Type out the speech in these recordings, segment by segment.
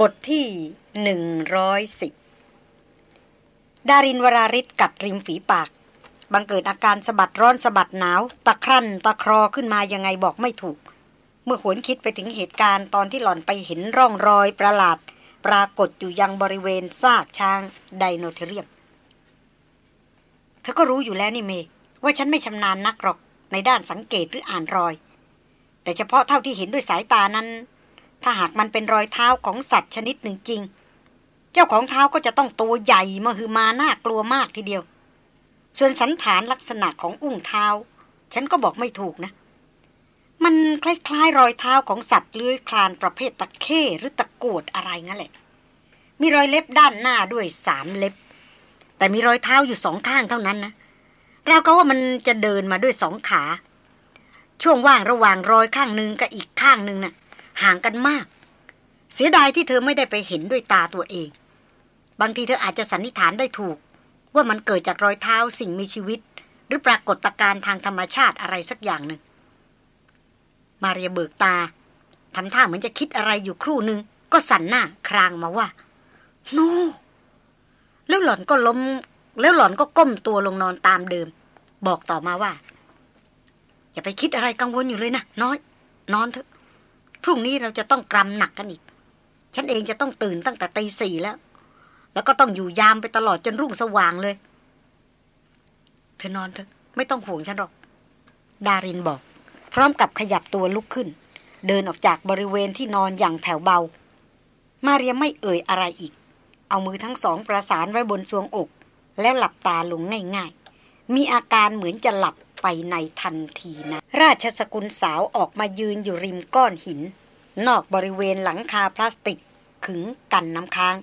บทที่หนึ่งร้อยสิบดารินวราริศกัดริมฝีปาก บังเกิดอาการสะบัดร้อนสะบัดหนาว ตะครั่นตะครอขึ้นมายังไงบอกไม่ถูก เมื่อหวนคิดไปถึงเหตุการณ์ตอนที่หล่อนไปเห็นร่องรอยประหลาด ปรากฏอยู่ยังบริเวณซากช้างไดโนเทเรียม เธอก็รู้อยู่แล้วนี่เม ว่าฉันไม่ชำนาญนักหรอกในด้านสังเกตหรืออ่านรอย แต่เฉพาะเท่าที่เห็นด้วยสายตานั้น ถ้าหากมันเป็นรอยเท้าของสัตว์ชนิดหนึ่งจริง เจ้าของเท้าก็จะต้องตัวใหญ่มาคือมาน่ากลัวมากทีเดียว ส่วนสันฐานลักษณะของอุ้งเท้า ฉันก็บอกไม่ถูกนะ มันคล้ายๆ รอยเท้าของสัตว์เลื้อยคลานประเภทตะเข้หรือตะกดอะไรงั้นแหละ มีรอยเล็บด้านหน้าด้วยสามเล็บ แต่มีรอยเท้าอยู่สองข้างเท่านั้นนะเราก็ว่ามันจะเดินมาด้วยสองขา ช่วงว่างระหว่างรอยข้างหนึ่งกับอีกข้างหนึ่งนะ่ะ ห่างกันมาก เสียดายที่เธอไม่ได้ไปเห็นด้วยตาตัวเอง บางทีเธออาจจะสันนิษฐานได้ถูก ว่ามันเกิดจากรอยเท้าสิ่งมีชีวิต หรือปรากฏการณ์ทางธรรมชาติอะไรสักอย่างหนึ่ง มาเรียเบิกตาทำท่าเหมือนจะคิดอะไรอยู่ครู่หนึ่งก็สั่นหน้าครางมาว่าโน no. แล้วหล่อนก็ล้ม แล้วหล่อนก็ก้มตัวลงนอนตามเดิม บอกต่อมาว่า อย่าไปคิดอะไรกังวลอยู่เลยนะน้อย นอนเถอะ พรุ่งนี้เราจะต้องกรำหนักกันอีก ฉันเองจะต้องตื่นตั้งแต่ตีสี่แล้ว แล้วก็ต้องอยู่ยามไปตลอดจนรุ่งสว่างเลย เธอนอนเถอะไม่ต้องห่วงฉันหรอก ดารินบอก พร้อมกับขยับตัวลุกขึ้น เดินออกจากบริเวณที่นอนอย่างแผ่วเบา มาเรียไม่เอ่ยอะไรอีก เอามือทั้งสองประสานไว้บนทรวงอก แล้วหลับตาลงง่าย ๆ มีอาการเหมือนจะหลับ ไปในทันทีนะ ราชสกุลสาวออกมายืนอยู่ริมก้อนหิน นอกบริเวณหลังคาพลาสติก ขึงกันน้ำค้าง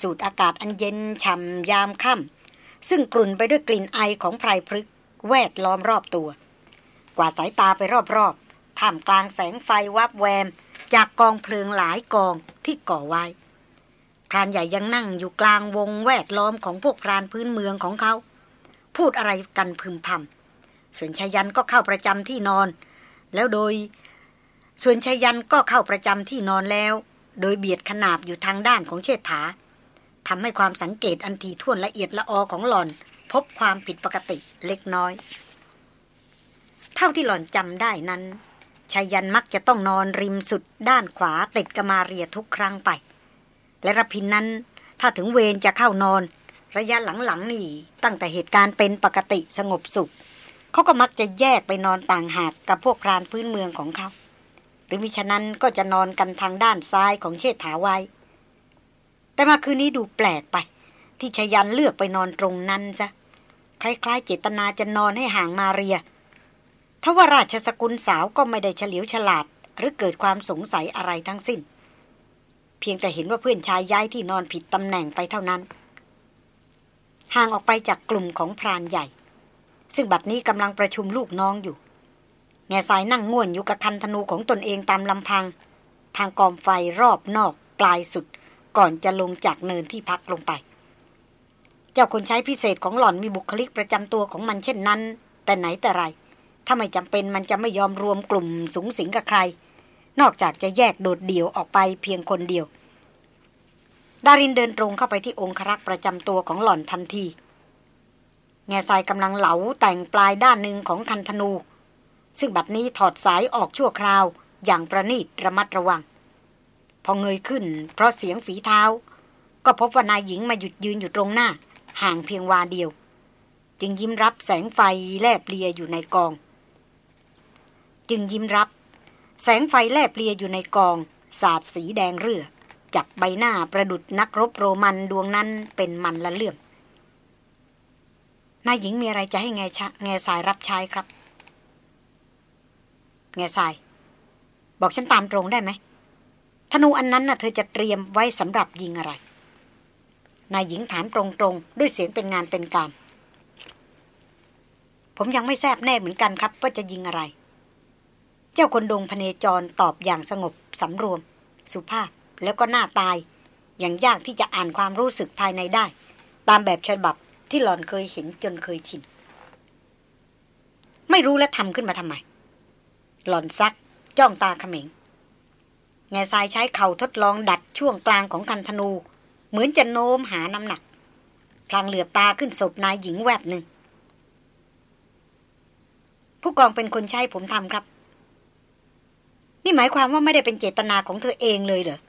สูดอากาศอันเย็นช่ำยามค่ำซึ่งกลุ่นไปด้วยกลิ่นไอของไพรพฤกแวดล้อมรอบตัว กว่าสายตาไปรอบๆท่ามกลางแสงไฟวับแวม จากกองเพลิงหลายกองที่ก่อไว้พรานใหญ่ยังนั่งอยู่กลางวงแวดล้อมของพวกพรานพื้นเมืองของเขา พูดอะไรกันพึมพำ ส่วนชายันก็เข้าประจำที่นอน แล้วโดย ส่วนชายันก็เข้าประจำที่นอนแล้ว โดยเบียดขนาบอยู่ทางด้านของเชษฐาทำให้ความสังเกตอันทีท่วนละเอียดละออของหล่อน พบความผิดปกติเล็กน้อย เท่าที่หล่อนจำได้นั้นชายันมักจะต้องนอนริมสุดด้านขวาติดกมาเรียทุกครั้งไป และรพินนั้น ถ้าถึงเวรจะเข้านอน ระยะหลังๆนี่ตั้งแต่เหตุการณ์เป็นปกติสงบสุข เขาก็มักจะแยกไปนอนต่างหากกับพวกพรานพื้นเมืองของเขา หรือมิฉะนั้นก็จะนอนกันทางด้านซ้ายของเชษฐาไว้ แต่มาคืนนี้ดูแปลกไป ที่ชยันเลือกไปนอนตรงนั้นซะ คล้ายๆเจตนาจะนอนให้ห่างมาเรียถ้าว่าราชสกุลสาวก็ไม่ได้เฉลียวฉลาด หรือเกิดความสงสัยอะไรทั้งสิ้น เพียงแต่เห็นว่าเพื่อนชายย้ายที่นอนผิดตำแหน่งไปเท่านั้น ห่างออกไปจากกลุ่มของพรานใหญ่ ซึ่งบัดนี้กำลังประชุมลูกน้องอยู่ แง่สายนั่งง่วนอยู่กับคันธนูของตนเองตามลำพัง ทางกองไฟรอบนอกปลายสุด ก่อนจะลงจากเนินที่พักลงไป เจ้าคนใช้พิเศษของหล่อนมีบุคลิกประจำตัวของมันเช่นนั้น แต่ไหนแต่ไร ถ้าไม่จำเป็นมันจะไม่ยอมรวมกลุ่มสูงสิงกับใคร นอกจากจะแยกโดดเดี่ยวออกไปเพียงคนเดียวดารินเดินตรงเข้าไปที่องครักษ์ประจำตัวของหล่อนทันที แง่ทรายกำลังเหลาแต่งปลายด้านหนึ่งของคันธนู ซึ่งบัดนี้ถอดสายออกชั่วคราวอย่างประณีตระมัดระวัง พอเงยขึ้นเพราะเสียงฝีเท้า ก็พบว่านายหญิงมาหยุดยืนอยู่ตรงหน้า ห่างเพียงวาเดียว จึงยิ้มรับแสงไฟแลบเลียอยู่ในกอง จึงยิ้มรับ แสงไฟแลบเลียอยู่ในกอง สาดสีแดงเรือจับใบหน้าประดุดนักรบโรมันดวงนั้นเป็นมันละเลื่อม นายหญิงมีอะไรจะให้แง่ชะแง่สายรับใช้ครับ แง่สาย บอกฉันตามตรงได้ไหมธนูอันนั้นน่ะเธอจะเตรียมไว้สำหรับยิงอะไร นายหญิงถามตรงๆ ด้วยเสียงเป็นงานเป็นการ ผมยังไม่แซบแน่เหมือนกันครับว่าจะยิงอะไร เจ้าคนดงพเนจรตอบอย่างสงบสำรวม สุภาพแล้วก็หน้าตาย อย่างยากที่จะอ่านความรู้สึกภายในได้ ตามแบบฉบับ ที่หล่อนเคยเห็นจนเคยชิน ไม่รู้และทำขึ้นมาทำไม หล่อนซัก จ้องตาเขม็งแง่ทรายใช้เข่าทดลองดัดช่วงกลางของคันธนู เหมือนจะโน้มหาน้ำหนัก พลางเหลือบตาขึ้นศพนายหญิงแวบหนึ่ง ผู้กองเป็นคนใช้ผมทำครับ นี่หมายความว่าไม่ได้เป็นเจตนาของเธอเองเลยเหรอ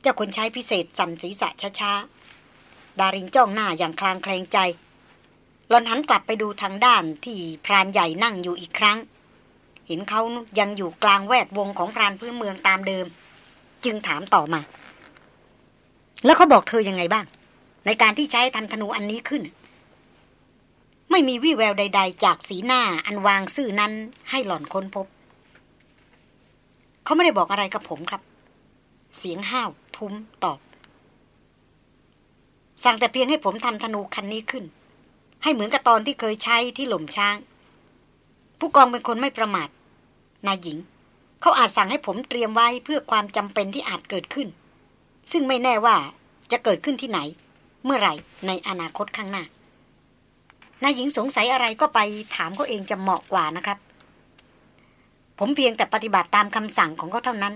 เจ้าคนใช้พิเศษสั่นศีรษะช้าๆ ดารินจ้องหน้าอย่างคลางแคลงใจหลอนหันกลับไปดูทางด้านที่พรานใหญ่นั่งอยู่อีกครั้ง เห็นเขายังอยู่กลางแวดวงของพรานพื้นเมืองตามเดิม จึงถามต่อมา แล้วเขาบอกเธอยังไงบ้าง ในการที่ใช้ทำธนูอันนี้ขึ้น ไม่มีวี่แววใด ๆ จากสีหน้าอันวางซื่อนั้นให้หล่อนค้นพบ เขาไม่ได้บอกอะไรกับผมครับ เสียงห้าวทุ้มตอบ สั่งแต่เพียงให้ผมทำธนูคันนี้ขึ้น ให้เหมือนกับตอนที่เคยใช้ที่หล่มช้าง ผู้กองเป็นคนไม่ประมาท นายหญิง เขาอาจสั่งให้ผมเตรียมไว้เพื่อความจำเป็นที่อาจเกิดขึ้น ซึ่งไม่แน่ว่าจะเกิดขึ้นที่ไหน เมื่อไหร่ในอนาคตข้างหน้านายหญิงสงสัยอะไรก็ไปถามเขาเองจะเหมาะกว่านะครับ ผมเพียงแต่ปฏิบัติตามคำสั่งของเขาเท่านั้น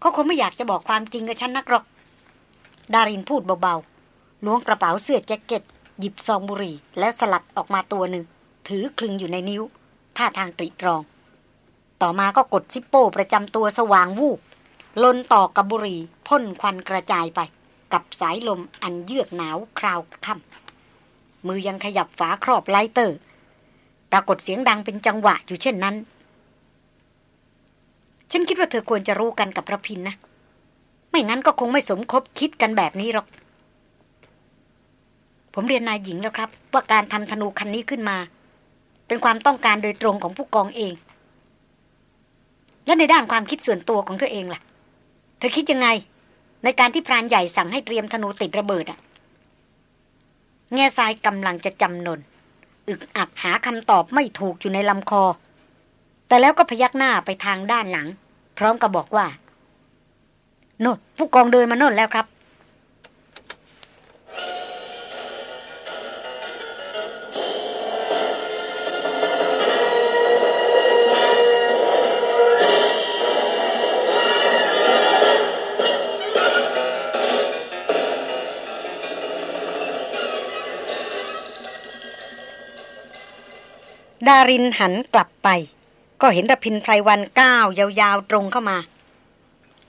เขาคงไม่อยากจะบอกความจริงกับฉันนักหรอก ดารินพูดเบาๆล้วงกระเป๋าเสื้อแจ็คเก็ต หยิบซองบุหรี่ แล้วสลัดออกมาตัวหนึ่ง ถือคลึงอยู่ในนิ้ว ท่าทางตรีตรอง ต่อมาก็กดซิปโป้ประจำตัวสว่างวูบลนต่อกับบุหรี่พ่นควันกระจายไป กับสายลมอันเยือกหนาวคราวค่ำมือยังขยับฝาครอบไลเตอร์ ปรากฏเสียงดังเป็นจังหวะอยู่เช่นนั้น ฉันคิดว่าเธอควรจะรู้กันกับพระพินนะ ไม่งั้นก็คงไม่สมคบคิดกันแบบนี้หรอก ผมเรียนนายหญิงแล้วครับ ว่าการทำธนูคันนี้ขึ้นมา เป็นความต้องการโดยตรงของผู้กองเอง และในด้านความคิดส่วนตัวของเธอเองล่ะ เธอคิดยังไง ในการที่พรานใหญ่สั่งให้เตรียมธนูติดระเบิดอะแง่ทรายกำลังจะจำนน อึกอักหาคำตอบไม่ถูกอยู่ในลำคอ แต่แล้วก็พยักหน้าไปทางด้านหลัง พร้อมกับบอกว่า โน่นผู้กองเดินมาโน่นแล้วครับ ดารินหันกลับไป ก็เห็นระพินไพรวันก้าวยาวๆตรงเข้ามา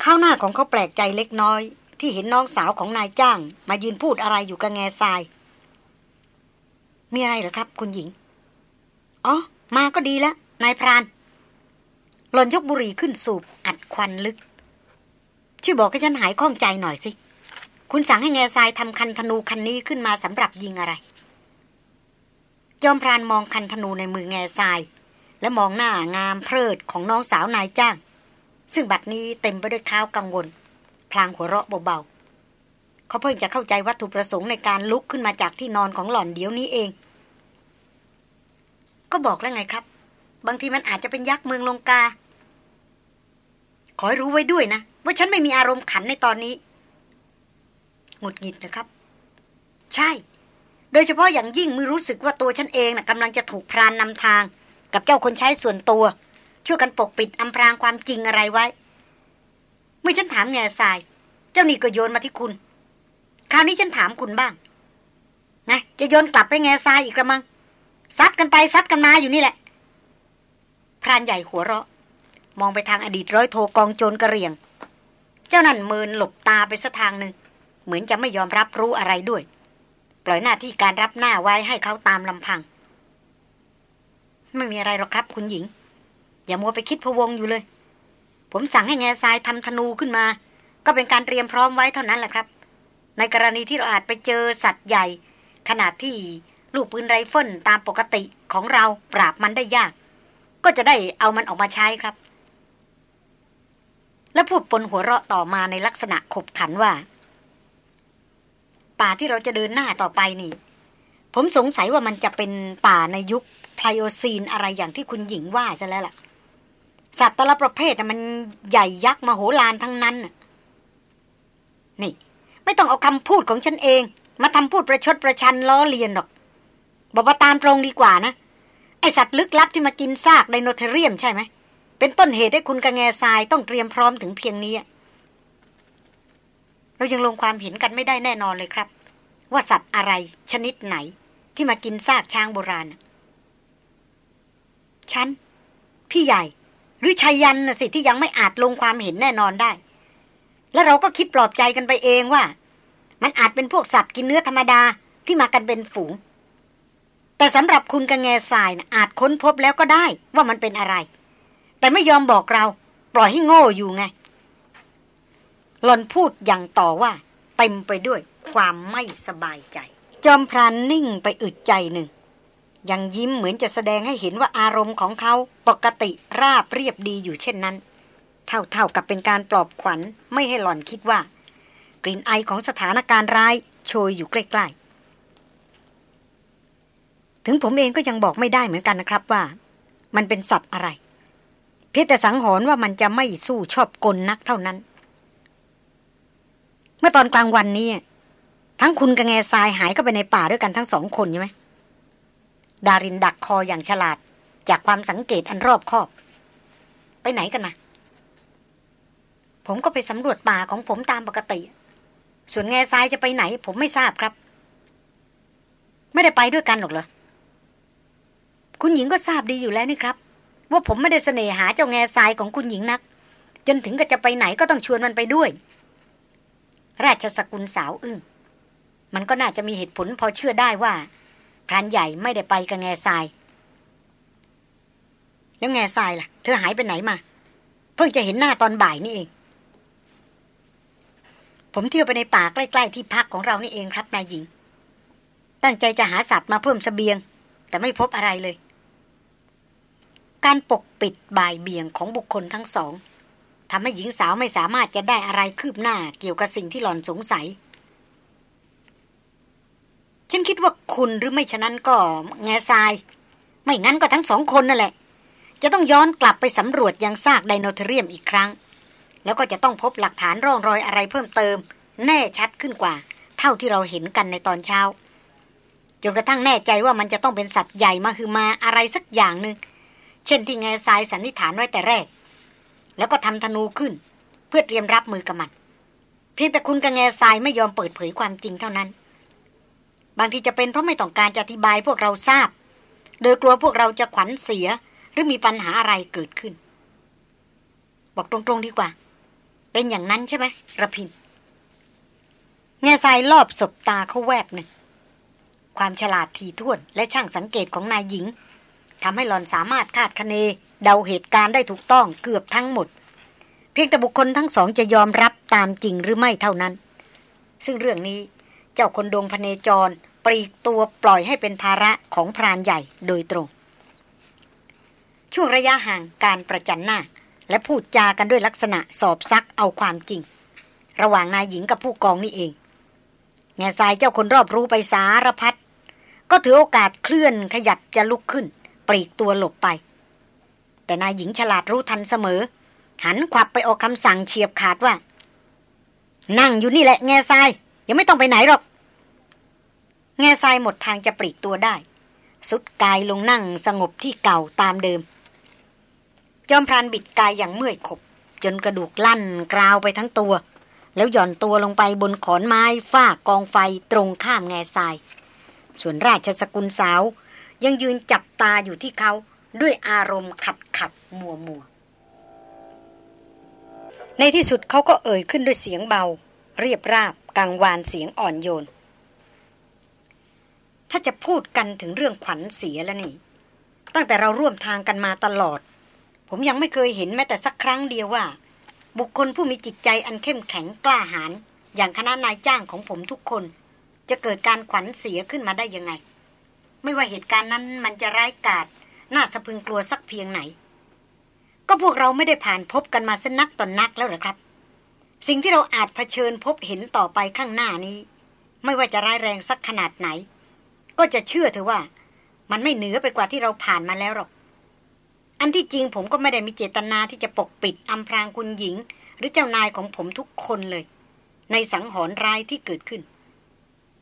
ข้าวหน้าของเขาแปลกใจเล็กน้อย ที่เห็นน้องสาวของนายจ้าง มายืนพูดอะไรอยู่กับแง่ทราย มีอะไรหรอครับ คุณหญิง อ๋อ มาก็ดีแล้ว นายพราน หล่อนยกบุหรี่ขึ้นสูบอัดควันลึก ช่วยบอกให้ฉันหายข้องใจหน่อยสิ คุณสั่งให้แง่ทรายทำคันธนูคันนี้ขึ้นมาสำหรับยิงอะไร จอมพรานมองคันธนูในมือแง่ทราย และมองหน้างามเพลิดของน้องสาวนายจ้าง ซึ่งบัดนี้เต็มไปด้วยข้าวกังวล พลางหัวเราะเบาๆ เขาเพิ่งจะเข้าใจวัตถุประสงค์ในการลุกขึ้นมาจากที่นอนของหล่อนเดี๋ยวนี้เอง ก็บอกแล้วไงครับ บางทีมันอาจจะเป็นยักษ์เมืองลงกา ขอให้รู้ไว้ด้วยนะ ว่าฉันไม่มีอารมณ์ขันในตอนนี้หงุดหงิดนะครับ ใช่ โดยเฉพาะอย่างยิ่งมือรู้สึกว่าตัวฉันเองนะ่ะกำลังจะถูกพรานนำทาง กับเจ้าคนใช้ส่วนตัว ช่วยกันปกปิดอำพรางความจริงอะไรไว้ เมื่อฉันถามแง่ทราย เจ้านี่ก็โยนมาที่คุณ คราวนี้ฉันถามคุณบ้างไงจะโยนกลับไปแง่ทรายอีกระมังซัดกันไปซัดกันมาอยู่นี่แหละ พรานใหญ่หัวเราะ มองไปทางอดีตร้อยโทกองโจรกระเรียง เจ้านั่นเมินหลบตาไปสักทางหนึ่งเหมือนจะไม่ยอมรับรู้อะไรด้วย ปล่อยหน้าที่การรับหน้าไว้ให้เขาตามลำพัง ไม่มีอะไรหรอกครับคุณหญิง อย่ามัวไปคิดพวงอยู่เลย ผมสั่งให้แง่ทรายทำธนูขึ้นมา ก็เป็นการเตรียมพร้อมไว้เท่านั้นแหละครับ ในกรณีที่เราอาจไปเจอสัตว์ใหญ่ ขนาดที่ลูกปืนไรเฟิลตามปกติของเราปราบมันได้ยาก ก็จะได้เอามันออกมาใช้ครับ และพูดปนหัวเราะต่อมาในลักษณะขบขันว่า ป่าที่เราจะเดินหน้าต่อไปนี่ ผมสงสัยว่ามันจะเป็นป่าในยุคไพลโอซีนอะไรอย่างที่คุณหญิงว่าซะแล้วล่ะ สัตว์แต่ละประเภทมันใหญ่ยักษ์มโหฬารทั้งนั้นนี่ ไม่ต้องเอาคำพูดของฉันเอง มาทำพูดประชดประชันล้อเลียนหรอกบอกว่าตามตรงดีกว่านะไอสัตว์ลึกลับที่มากินซากไดโนเทเรียมใช่ไหมเป็นต้นเหตุให้คุณกระแงทรายต้องเตรียมพร้อมถึงเพียงนี้ เรายังลงความเห็นกันไม่ได้แน่นอนเลยครับ ว่าสัตว์อะไรชนิดไหน ที่มากินซากช้างโบราณฉัน พี่ใหญ่ หรือชายันนะสิที่ยังไม่อาจลงความเห็นแน่นอนได้ แล้วเราก็คิดปลอบใจกันไปเองว่า มันอาจเป็นพวกสัตว์กินเนื้อธรรมดาที่มากันเป็นฝูง แต่สำหรับคุณกระแงทรายนะอาจค้นพบแล้วก็ได้ว่ามันเป็นอะไร แต่ไม่ยอมบอกเรา ปล่อยให้โง่อยู่ไงหลอนพูดอย่างต่อว่าเต็มไปด้วยความไม่สบายใจ จอมพรานนิ่งไปอึดใจหนึ่ง ยังยิ้มเหมือนจะแสดงให้เห็นว่าอารมณ์ของเขาปกติราบเรียบดีอยู่เช่นนั้น เท่าๆกับเป็นการปลอบขวัญไม่ให้หล่อนคิดว่า กลิ่นไอของสถานการณ์ร้ายโชยอยู่ใกล้ๆ ถึงผมเองก็ยังบอกไม่ได้เหมือนกันนะครับว่า มันเป็นสัตว์อะไร เพียงแต่สังหรณ์ว่ามันจะไม่สู้ชอบกลนักเท่านั้น เมื่อตอนกลางวันนี้ทั้งคุณกับแง่ทรายหายเข้าไปในป่าด้วยกันทั้งสองคนใช่ไหม ดารินดักคออย่างฉลาด จากความสังเกตอันรอบคอบ ไปไหนกันมาผมก็ไปสำรวจป่าของผมตามปกติ ส่วนแง่ทรายจะไปไหน ผมไม่ทราบครับ ไม่ได้ไปด้วยกันหรอกเหรอ คุณหญิงก็ทราบดีอยู่แล้วนี่ครับ ว่าผมไม่ได้เสน่หาเจ้าแง่ทรายของคุณหญิงนัก จนถึงกับจะไปไหนก็ต้องชวนมันไปด้วย ราชสกุลสาวอึ้งมันก็น่าจะมีเหตุผลพอเชื่อได้ว่า พรานใหญ่ไม่ได้ไปกับแง่ทราย แล้วแง่ทรายล่ะ เธอหายไปไหนมา เพิ่งจะเห็นหน้าตอนบ่ายนี่เอง ผมเที่ยวไปในป่าใกล้ ๆ ที่พักของเรานี่เองครับนายหญิง ตั้งใจจะหาสัตว์มาเพิ่มสเสบียง แต่ไม่พบอะไรเลย การปกปิดบ่ายเบี่ยงของบุคคลทั้งสองทำให้หญิงสาวไม่สามารถจะได้อะไรคืบหน้าเกี่ยวกับสิ่งที่หล่อนสงสัย นคิดว่าคุณหรือไม่ฉะนั้นก็แง่ทราย ไม่งั้นก็ทั้งสองคนนั่นแหละ จะต้องย้อนกลับไปสำรวจยังซากไดโนเทเรียมอีกครั้ง แล้วก็จะต้องพบหลักฐานร่องรอยอะไรเพิ่มเติม แน่ชัดขึ้นกว่า เท่าที่เราเห็นกันในตอนเช้าจนกระทั่งแน่ใจว่ามันจะต้องเป็นสัตว์ใหญ่มาคือมาอะไรสักอย่างหนึ่งเช่นที่แง่ทรายสันนิษฐานไว้แต่แรก แล้วก็ทำธนูขึ้น เพื่อเตรียมรับมือกับมันเพียงแต่คุณกับแง่ทรายไม่ยอมเปิดเผยความจริงเท่านั้น บางทีจะเป็นเพราะไม่ต้องการจะอธิบายพวกเราทราบ โดยกลัวพวกเราจะขวัญเสีย หรือมีปัญหาอะไรเกิดขึ้น บอกตรงๆดีกว่า เป็นอย่างนั้นใช่ไหมระพินแง่ทรายรอบศบตาเขาแวบหนึ่งความฉลาดทีท่วนและช่างสังเกตของนายหญิงทำให้หลอนสามารถคาดคะเน เดาเหตุการณ์ได้ถูกต้องเกือบทั้งหมด เพียงแต่บุคคลทั้งสองจะยอมรับตามจริงหรือไม่เท่านั้น ซึ่งเรื่องนี้เจ้าคนดงพเนจร ปรีกตัวปล่อยให้เป็นภาระของพรานใหญ่โดยตรง ช่วงระยะห่างการประจันหน้า และพูดจากันด้วยลักษณะสอบซักเอาความจริง ระหว่างนายหญิงกับผู้กองนี่เอง แง่ทรายเจ้าคนรอบรู้ไปสารพัดก็ถือโอกาสเคลื่อนขยับจะลุกขึ้นปรีกตัวหลบไป แต่นายหญิงฉลาดรู้ทันเสมอ หันขวับไปออกคำสั่งเฉียบขาดว่า นั่งอยู่นี่แหละแง่ทรายยังไม่ต้องไปไหนหรอก แง่ทรายหมดทางจะปลีกตัวได้ สุดกายลงนั่งสงบที่เก่าตามเดิม จอมพรานบิดกายอย่างเมื่อยขบ จนกระดูกลั่นกราวไปทั้งตัว แล้วหย่อนตัวลงไปบนขอนไม้ฝ้ากองไฟตรงข้ามแง่ทราย ส่วนราชสกุลสาว ยังยืนจับตาอยู่ที่เขาด้วยอารมณ์ขัดขัดมัวมัวในที่สุดเขาก็เอ่ยขึ้นด้วยเสียงเบา เรียบราบกังวานเสียงอ่อนโยน ถ้าจะพูดกันถึงเรื่องขวัญเสียแล้วนี่ ตั้งแต่เราร่วมทางกันมาตลอด ผมยังไม่เคยเห็นแม้แต่สักครั้งเดียวว่า บุคคลผู้มีจิตใจอันเข้มแข็งกล้าหาญอย่างคณะนายจ้างของผมทุกคน จะเกิดการขวัญเสียขึ้นมาได้ยังไง ไม่ว่าเหตุการณ์นั้นมันจะร้ายกาจน่าสะพึงกลัวสักเพียงไหน ก็พวกเราไม่ได้ผ่านพบกันมาสนักต่อนนักแล้วหรอครับ สิ่งที่เราอาจเผชิญพบเห็นต่อไปข้างหน้านี้ ไม่ว่าจะร้ายแรงสักขนาดไหน ก็จะเชื่อเถอว่า มันไม่เหนือไปกว่าที่เราผ่านมาแล้วหรอก อันที่จริงผมก็ไม่ได้มีเจตนาที่จะปกปิดอำพรางคุณหญิง หรือเจ้านายของผมทุกคนเลย ในสังหรณ์ร้ายที่เกิดขึ้น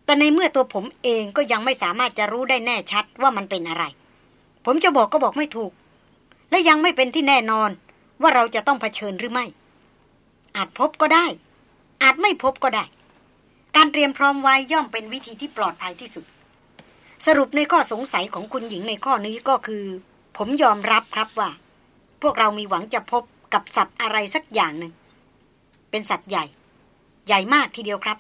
แต่ในเมื่อตัวผมเองก็ยังไม่สามารถจะรู้ได้แน่ชัดว่ามันเป็นอะไร ผมจะบอกก็บอกไม่ถูก และยังไม่เป็นที่แน่นอนว่าเราจะต้องเผชิญหรือไม่ อาจพบก็ได้ อาจไม่พบก็ได้ การเตรียมพร้อมไว้ย่อมเป็นวิธีที่ปลอดภัยที่สุด สรุปในข้อสงสัยของคุณหญิงในข้อนี้ก็คือ ผมยอมรับครับว่า พวกเรามีหวังจะพบกับสัตว์อะไรสักอย่างหนึ่ง เป็นสัตว์ใหญ่ ใหญ่มากทีเดียวครับ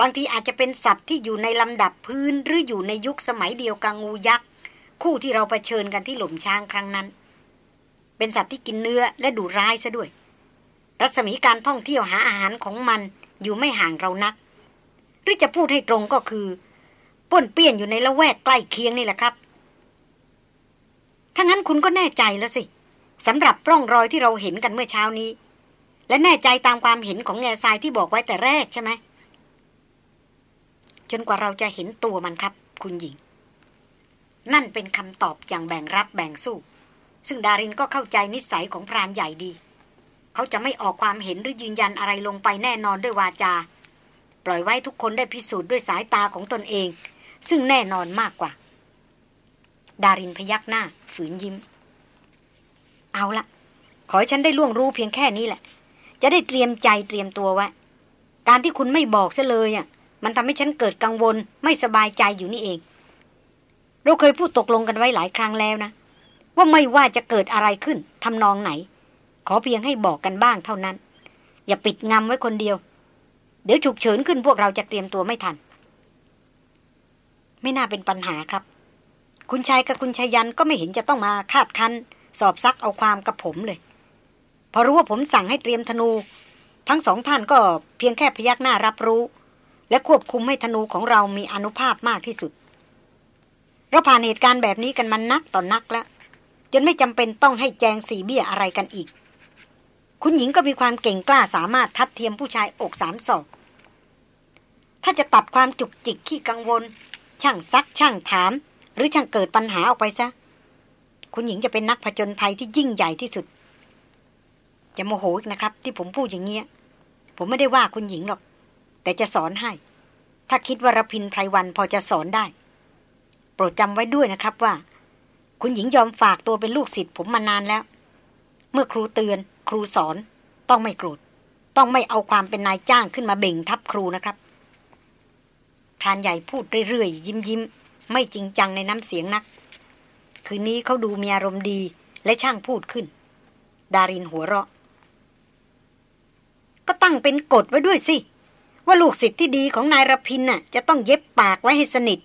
บางทีอาจจะเป็นสัตว์ที่อยู่ในลำดับพื้นหรืออยู่ในยุคสมัยเดียวกับงูยักษ์ คู่ที่เราเผชิญกันที่หล่มช้างครั้งนั้น เป็นสัตว์ที่กินเนื้อและดูร้ายซะด้วย รัศมีการท่องเที่ยวหาอาหารของมันอยู่ไม่ห่างเรานัก หรือจะพูดให้ตรงก็คือ ป้นเปี้ยนอยู่ในละแวกใกล้เคียงนี่แหละครับ ถ้างั้นคุณก็แน่ใจแล้วสิสำหรับร่องรอยที่เราเห็นกันเมื่อเช้านี้ และแน่ใจตามความเห็นของแง่ทรายที่บอกไว้แต่แรกใช่ไหมจนกว่าเราจะเห็นตัวมันครับ คุณหญิง นั่นเป็นคำตอบอย่างแบ่งรับแบ่งสู้ ซึ่งดารินก็เข้าใจนิสัยของพรานใหญ่ดี เขาจะไม่ออกความเห็นหรือยืนยันอะไรลงไปแน่นอนด้วยวาจา ปล่อยไว้ทุกคนได้พิสูจน์ด้วยสายตาของตนเอง ซึ่งแน่นอนมากกว่า ดารินพยักหน้า ฝืนยิ้ม เอาละขอให้ฉันได้ล่วงรู้เพียงแค่นี้แหละ จะได้เตรียมใจเตรียมตัวไว้ การที่คุณไม่บอกซะเลยอะ มันทำให้ฉันเกิดกังวล ไม่สบายใจอยู่นี่เอง เราเคยพูดตกลงกันไว้หลายครั้งแล้วนะ ว่าไม่ว่าจะเกิดอะไรขึ้นทำนองไหน ขอเพียงให้บอกกันบ้างเท่านั้น อย่าปิดงำไว้คนเดียว เดี๋ยวฉุกเฉินขึ้นพวกเราจะเตรียมตัวไม่ทัน ไม่น่าเป็นปัญหาครับ คุณชายกับคุณชายันก็ไม่เห็นจะต้องมาคาดคันสอบซักเอาความกับผมเลย พอรู้ว่าผมสั่งให้เตรียมธนู ทั้งสองท่านก็เพียงแค่พยักหน้ารับรู้ และควบคุมให้ธนูของเรามีอนุภาพมากที่สุด เราผ่านเหตุการณ์แบบนี้กันมานักต่อนนักแล้วจนไม่จำเป็นต้องให้แจงสีเบี้ยอะไรกันอีก คุณหญิงก็มีความเก่งกล้าสามารถทัดเทียมผู้ชายอกสามศอกถ้าจะตัดความจุกจิกขี้กังวล ช่างซักช่างถาม หรือช่างเกิดปัญหาออกไปซะ คุณหญิงจะเป็นนักผจญภัยที่ยิ่งใหญ่ที่สุด จะโมโหอีกนะครับ ที่ผมพูดอย่างเงี้ย ผมไม่ได้ว่าคุณหญิงหรอก แต่จะสอนให้ ถ้าคิดว่ารพินไพรวันพอจะสอนได้ โปรดจำไว้ด้วยนะครับว่า คุณหญิงยอมฝากตัวเป็นลูกศิษย์ผมมานานแล้ว เมื่อครูเตือน ครูสอน ต้องไม่โกรธต้องไม่เอาความเป็นนายจ้างขึ้นมาเบ่งทับครูนะครับ พรานใหญ่พูดเรื่อยๆ ยิ้มยิ้มไม่จริงจังในน้ำเสียงนัก คืนนี้เขาดูมีอารมณ์ดีและช่างพูดขึ้น ดารินหัวเราะ ก็ตั้งเป็นกฎไว้ด้วยสิ ว่าลูกศิษย์ที่ดีของนายรพินน่ะ จะต้องเย็บปากไว้ให้สนิท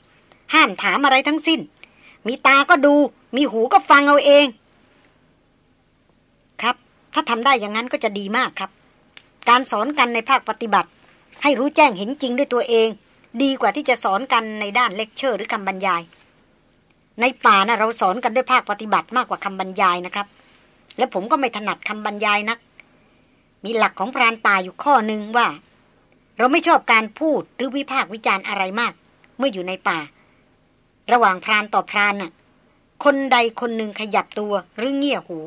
ห้ามถามอะไรทั้งสิ้น มีตาก็ดู มีหูก็ฟังเอาเอง ครับ ถ้าทำได้อย่างนั้นก็จะดีมากครับ การสอนกันในภาคปฏิบัติ ให้รู้แจ้งเห็นจริงด้วยตัวเอง ดีกว่าที่จะสอนกันในด้านเลคเชอร์หรือคำบรรยาย ในป่านะเราสอนกันด้วยภาคปฏิบัติมากกว่าคำบรรยายนะครับ และผมก็ไม่ถนัดคำบรรยายนัก มีหลักของพรานป่าอยู่ข้อหนึ่งว่า เราไม่ชอบการพูดหรือวิพากษ์วิจารณ์อะไรมาก เมื่ออยู่ในป่า ระหว่างพรานต่อพรานน่ะ คนใดคนหนึ่งขยับตัวหรือเงี่ยหู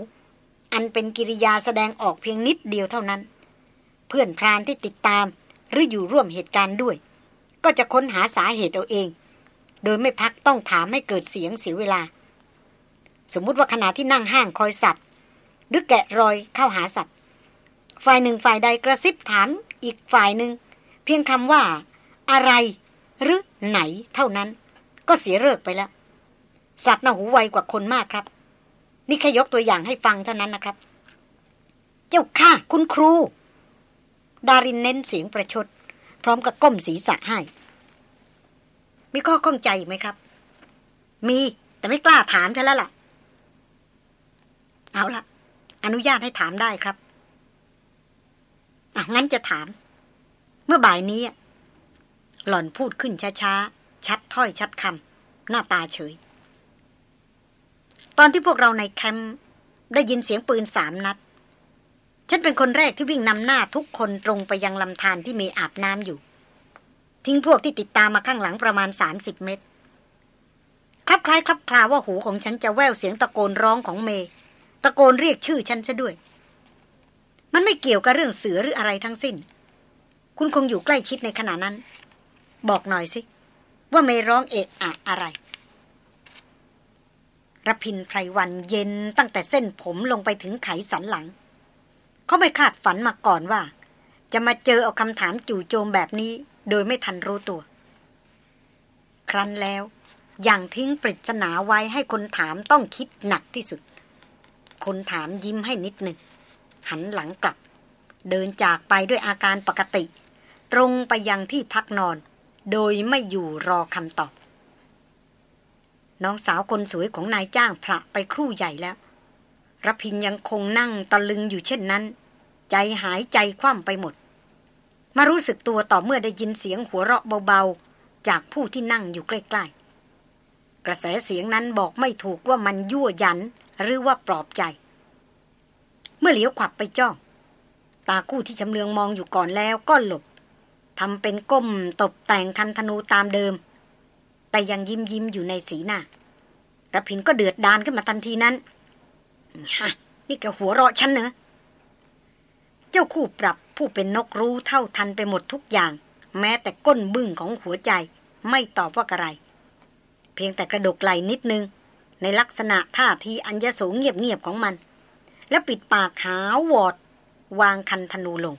อันเป็นกิริยาแสดงออกเพียงนิดเดียวเท่านั้น เพื่อนพรานที่ติดตามหรืออยู่ร่วมเหตุการณ์ด้วย ก็จะค้นหาสาเหตุเอาเอง โดยไม่พักต้องถามให้เกิดเสียงเสียเวลา สมมุติว่าขณะที่นั่งห้างคอยสัตว์ หรือแกะรอยเข้าหาสัตว์ ฝ่ายหนึ่งฝ่ายใดกระซิบถามอีกฝ่ายหนึ่ง เพียงคำว่า อะไร หรือไหนเท่านั้น ก็เสียเลิกไปแล้ว สัตว์น่าหูไวกว่าคนมากครับ นี่แค่ยกตัวอย่างให้ฟังเท่านั้นนะครับ เจ้าค่ะคุณครู ดารินเน้นเสียงประชด พร้อมกับก้มศีรษะให้ มีข้อข้องใจไหมครับ มีแต่ไม่กล้าถามเธอแล้วล่ะ เอาละอนุญาตให้ถามได้ครับอะงั้นจะถาม เมื่อบ่ายนี้ หล่อนพูดขึ้นช้าๆ ชัดถ้อยชัดคำหน้าตาเฉย ตอนที่พวกเราในแคมป์ได้ยินเสียงปืนสามนัด ฉันเป็นคนแรกที่วิ่งนำหน้าทุกคนตรงไปยังลำธารที่มีอาบน้ำอยู่ ทิ้งพวกที่ติดตามมาข้างหลังประมาณสามสิบเมตร คลับคล้ายคลับคลาว่าหูของฉันจะแววเสียงตะโกนร้องของเม ตะโกนเรียกชื่อฉันซะด้วย มันไม่เกี่ยวกับเรื่องเสือหรืออะไรทั้งสิ้น คุณคงอยู่ใกล้ชิดในขณะนั้น บอกหน่อยสิ ว่าเมร้องเอะอะอะไรระพินไพรวันเย็นตั้งแต่เส้นผมลงไปถึงไขสันหลัง เขาไม่คาดฝันมาก่อนว่า จะมาเจอเอาคำถามจู่โจมแบบนี้ โดยไม่ทันรู้ตัว ครั้นแล้ว อย่างทิ้งปริศนาไว้ให้คนถามต้องคิดหนักที่สุด คนถามยิ้มให้นิดหนึ่ง หันหลังกลับ เดินจากไปด้วยอาการปกติ ตรงไปยังที่พักนอน โดยไม่อยู่รอคำตอบ น้องสาวคนสวยของนายจ้างพระไปครู่ใหญ่แล้วรพินยังคงนั่งตะลึงอยู่เช่นนั้น ใจหายใจคว่ำไปหมด มารู้สึกตัวต่อเมื่อได้ยินเสียงหัวเราะเบาๆ จากผู้ที่นั่งอยู่ใกล้ๆ กระแสเสียงนั้นบอกไม่ถูกว่ามันยั่วยันหรือว่าปลอบใจ เมื่อเหลียวขวับไปจ้อง ตาคู่ที่ชำเลืองมองอยู่ก่อนแล้วก็หลบทำเป็นก้มตบแต่งคันธนูตามเดิม แต่ยังยิ้มยิ้มอยู่ในสีหน้าระพินก็เดือดดานขึ้นมาทันทีนั้น นี่แกหัวเราะฉันเนอะ เจ้าคู่ปรับ ผู้เป็นนกรู้เท่าทันไปหมดทุกอย่าง แม้แต่ก้นบึ้งของหัวใจ ไม่ตอบว่าอะไร เพียงแต่กระดกไหลนิดนึง ในลักษณะท่าทีอัญญโสเงียบๆของมัน แล้วปิดปากหาวอด วางคันธนูลง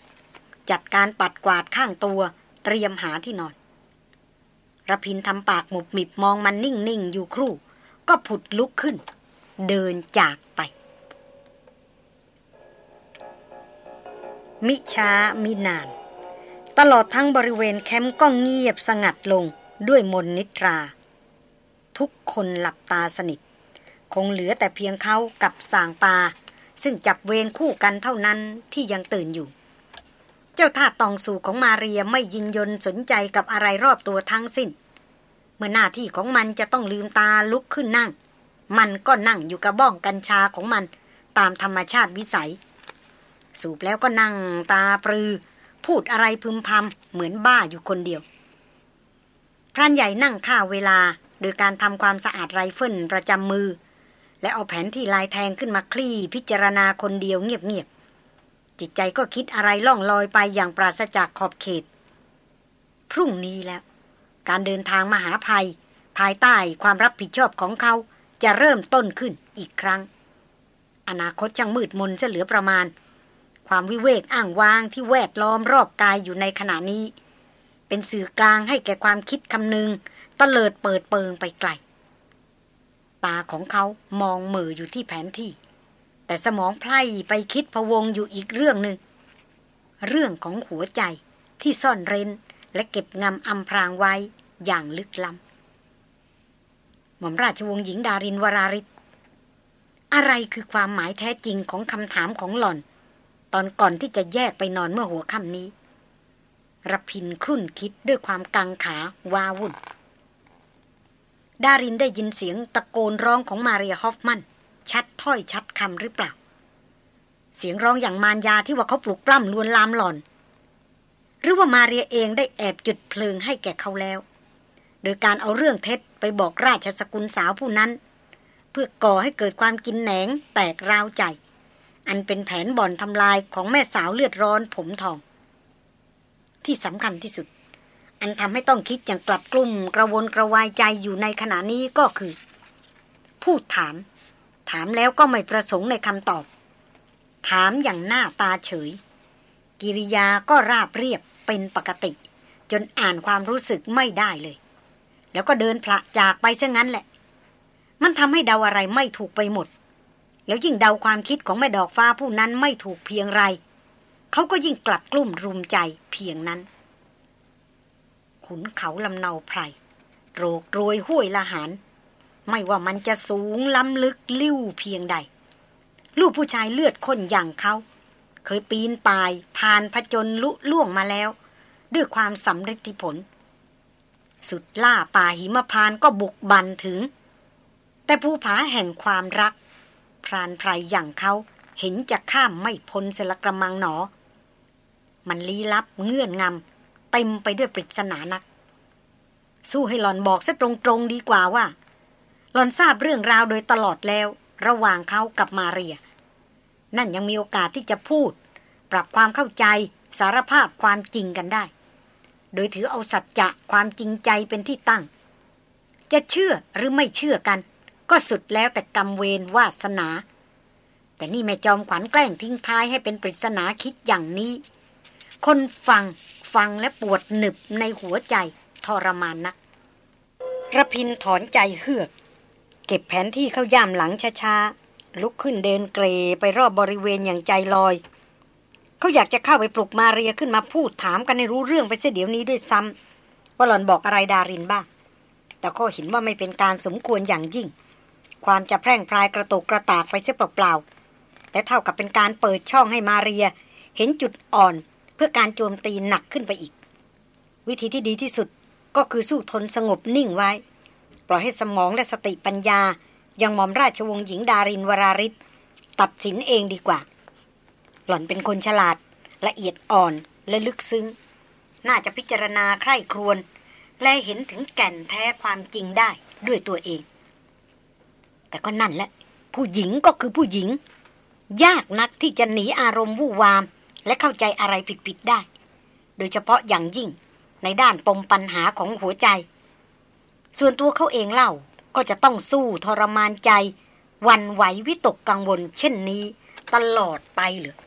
จัดการปัดกวาดข้างตัวเตรียมหาที่นอนระพินทำปากหมุบมิบมองมันนิ่งๆ อยู่ครู่ ก็ผุดลุกขึ้น เดินจากไป มิช้ามินาน ตลอดทั้งบริเวณแคมป์ก็เงียบสงัดลงด้วยมนนิทรา ทุกคนหลับตาสนิท คงเหลือแต่เพียงเขากับสางปา ซึ่งจับเวรคู่กันเท่านั้นที่ยังตื่นอยู่ เจ้าท่าตองสู่ของมาเรียไม่ยินยลสนใจกับอะไรรอบตัวทั้งสิ้น เมื่อหน้าที่ของมันจะต้องลืมตาลุกขึ้นนั่ง มันก็นั่งอยู่กับบ้องกัญชาของมันตามธรรมชาติวิสัย สูบแล้วก็นั่งตาปรือ พูดอะไรพึมพำเหมือนบ้าอยู่คนเดียว พรานใหญ่นั่งฆ่าเวลาโดยการทำความสะอาดไรเฟิลประจำมือ และเอาแผนที่ลายแทงขึ้นมาคลี่พิจารณาคนเดียวเงียบๆจิตใจก็คิดอะไรล่องลอยไปอย่างปราศจากขอบเขต พรุ่งนี้แล้ว การเดินทางมาหาภัย ภายใต้ความรับผิดชอบของเขาจะเริ่มต้นขึ้นอีกครั้ง อนาคตจังมืดมนจะเหลือประมาณ ความวิเวกอ้างว้างที่แวดล้อมรอบกายอยู่ในขณะนี้ เป็นสื่อกลางให้แก่ความคิดคำนึงตะเลิดเปิดเปิงไปไกล ตาของเขามองเหม่ออยู่ที่แผนที่ แต่สมองไพร่ไปคิดพวงอยู่อีกเรื่องหนึ่ง เรื่องของหัวใจที่ซ่อนเร้นและเก็บงำอำพรางไว้อย่างลึกล้ำหม่อมราชวงศ์หญิงดารินวราริศอะไรคือความหมายแท้จริงของคำถามของหล่อน ตอนก่อนที่จะแยกไปนอนเมื่อหัวค่ำนี้รพินครุ่นคิดด้วยความกังขาวาวุ่น ดารินได้ยินเสียงตะโกนร้องของมาเรียฮอฟมัน ชัดถ้อยชัดคำหรือเปล่า เสียงร้องอย่างมารยาที่ว่าเขาปลุกปล้ำลวนลามหล่อน หรือว่ามาเรียเองได้แอบจุดเพลิงให้แก่เขาแล้ว โดยการเอาเรื่องเท็จไปบอกราชสกุลสาวผู้นั้น เพื่อก่อให้เกิดความกินแหนงแตกราวใจ อันเป็นแผนบ่อนทำลายของแม่สาวเลือดร้อนผมทอง ที่สำคัญที่สุด อันทำให้ต้องคิดอย่างกลัดกลุ่มกระวนกระวายใจอยู่ในขณะนี้ก็คือ พูดถาม ถามแล้วก็ไม่ประสงค์ในคำตอบ ถามอย่างหน้าตาเฉย กิริยาก็ราบเรียบเป็นปกติ จนอ่านความรู้สึกไม่ได้เลย แล้วก็เดินพละจากไปซะงั้นแหละ มันทำให้เดาอะไรไม่ถูกไปหมด แล้วยิ่งเดาความคิดของแม่ดอกฟ้าผู้นั้นไม่ถูกเพียงไร เขาก็ยิ่งกลับกลุ่มรุมใจเพียงนั้น ขุนเขาลำเนาไพรโรกรวยห้วยละหารไม่ว่ามันจะสูงล้ำลึกลิ้วเพียงใด ลูกผู้ชายเลือดข้นอย่างเขา เคยปีนป่ายผ่านผจญลุล่วงมาแล้ว ด้วยความสำเร็จผล สุดล่าป่าหิมพานก็บุกบันถึง แต่ภูผาแห่งความรัก พรานไพรอย่างเขาเห็นจะข้ามไม่พ้นเสลกระมังหนอ มันลี้ลับเงื่อนงำเต็มไปด้วยปริศนานัก สู้ให้หลอนบอกซะตรงๆดีกว่าว่า หลอนทราบเรื่องราวโดยตลอดแล้ว ระหว่างเขากับมาเรีย นั่นยังมีโอกาสที่จะพูด ปรับความเข้าใจสารภาพความจริงกันได้ โดยถือเอาสัจจะความจริงใจเป็นที่ตั้ง จะเชื่อหรือไม่เชื่อกัน ก็สุดแล้วแต่กรรมเวรวาสนา แต่นี่แม่จอมขวัญแกล้งทิ้งท้ายให้เป็นปริศนาคิดอย่างนี้ คนฟังฟังและปวดหนึบในหัวใจทรมานนักระพินถอนใจเฮือก เก็บแผนที่เข้าย่ามหลังช้าๆ ลุกขึ้นเดินเกรไปรอบบริเวณอย่างใจลอย เขาอยากจะเข้าไปปลุกมาเรียขึ้นมาพูดถามกันให้รู้เรื่องไปเสียเดี๋ยวนี้ด้วยซ้ำว่าหล่อนบอกอะไรดารินบ้าง แต่ก็เห็นว่าไม่เป็นการสมควรอย่างยิ่ง ความจะแพร่งพรายกระตุกกระตากไปเสียเปล่าๆและเท่ากับเป็นการเปิดช่องให้มาเรีย เห็นจุดอ่อนเพื่อการโจมตีหนักขึ้นไปอีก วิธีที่ดีที่สุดก็คือสู้ทนสงบนิ่งไว้ ปล่อยให้สมองและสติปัญญา ยังหมอมราชวงศ์หญิงดารินวราริศตัดสินเองดีกว่า หล่อนเป็นคนฉลาด ละเอียดอ่อนและลึกซึ้ง น่าจะพิจารณาใคร่ครวญและเห็นถึงแก่นแท้ความจริงได้ด้วยตัวเอง แต่ก็นั่นแหละ ผู้หญิงก็คือผู้หญิง ยากนักที่จะหนีอารมณ์วู่วาม และเข้าใจอะไรผิดๆได้ โดยเฉพาะอย่างยิ่งในด้านปมปัญหาของหัวใจ ส่วนตัวเขาเองเล่าก็จะต้องสู้ทรมานใจ วันไหววิตกกังวล เช่นนี้ ตลอดไปเหรือ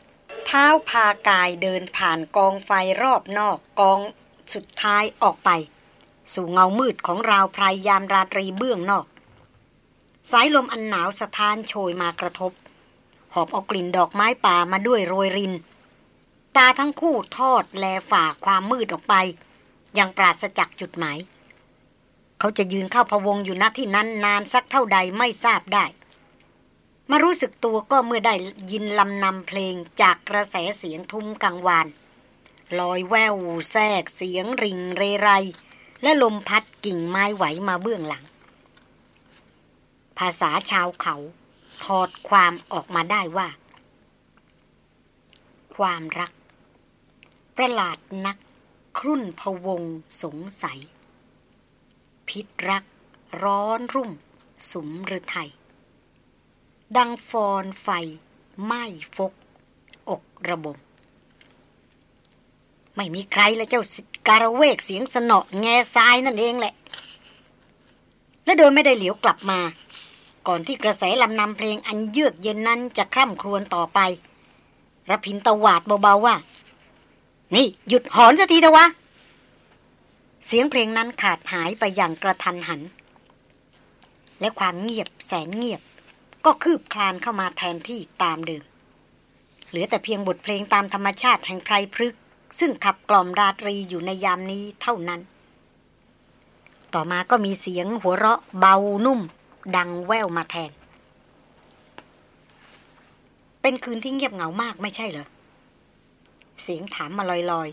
เท้าพากายเดินผ่านกองไฟรอบนอกกองสุดท้ายออกไป สู่เงามืดของราวพรายยามราตรีเบื้องนอก สายลมอันหนาวสะท้านโชยมากระทบ หอบเอากลิ่นดอกไม้ป่ามาด้วยโรยริน ตาทั้งคู่ทอดแลฝ่าความมืดออกไป ยังปราศจากจุดหมาย เขาจะยืนเข้าพวงอยู่ณที่นั้นนานสักเท่าใดไม่ทราบได้ มารู้สึกตัวก็เมื่อได้ยินลำนำเพลงจากกระแสเสียงทุ้มกังวานลอยแววแทรกเสียงริงเรไร และลมพัดกิ่งไม้ไหวมาเบื้องหลัง ภาษาชาวเขาถอดความออกมาได้ว่า ความรัก ประหลาดนัก ครุ่นพวงสงสัย พิษรัก ร้อนรุ่ม สุมฤทัยดังฟอนไฟไหม้ฟก อกระบม ไม่มีใครละเจ้าการเวกเสียงสนอแง่ทรายนั่นเองแหละ และโดยไม่ได้เหลียวกลับมา ก่อนที่กระแสลำนำเพลงอันเยือกเย็นนั้นจะคร่ำครวญต่อไประพินตวาดเบาๆว่า นี่หยุดหอนสักทีเถอะวะ เสียงเพลงนั้นขาดหายไปอย่างกระทันหัน และความเงียบแสนเงียบ ก็คืบคลานเข้ามาแทนที่ตามเดิม เหลือแต่เพียงบทเพลงตามธรรมชาติแห่งไพรพฤกซึ่งขับกล่อมราตรีอยู่ในยามนี้เท่านั้น ต่อมาก็มีเสียงหัวเราะเบานุ่ม ดังแว่วมาแทน เป็นคืนที่เงียบเหงามากไม่ใช่เหรอ เสียงถามมาลอย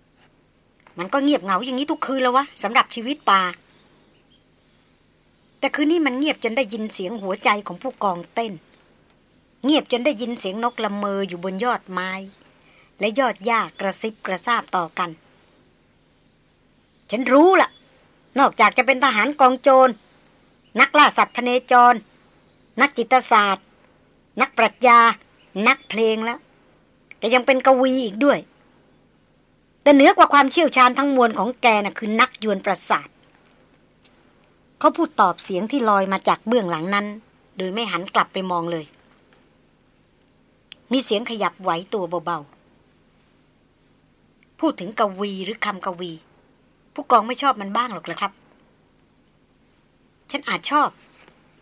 ๆ มันก็เงียบเหงาอย่างนี้ทุกคืนแล้ววะสำหรับชีวิตป่า แต่คืนนี้มันเงียบจนได้ยินเสียงหัวใจของผู้กองเต้น เงียบจนได้ยินเสียงนกละเมออยู่บนยอดไม้ และยอดหญ้ากระซิบกระซาบต่อกัน ฉันรู้ละ่ะนอกจากจะเป็นทหารกองโจร นักล่าสัตว์พเนจร นักจิตศาสตร์ นักปรัชญา นักเพลงแล้วแต่ยังเป็นกวีอีกด้วย แต่เหนือกว่าความเชี่ยวชาญทั้งมวลของแกนะ่ะคือนักยวนประสาทเขาพูดตอบเสียงที่ลอยมาจากเบื้องหลังนั้น โดยไม่หันกลับไปมองเลย มีเสียงขยับไหวตัวเบาๆ พูดถึงกวีหรือคำกวี ผู้กองไม่ชอบมันบ้างหรอกเหรอครับ ฉันอาจชอบ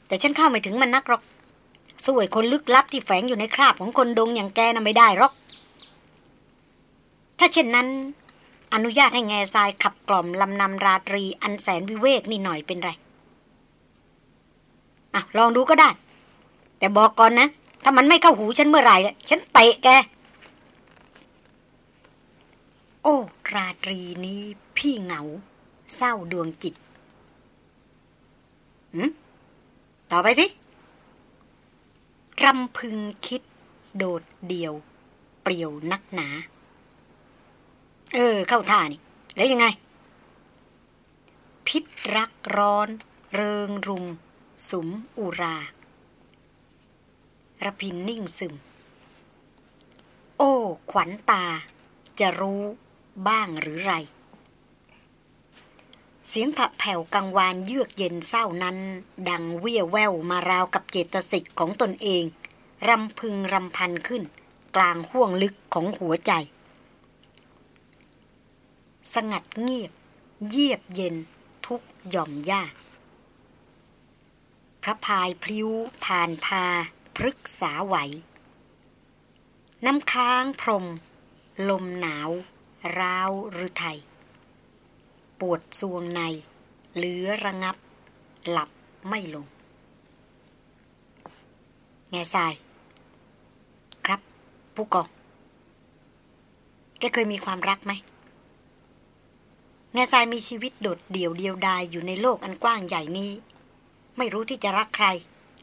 แต่ฉันเข้าไม่ถึงมันนักหรอกสวยคนลึกลับที่แฝงอยู่ในคราบของคนดงอย่างแกน่ะไม่ได้หรอก ถ้าเช่นนั้น อนุญาตให้แง่ทรายขับกล่อมลำนำราตรีอันแสนวิเวกนี่หน่อยเป็นไรอะลองดูก็ได้ แต่บอกก่อนนะ ถ้ามันไม่เข้าหูฉันเมื่อไหร่ ฉันเตะแก โอ้ ราตรีนี้พี่เหงา เศร้าดวงจิต หืมต่อไปสิรำพึงคิด โดดเดี่ยว เปรี่ยวนักหนา เออ เข้าท่านี่ แล้วยังไง พิษรักร้อน เริงรุม สุมอุราระพินนิ่งซึม โอ้ ขวัญตา จะรู้บ้างหรือไร เสียงผักแผ่วกังวานเยือกเย็นเศร้านั้น ดังเวียแววมาราวกับเจตสิกของตนเอง รำพึงรำพันขึ้น กลางห้วงลึกของหัวใจ สงัดเงียบ เยียบเย็นทุกหย่อมย่าพระพายพลิ้วผ่านพาพฤกษาไหว น้ำค้างพรม ลมหนาว ร้าวหรือไทย ปวดซวงในเหลือระงับ หลับไม่ลง แง่ทราย ครับ ผู้กอง แกเคยมีความรักไหม แง่ทรายมีชีวิตโดดเดี่ยวเดียวดายอยู่ในโลกอันกว้างใหญ่นี้ ไม่รู้ที่จะรักใคร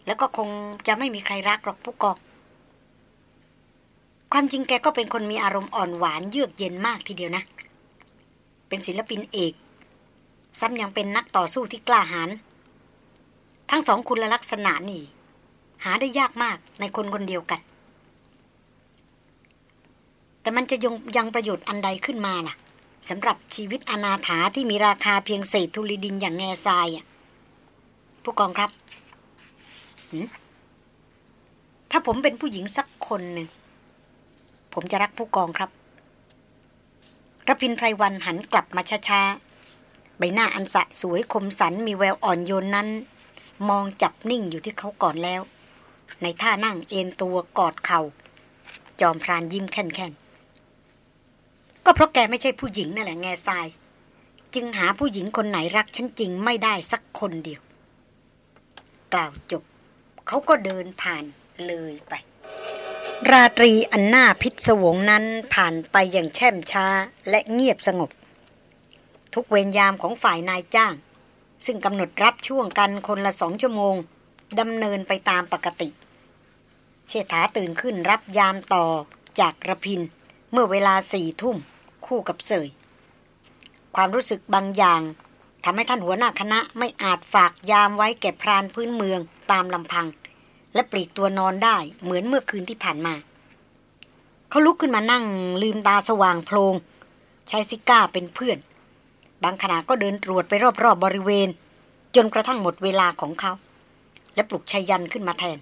แล้วก็คงจะไม่มีใครรักหรอกผู้กองความจริงแกก็เป็นคนมีอารมณ์อ่อนหวานเยือกเย็นมากทีเดียวนะ เป็นศิลปินเอก ซ้ำยังเป็นนักต่อสู้ที่กล้าหาญทั้งสองคุณลักษณะนี่ หาได้ยากมากในคนคนเดียวกัน แต่มันจะยงยังประโยชน์อันใดขึ้นมาล่ะสำหรับชีวิตอนาถาที่มีราคาเพียงเศษธุลิดินอย่างแง่ทรายอะผู้กองครับถ้าผมเป็นผู้หญิงสักคนหนึ่ง ผมจะรักผู้กองครับรพินไพรวันหันกลับมาช้าๆ ใบหน้าอันสะสวยคมสันมีแววอ่อนโยนนั้น มองจับนิ่งอยู่ที่เขาก่อนแล้ว ในท่านั่งเอนตัวกอดเขา่า จอมพรานยิ้มแค่นๆ ก็เพราะแกไม่ใช่ผู้หญิงนั่นแหละแง่ทราย จึงหาผู้หญิงคนไหนรักฉันจริงไม่ได้สักคนเดียว กล่าวจบ เขาก็เดินผ่านเลยไป ราตรีอันน่าพิศวงนั้นผ่านไปอย่างแช่มช้าและเงียบสงบ ทุกเวรยามของฝ่ายนายจ้าง ซึ่งกำหนดรับช่วงกันคนละสองชั่วโมงดำเนินไปตามปกติ เชษฐาตื่นขึ้นรับยามต่อจากระพิน เมื่อเวลาสี่ทุ่ม คู่กับเสย ความรู้สึกบางอย่างทำให้ท่านหัวหน้าคณะไม่อาจฝากยามไว้แก่พรานพื้นเมืองตามลำพัง และปลีกตัวนอนได้เหมือนเมื่อคืนที่ผ่านมา เขาลุกขึ้นมานั่งลืมตาสว่างโพลงใช้ซิก้าเป็นเพื่อน บางขณะก็เดินตรวจไปรอบๆบบริเวณ จนกระทั่งหมดเวลาของเขา และปลุกชายันขึ้นมาแทน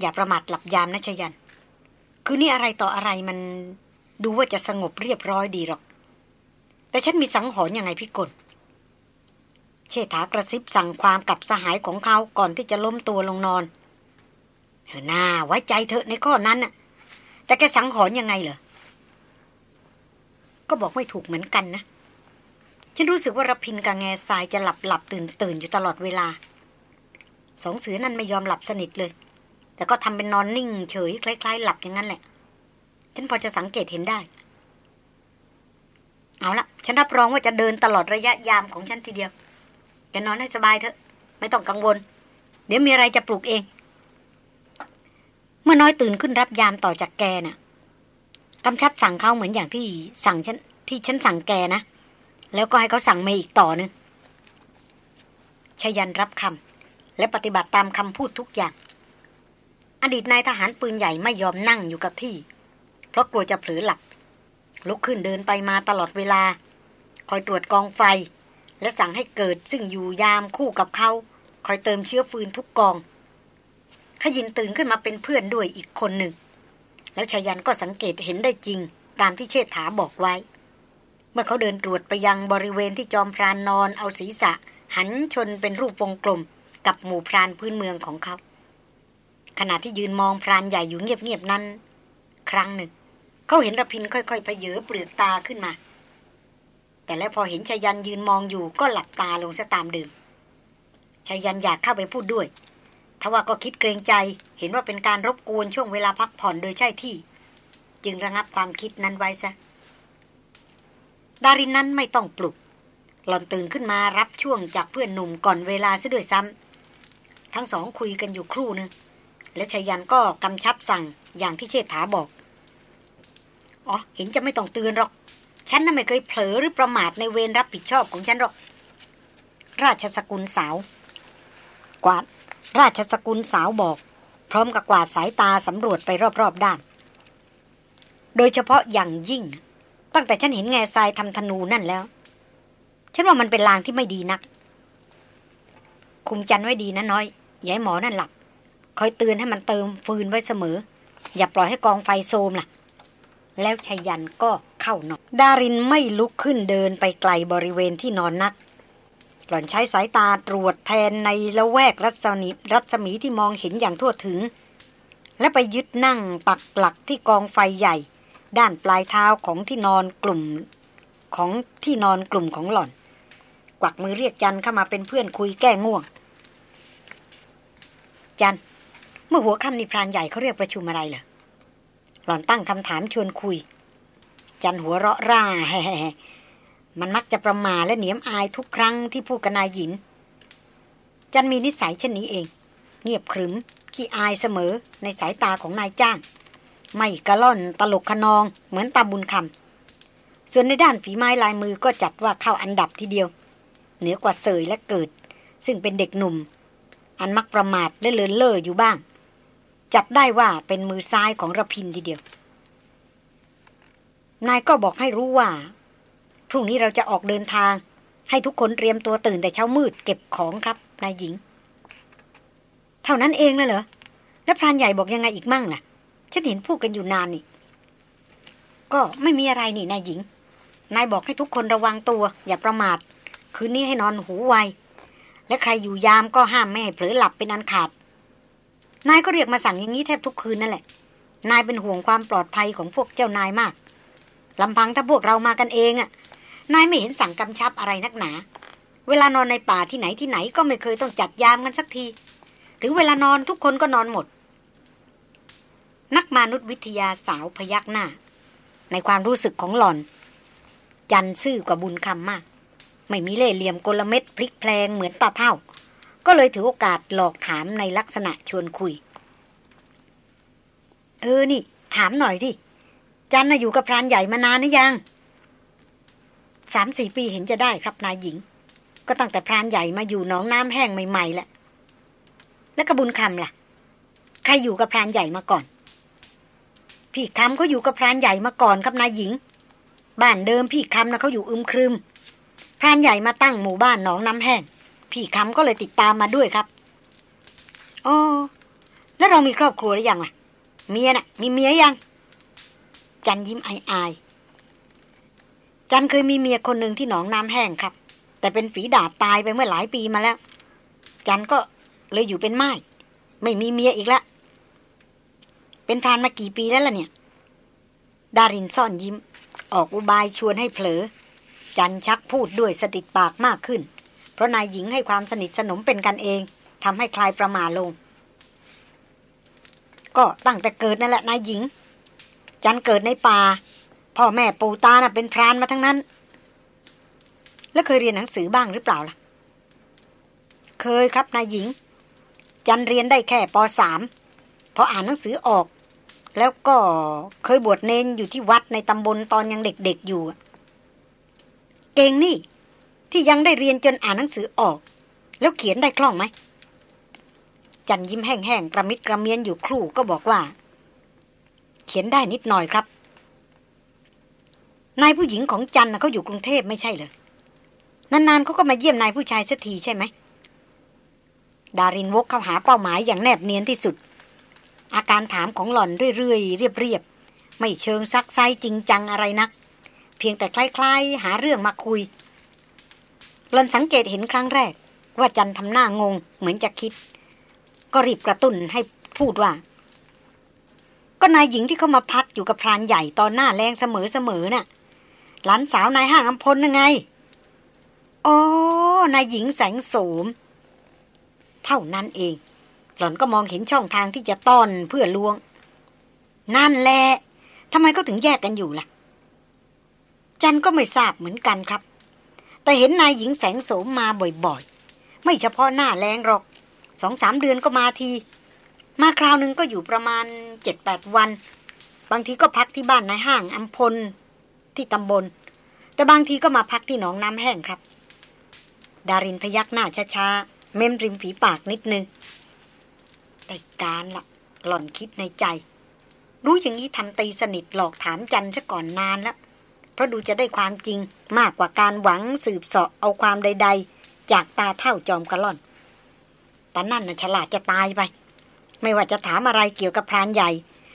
อย่าประมาทหลับยามนะชายัน คือนี่อะไรต่ออะไรมันดูว่าจะสงบเรียบร้อยดีหรอก แต่ฉันมีสังหรณ์ยังไงพี่กลเชษฐากระซิบสั่งความกับสหายของเขาก่อนที่จะล้มตัวลงนอนเธอหน้าไว้ใจเธอในข้อนั้นน่ะ แต่แกสังหรณ์ยังไงเหรอ ก็บอกไม่ถูกเหมือนกันนะ ฉันรู้สึกว่ารพินกับแง่ทรายจะหลับหลับตื่นตื่นอยู่ตลอดเวลา สองเสือนั่นไม่ยอมหลับสนิทเลย แต่ก็ทำเป็นนอนนิ่งเฉยคล้าย ๆ หลับอย่างนั้นแหละ ฉันพอจะสังเกตเห็นได้ เอาละฉันรับรองว่าจะเดินตลอดระยะยามของฉันทีเดียวแกนอนให้สบายเถอะ ไม่ต้องกังวล เดี๋ยวมีอะไรจะปลุกเอง เมื่อน้อยตื่นขึ้นรับยามต่อจากแกนะ่ะ กำชับสั่งเขาเหมือนอย่างที่สั่งฉันที่ฉันสั่งแกนะ แล้วก็ให้เขาสั่งเมย์อีกต่อนึงชยันรับคำและปฏิบัติตามคำพูดทุกอย่าง อดีตนายทหารปืนใหญ่ไม่ยอมนั่งอยู่กับที่ เพราะกลัวจะเผลอหลับลุกขึ้นเดินไปมาตลอดเวลา คอยตรวจกองไฟ และสั่งให้เกิดซึ่งอยู่ยามคู่กับเขา คอยเติมเชื้อฟืนทุกกองขยินตื่นขึ้นมาเป็นเพื่อนด้วยอีกคนหนึ่ง แล้วชายันก็สังเกตเห็นได้จริง ตามที่เชษฐาบอกไว้ เมื่อเขาเดินตรวจไปยังบริเวณที่จอมพรานนอนเอาศีรษะ หันชนเป็นรูปวงกลม กับหมู่พรานพื้นเมืองของเขา ขณะที่ยืนมองพรานใหญ่อยู่เงียบๆนั้น ครั้งหนึ่ง เขาเห็นระพินค่อยๆเพเยอเปลือกตาขึ้นมา แต่แล้วพอเห็นชายันยืนมองอยู่ก็หลับตาลงซะตามเดิมชายันอยากเข้าไปพูดด้วยทว่าก็คิดเกรงใจ เห็นว่าเป็นการรบกวนช่วงเวลาพักผ่อนโดยใช่ที่ จึงระงับความคิดนั้นไว้ซะ ดารินนั้นไม่ต้องปลุก หล่อนตื่นขึ้นมารับช่วงจากเพื่อนหนุ่มก่อนเวลาซะด้วยซ้ำทั้งสองคุยกันอยู่ครู่นึงแล้วชายันก็กำชับสั่งอย่างที่เชษฐาบอก อ๋อ เห็นจะไม่ต้องเตือนหรอก ฉันน่ะไม่เคยเผลอหรือประมาทในเวรรับผิดชอบของฉันหรอก ราชสกุลสาว กวาดราชสกุลสาวบอก พร้อมกับกวาดสายตาสำรวจไปรอบๆด้าน โดยเฉพาะอย่างยิ่ง ตั้งแต่ฉันเห็นแง่ทรายทำธนูนั่นแล้ว ฉันว่ามันเป็นลางที่ไม่ดีนัก คุมจันไว้ดีนะน้อยอย่าให้หมอนั่นหลับ คอยเตือนให้มันเติมฟืนไว้เสมอ อย่าปล่อยให้กองไฟโซมล่ะ แล้วชายันก็เข้านอนดารินไม่ลุกขึ้นเดินไปไกลบริเวณที่นอนนัก หล่อนใช้สายตาตรวจแทนในละแวกรัศมีรัศมีที่มองเห็นอย่างทั่วถึง และไปยึดนั่งปักหลักที่กองไฟใหญ่ ด้านปลายเท้าของที่นอนกลุ่มของที่นอนกลุ่มของหล่อน กวักมือเรียกจันเข้ามาเป็นเพื่อนคุยแก้ง่วง จัน เมื่อหัวค่ำนิพรานใหญ่เขาเรียกประชุมอะไรเหรอหล่อนตั้งคำถามชวนคุย จันหัวเราะร่าแฮ่ มันมักจะประมาและเหนียมอายทุกครั้งที่พูดกับนายหญิน จันมีนิสัยเช่นนี้เอง เงียบขรึม ขี้อายเสมอในสายตาของนายจ้าง ไม่กระล่อนตลกขนองเหมือนตาบุญคำส่วนในด้านฝีไม้ลายมือก็จัดว่าเข้าอันดับทีเดียว เหนือกว่าเสยและเกิด ซึ่งเป็นเด็กหนุ่ม อันมักประมาทและเลินเล่ออยู่บ้าง จับได้ว่าเป็นมือซ้ายของระพินทีเดียวนายก็บอกให้รู้ว่า พรุ่งนี้เราจะออกเดินทาง ให้ทุกคนเตรียมตัวตื่นแต่เช้ามืดเก็บของครับนายหญิง เท่านั้นเองเลยเหรอ แล้วพรานใหญ่บอกยังไงอีกมั่งล่ะ ฉันเห็นพูดกันอยู่นานนี่ ก็ไม่มีอะไรนี่นายหญิง นายบอกให้ทุกคนระวังตัว อย่าประมาท คืนนี้ให้นอนหูไว และใครอยู่ยามก็ห้ามไม่ให้เผลอหลับเป็นอันขาด นายก็เรียกมาสั่งอย่างนี้แทบทุกคืนนั่นแหละ นายเป็นห่วงความปลอดภัยของพวกเจ้านายมากลำพังถ้าพวกเรามากันเองอะ่ะ นายไม่เห็นสั่งกำชับอะไรนักหนา เวลานอนในป่าที่ไหนที่ไหนก็ไม่เคยต้องจัดยามกันสักที ถึงเวลานอนทุกคนก็นอนหมด นักมนุษยวิทยาสาวพยักหน้า ในความรู้สึกของหล่อน จันซื่อกว่าบุญคำมาก ไม่มีเล่เหลี่ยมกลเม็ดพลิกแพลงเหมือนตาเท่า ก็เลยถือโอกาสหลอกถามในลักษณะชวนคุย เออนี่ ถามหน่อยดิจันน่ะอยู่กับพรานใหญ่มานานนะยัง สามสี่ปีเห็นจะได้ครับนายหญิง ก็ตั้งแต่พรานใหญ่มาอยู่หนองน้ำแห้งใหม่ๆแหละแล้วกระบุญคำล่ะ ใครอยู่กับพรานใหญ่มาก่อน พี่คำเขาอยู่กับพรานใหญ่มาก่อนครับนายหญิง บ้านเดิมพี่คำนะเขาอยู่อึมครึมพรานใหญ่มาตั้งหมู่บ้านหนองน้ำแห้ง พี่คำก็เลยติดตามมาด้วยครับอ๋อแล้วเรามีครอบครัวหรือยังล่ะ เมียน่ะ มีเมียยัง จันยิ้มอายอาย จันเคยมีเมียคนหนึ่งที่หนองน้ำแห้งครับ แต่เป็นฝีดาดตายไปเมื่อหลายปีมาแล้ว จันก็เลยอยู่เป็นไม้ไม่มีเมียอีกแล้วเป็นพรานมากี่ปีแล้วล่ะเนี่ย ดารินซ่อนยิ้ม ออกอุบายชวนให้เผลอ จันชักพูดด้วยสติปากมากขึ้น เพราะนายหญิงให้ความสนิทสนมเป็นกันเองทำให้คลายประมาลง ก็ตั้งแต่เกิดนั่นแหละนายหญิง จันเกิดในป่า พ่อแม่ปู่ตาน่ะเป็นพรานมาทั้งนั้น แล้วเคยเรียนหนังสือบ้างหรือเปล่าล่ะ เคยครับนายหญิง จันเรียนได้แค่ปสามพออ่านหนังสือออก แล้วก็เคยบวชเนนอยู่ที่วัดในตำบลตอนยังเด็กๆอยู่ เก่งนี่ ที่ยังได้เรียนจนอ่านหนังสือออก แล้วเขียนได้คล่องไหมจันยิ้มแห้งๆกระมิดกระเมียนอยู่ครู่ก็บอกว่า เขียนได้นิดหน่อยครับ นายผู้หญิงของจันนะเขาอยู่กรุงเทพไม่ใช่เหรอนานๆเขาก็มาเยี่ยมนายผู้ชายสักทีใช่ไหม ดารินวกเข้าหาเป้าหมายอย่างแนบเนียนที่สุด อาการถามของหล่อนเรื่อยๆ เรียบๆ ไม่เชิงซักไซจริงจังอะไรนัก เพียงแต่คล้ายๆ หาเรื่องมาคุย หล่อนสังเกตเห็นครั้งแรก ว่าจันทำหน้างงเหมือนจะคิด ก็รีบกระตุ้นให้พูดว่า ก็นายหญิงที่เขามาพักอยู่กับพรานใหญ่ตอนหน้าแรงเสมอๆน่ะ หลานสาวนายห้างอัมพลยังไง อ๋อ นายหญิงแสงโสม เท่านั้นเอง หล่อนก็มองเห็นช่องทางที่จะต้อนเพื่อลวง นั่นแหละทำไมก็ถึงแยกกันอยู่ล่ะ จันก็ไม่ทราบเหมือนกันครับ แต่เห็นนายหญิงแสงโสมมาบ่อยๆ ไม่เฉพาะหน้าแรงหรอก สองสามเดือนก็มาที มาคราวหนึ่งก็อยู่ประมาณเจ็ดแปดวัน บางทีก็พักที่บ้านนายห้างอัมพล ที่ตำบล แต่บางทีก็มาพักที่หนองน้ำแห้งครับ ดารินพยักหน้าช้าๆ เม้มริมฝีปากนิดนึง แต่การละหล่อนคิดในใจ รู้อย่างนี้ทำตีสนิทหลอกถามจันซะก่อนนานแล้วเพราะดูจะได้ความจริงมากกว่าการหวังสืบเสาะเอาความใด ๆ จากตาเท่าจอมกระล่อนแต่นั่นน่ะฉลาดจะตายไป ไม่ว่าจะถามอะไรเกี่ยวกับพรานใหญ่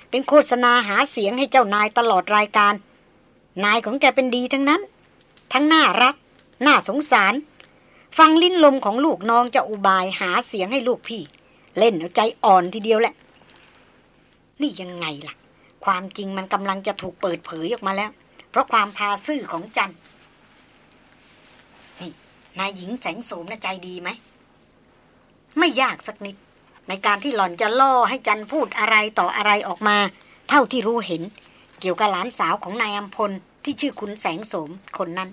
เป็นโฆษณาหาเสียงให้เจ้านายตลอดรายการ นายของแกเป็นดีทั้งนั้น ทั้งน่ารัก น่าสงสาร ฟังลิ้นลมของลูกน้องจะอุบายหาเสียงให้ลูกพี่ เล่นเอาใจอ่อนทีเดียวแหละ นี่ยังไงล่ะ ความจริงมันกำลังจะถูกเปิดเผยออกมาแล้ว เพราะความพาซื่อของจันนี่นายหญิงแสงโสมน่ะใจดีไหม ไม่ยากสักนิด ในการที่หล่อนจะล่อให้จันพูดอะไรต่ออะไรออกมา เท่าที่รู้เห็น เกี่ยวกับหลานสาวของนายอัมพลที่ชื่อคุณแสงโสมคนนั้น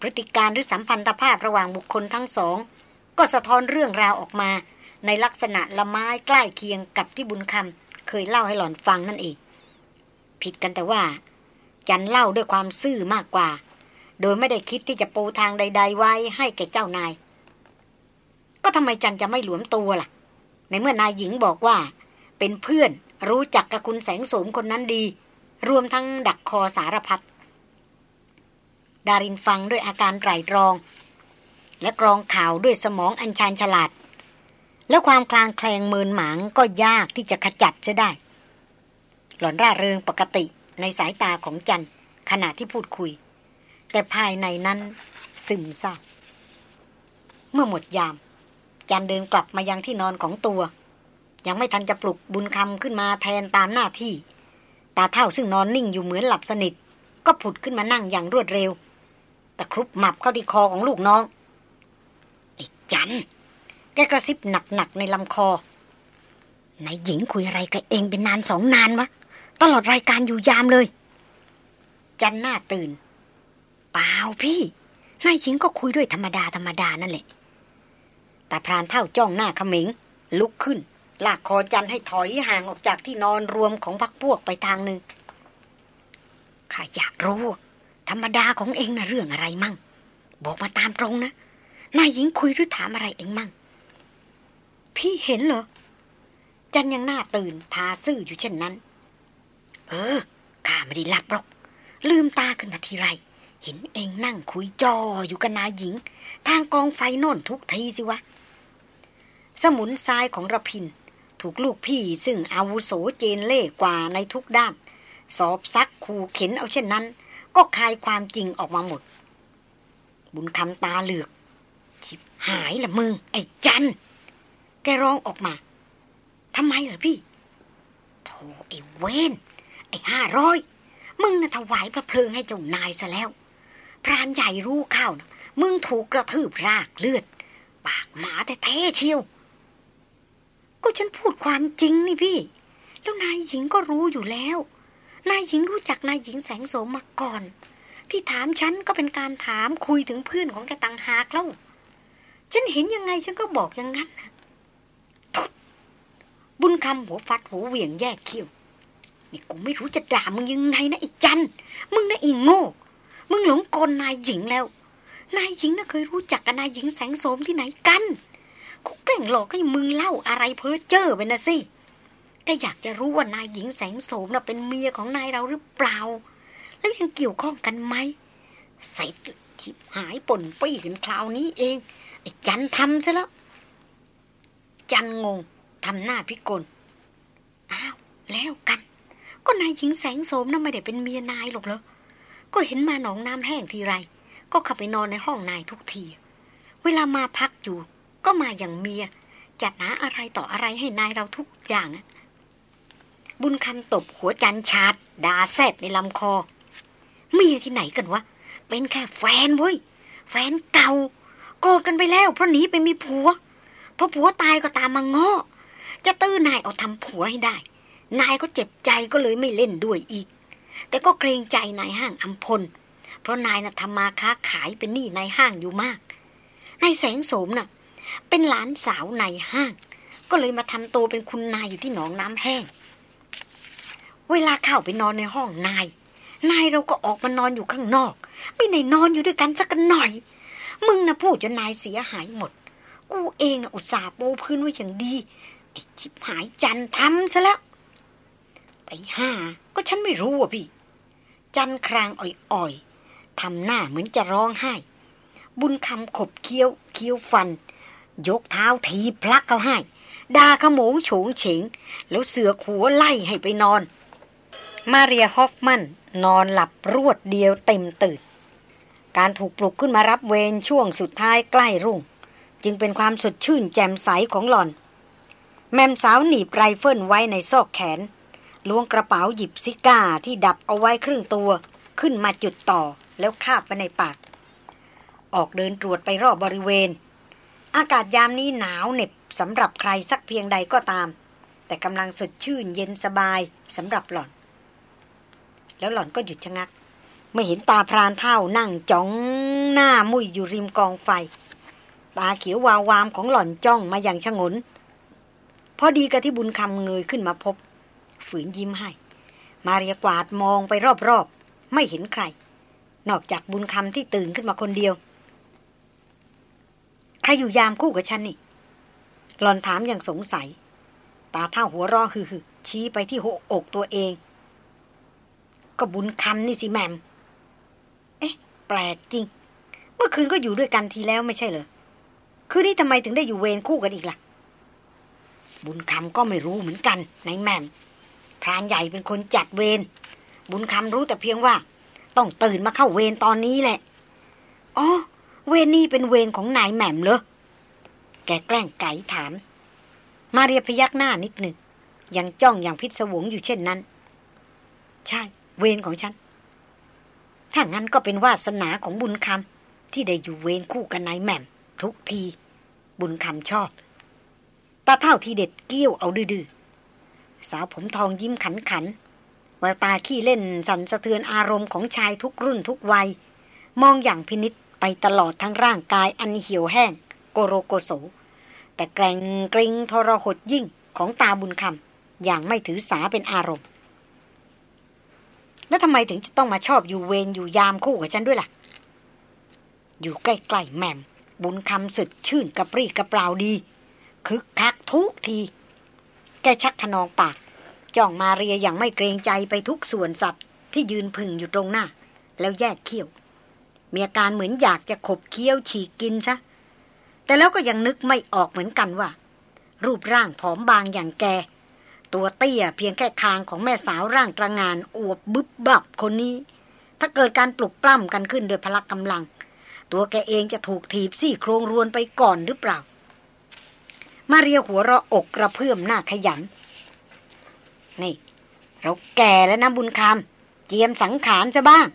พฤติการหรือสัมพันธภาพระหว่างบุคคลทั้งสอง ก็สะท้อนเรื่องราวออกมาในลักษณะละไม้ใกล้เคียงกับที่บุญคำเคยเล่าให้หล่อนฟังนั่นเอง ผิดกันแต่ว่า จันเล่าด้วยความซื่อมากกว่า โดยไม่ได้คิดที่จะปูทางใด ๆ ไว้ให้แก่เจ้านาย ก็ทำไมจันจะไม่หลวมตัวล่ะ ในเมื่อนายหญิงบอกว่า เป็นเพื่อนรู้จักกับคุณแสงโสมคนนั้นดี รวมทั้งดักคอสารพัดดารินฟังด้วยอาการไตรตรอง และกรองข่าวด้วยสมองอัญชานฉลาด แล้วความคลางแคลงเมินหมางก็ยากที่จะขจัดจะได้ หล่อนร่าเริงปกติในสายตาของจันขณะที่พูดคุย แต่ภายในนั้นซึมเศร้าเมื่อหมดยาม จันเดินกลับมายังที่นอนของตัว ยังไม่ทันจะปลุกบุญคำขึ้นมาแทนตามหน้าที่ ตาเท่าซึ่งนอนนิ่งอยู่เหมือนหลับสนิท ก็ผุดขึ้นมานั่งอย่างรวดเร็วแต่ครุบหมับเข้าที่คอของลูกน้องไอ้จันแกกระซิบหนักๆในลำคอนายหญิงคุยอะไรกับเองเป็นนานสองนานวะ ตลอดรายการอยู่ยามเลย จันหน้าตื่น เปล่าพี่นายหญิงก็คุยด้วยธรรมดาธรรมดานั่นแหละแต่พรานเท่าจ้องหน้าขมิงลุกขึ้น ลากคอจันให้ถอยห่างออกจากที่นอนรวมของพักพวกไปทางหนึ่งข้าอยากรู้ ธรรมดาของเองนะเรื่องอะไรมั่ง บอกมาตามตรงนะนายหญิงคุยหรือถามอะไรเองมั่ง พี่เห็นเหรอ จันยังหน้าตื่นพาซื่ออยู่เช่นนั้น เออข้าไม่ได้หลับหรอก ลืมตาขึ้นมาทีไรเห็นเองนั่งคุยจออยู่กับนายหญิง ทางกองไฟโน่นทุกทีสิวะ สมุนซ้ายของระพิน ถูกลูกพี่ซึ่งอาวุโสเจนเล่กว่าในทุกด้าน สอบซักขูเข็นเอาเช่นนั้น ก็คายความจริงออกมาหมด บุญคำตาเหลือกชิบหายละมึง ไอ้จัน แกร้องออกมาทำไมเหรอพี่โธ่ไอ้เวนไอ้ห้าร้อยมึงน่ะถวายพระเพลิงให้เจ้านายซะแล้ว พรานใหญ่รู้ข้าวนะมึงถูกกระทืบรากเลือด ปากหมาแต่แท้เชียว ก็ฉันพูดความจริงนี่พี่ แล้วนายหญิงก็รู้อยู่แล้ว นายหญิงรู้จักนายหญิงแสงโสมมาก่อน ที่ถามฉันก็เป็นการถามคุยถึงเพื่อนของแกต่างหากแล้วฉันเห็นยังไงฉันก็บอกอย่างนั้นทุดบุญคำหัวฟัดหัวเหวี่ยงแยกเขี้ยวนี่กูไม่รู้จะด่ามึงยังไงนะไอ้จันมึงนะอีโง่ มึงหลงกลนายหญิงแล้ว นายหญิงน่ะเคยรู้จักกับนายหญิงแสงโสมที่ไหนกัน กูแกล้งหลอกให้มึงเล่าอะไรเพ้อเจ้อไปนะสิก็อยากจะรู้ว่านายหญิงแสงโสมน่ะเป็นเมียของนายเราหรือเปล่า แล้วยังเกี่ยวข้องกันไหมใส่ชิบหายป่นปี้ขึ้นคราวนี้เองไอ้จันทำซะแล้วจันงงทำหน้าพิกลอ้าวแล้วกัน ก็นายหญิงแสงโสมน่ะไม่ได้เป็นเมียนายหรอกเหรอก็เห็นมาหนองน้ำแห้งทีไร ก็เข้าไปนอนในห้องนายทุกที เวลามาพักอยู่ ก็มาอย่างเมีย จัดหาอะไรต่ออะไรให้นายเราทุกอย่างอะบุญคำตบหัวจันชาดดาแซดในลำคอ เมียที่ไหนกันวะ เป็นแค่แฟนเว้ย แฟนเก่า โกรธกันไปแล้วเพราะหนีไปมีผัวพอผัวตายก็ตามมาง้อจะตื้อนายเอาทำผัวให้ได้ นายก็เจ็บใจก็เลยไม่เล่นด้วยอีก แต่ก็เกรงใจนายห้างอัมพล เพราะนายน่ะทำมาค้าขายเป็นหนี้นายห้างอยู่มากนายแสงโสมน่ะ เป็นหลานสาวนายห้าง ก็เลยมาทำตัวเป็นคุณนายอยู่ที่หนองน้ำแห้ง เวลาเข้าไปนอนในห้องนาย นายเราก็ออกมานอนอยู่ข้างนอก ไม่ได้นอนอยู่ด้วยกันสักหน่อย มึงนะพูดจนนายเสียหายหมด กูเองนะอุตส่าห์ปูพื้นไว้อย่างดีไอ้ชิบหายจันทำซะแล้วไปห้าก็ฉันไม่รู้อะพี่ จันครางอ่อยๆทำหน้าเหมือนจะร้องไห้ บุญคำขบเขี้ยวเคี้ยวฟัน ยกเท้าทีพลักเขาให้ด่าขโมงโฉงเฉง แล้วเสือกหัวไล่ให้ไปนอน มาเรียฮอฟมันน์นอนหลับรวดเดียวเต็มตื่น การถูกปลุกขึ้นมารับเวรช่วงสุดท้ายใกล้รุ่ง จึงเป็นความสดชื่นแจ่มใสของหล่อน แหม่มสาวหนีบไรเฟิลไว้ในซอกแขน ล้วงกระเป๋าหยิบซิการ์ที่ดับเอาไว้ครึ่งตัว ขึ้นมาจุดต่อแล้วคาบไปในปาก ออกเดินตรวจไปรอบบริเวณ อากาศยามนี้หนาวเหน็บสำหรับใครสักเพียงใดก็ตาม แต่กำลังสดชื่นเย็นสบายสำหรับหล่อน แล้วหล่อนก็หยุดชะงักไม่เห็นตาพรานเท่านั่งจ้องหน้ามุ่ยอยู่ริมกองไฟ ตาเขียววาววามของหล่อนจ้องมาอย่างชงน พอดีกับที่บุญคำเงยขึ้นมาพบ ฝืนยิ้มให้ มาเรียกวาดมองไปรอบๆ ไม่เห็นใคร นอกจากบุญคำที่ตื่นขึ้นมาคนเดียว ใครอยู่ยามคู่กับฉันนี่หลอนถามอย่างสงสัย ตาเท่าหัวรอฮือชี้ไปที่หัวอกตัวเอง ก็บุญคำนี่สิแมม เอ๊ะ แปลกจริง เมื่อคืนก็อยู่ด้วยกันทีแล้วไม่ใช่เหรอ คืนนี้ทำไมถึงได้อยู่เวรคู่กันอีกล่ะ บุญคำก็ไม่รู้เหมือนกันนายแมม พรานใหญ่เป็นคนจัดเวร บุญคำรู้แต่เพียงว่า ต้องตื่นมาเข้าเวรตอนนี้แหละ อ๋อ เวนี่เป็นเวรของนายแหม่มเหรอ แกแกล้งไก่ถาม มาเรียพยักหน้านิดหนึ่ง ยังจ้องอย่างพิศวงอยู่เช่นนั้น ใช่ เวรของฉัน ถ้างั้นก็เป็นวาสนาของบุญคำที่ได้อยู่เวรคู่กับนายแหม่ม ทุกที บุญคำชอบ ตาเท่าทีเด็ดเกี้ยวเอาดื้อสาวผมทองยิ้มขันขันแววตาขี้เล่นสันสะเทือนอารมณ์ของชายทุกรุ่นทุกวัย มองอย่างพินิษ ไปตลอดทั้งร่างกายอันเหี่ยวแห้ง โกโรโกโส แต่แกรงกริงทรหดยิ่งของตาบุญคำอย่างไม่ถือสาเป็นอารมณ์ แล้วทำไมถึงจะต้องมาชอบอยู่เวรอยู่ยามคู่กับฉันด้วยล่ะ อยู่ใกล้ๆแม่มบุญคำสุดชื่นกระปรี้กระเปล่าดี คึกคักทุกที แกชักขนองปาก จ้องมาเรียอย่างไม่เกรงใจไปทุกส่วนสัตว์ที่ยืนพึ่งอยู่ตรงหน้า แล้วแยกเขี้ยว มีอาการเหมือนอยากจะขบเคี้ยวฉีกกินซะ แต่แล้วก็ยังนึกไม่ออกเหมือนกันว่า รูปร่างผอมบางอย่างแก ตัวเตี้ยเพียงแค่คางของแม่สาวร่างตระงานอวบบึบบับคนนี้ ถ้าเกิดการปลุกปล้ำกันขึ้นโดยพละกำลัง ตัวแกเองจะถูกถีบซี่โครงรวนไปก่อนหรือเปล่า มาเรียหัวเราะอกกระเพื่อมหน้าขยัน นี่ เราแก่แล้วนะบุญคำเจียมสังขารซะบ้าง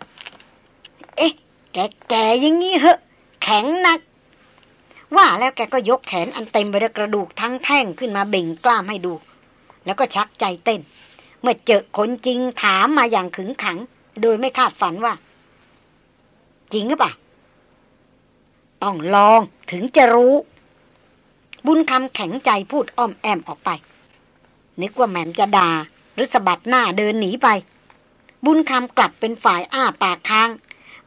แกแก่ยังงี้เหอะ แข็งนัก ว่าแล้วแกก็ยกแขนอันเต็มไปด้วยกระดูกทั้งแท่งขึ้นมาเบ่งกล้ามให้ดู แล้วก็ชักใจเต้น เมื่อเจอคนจริงถามมาอย่างขึงขัง โดยไม่คาดฝันว่า จริงหรือเปล่าต้องลองถึงจะรู้ บุญคำแข็งใจพูดอ้อมแอมออกไป นึกว่าแหม่มจะดา่าหรือสะบัดหน้าเดินหนีไป บุญคำกลับเป็นฝ่ายอ้าปากค้าง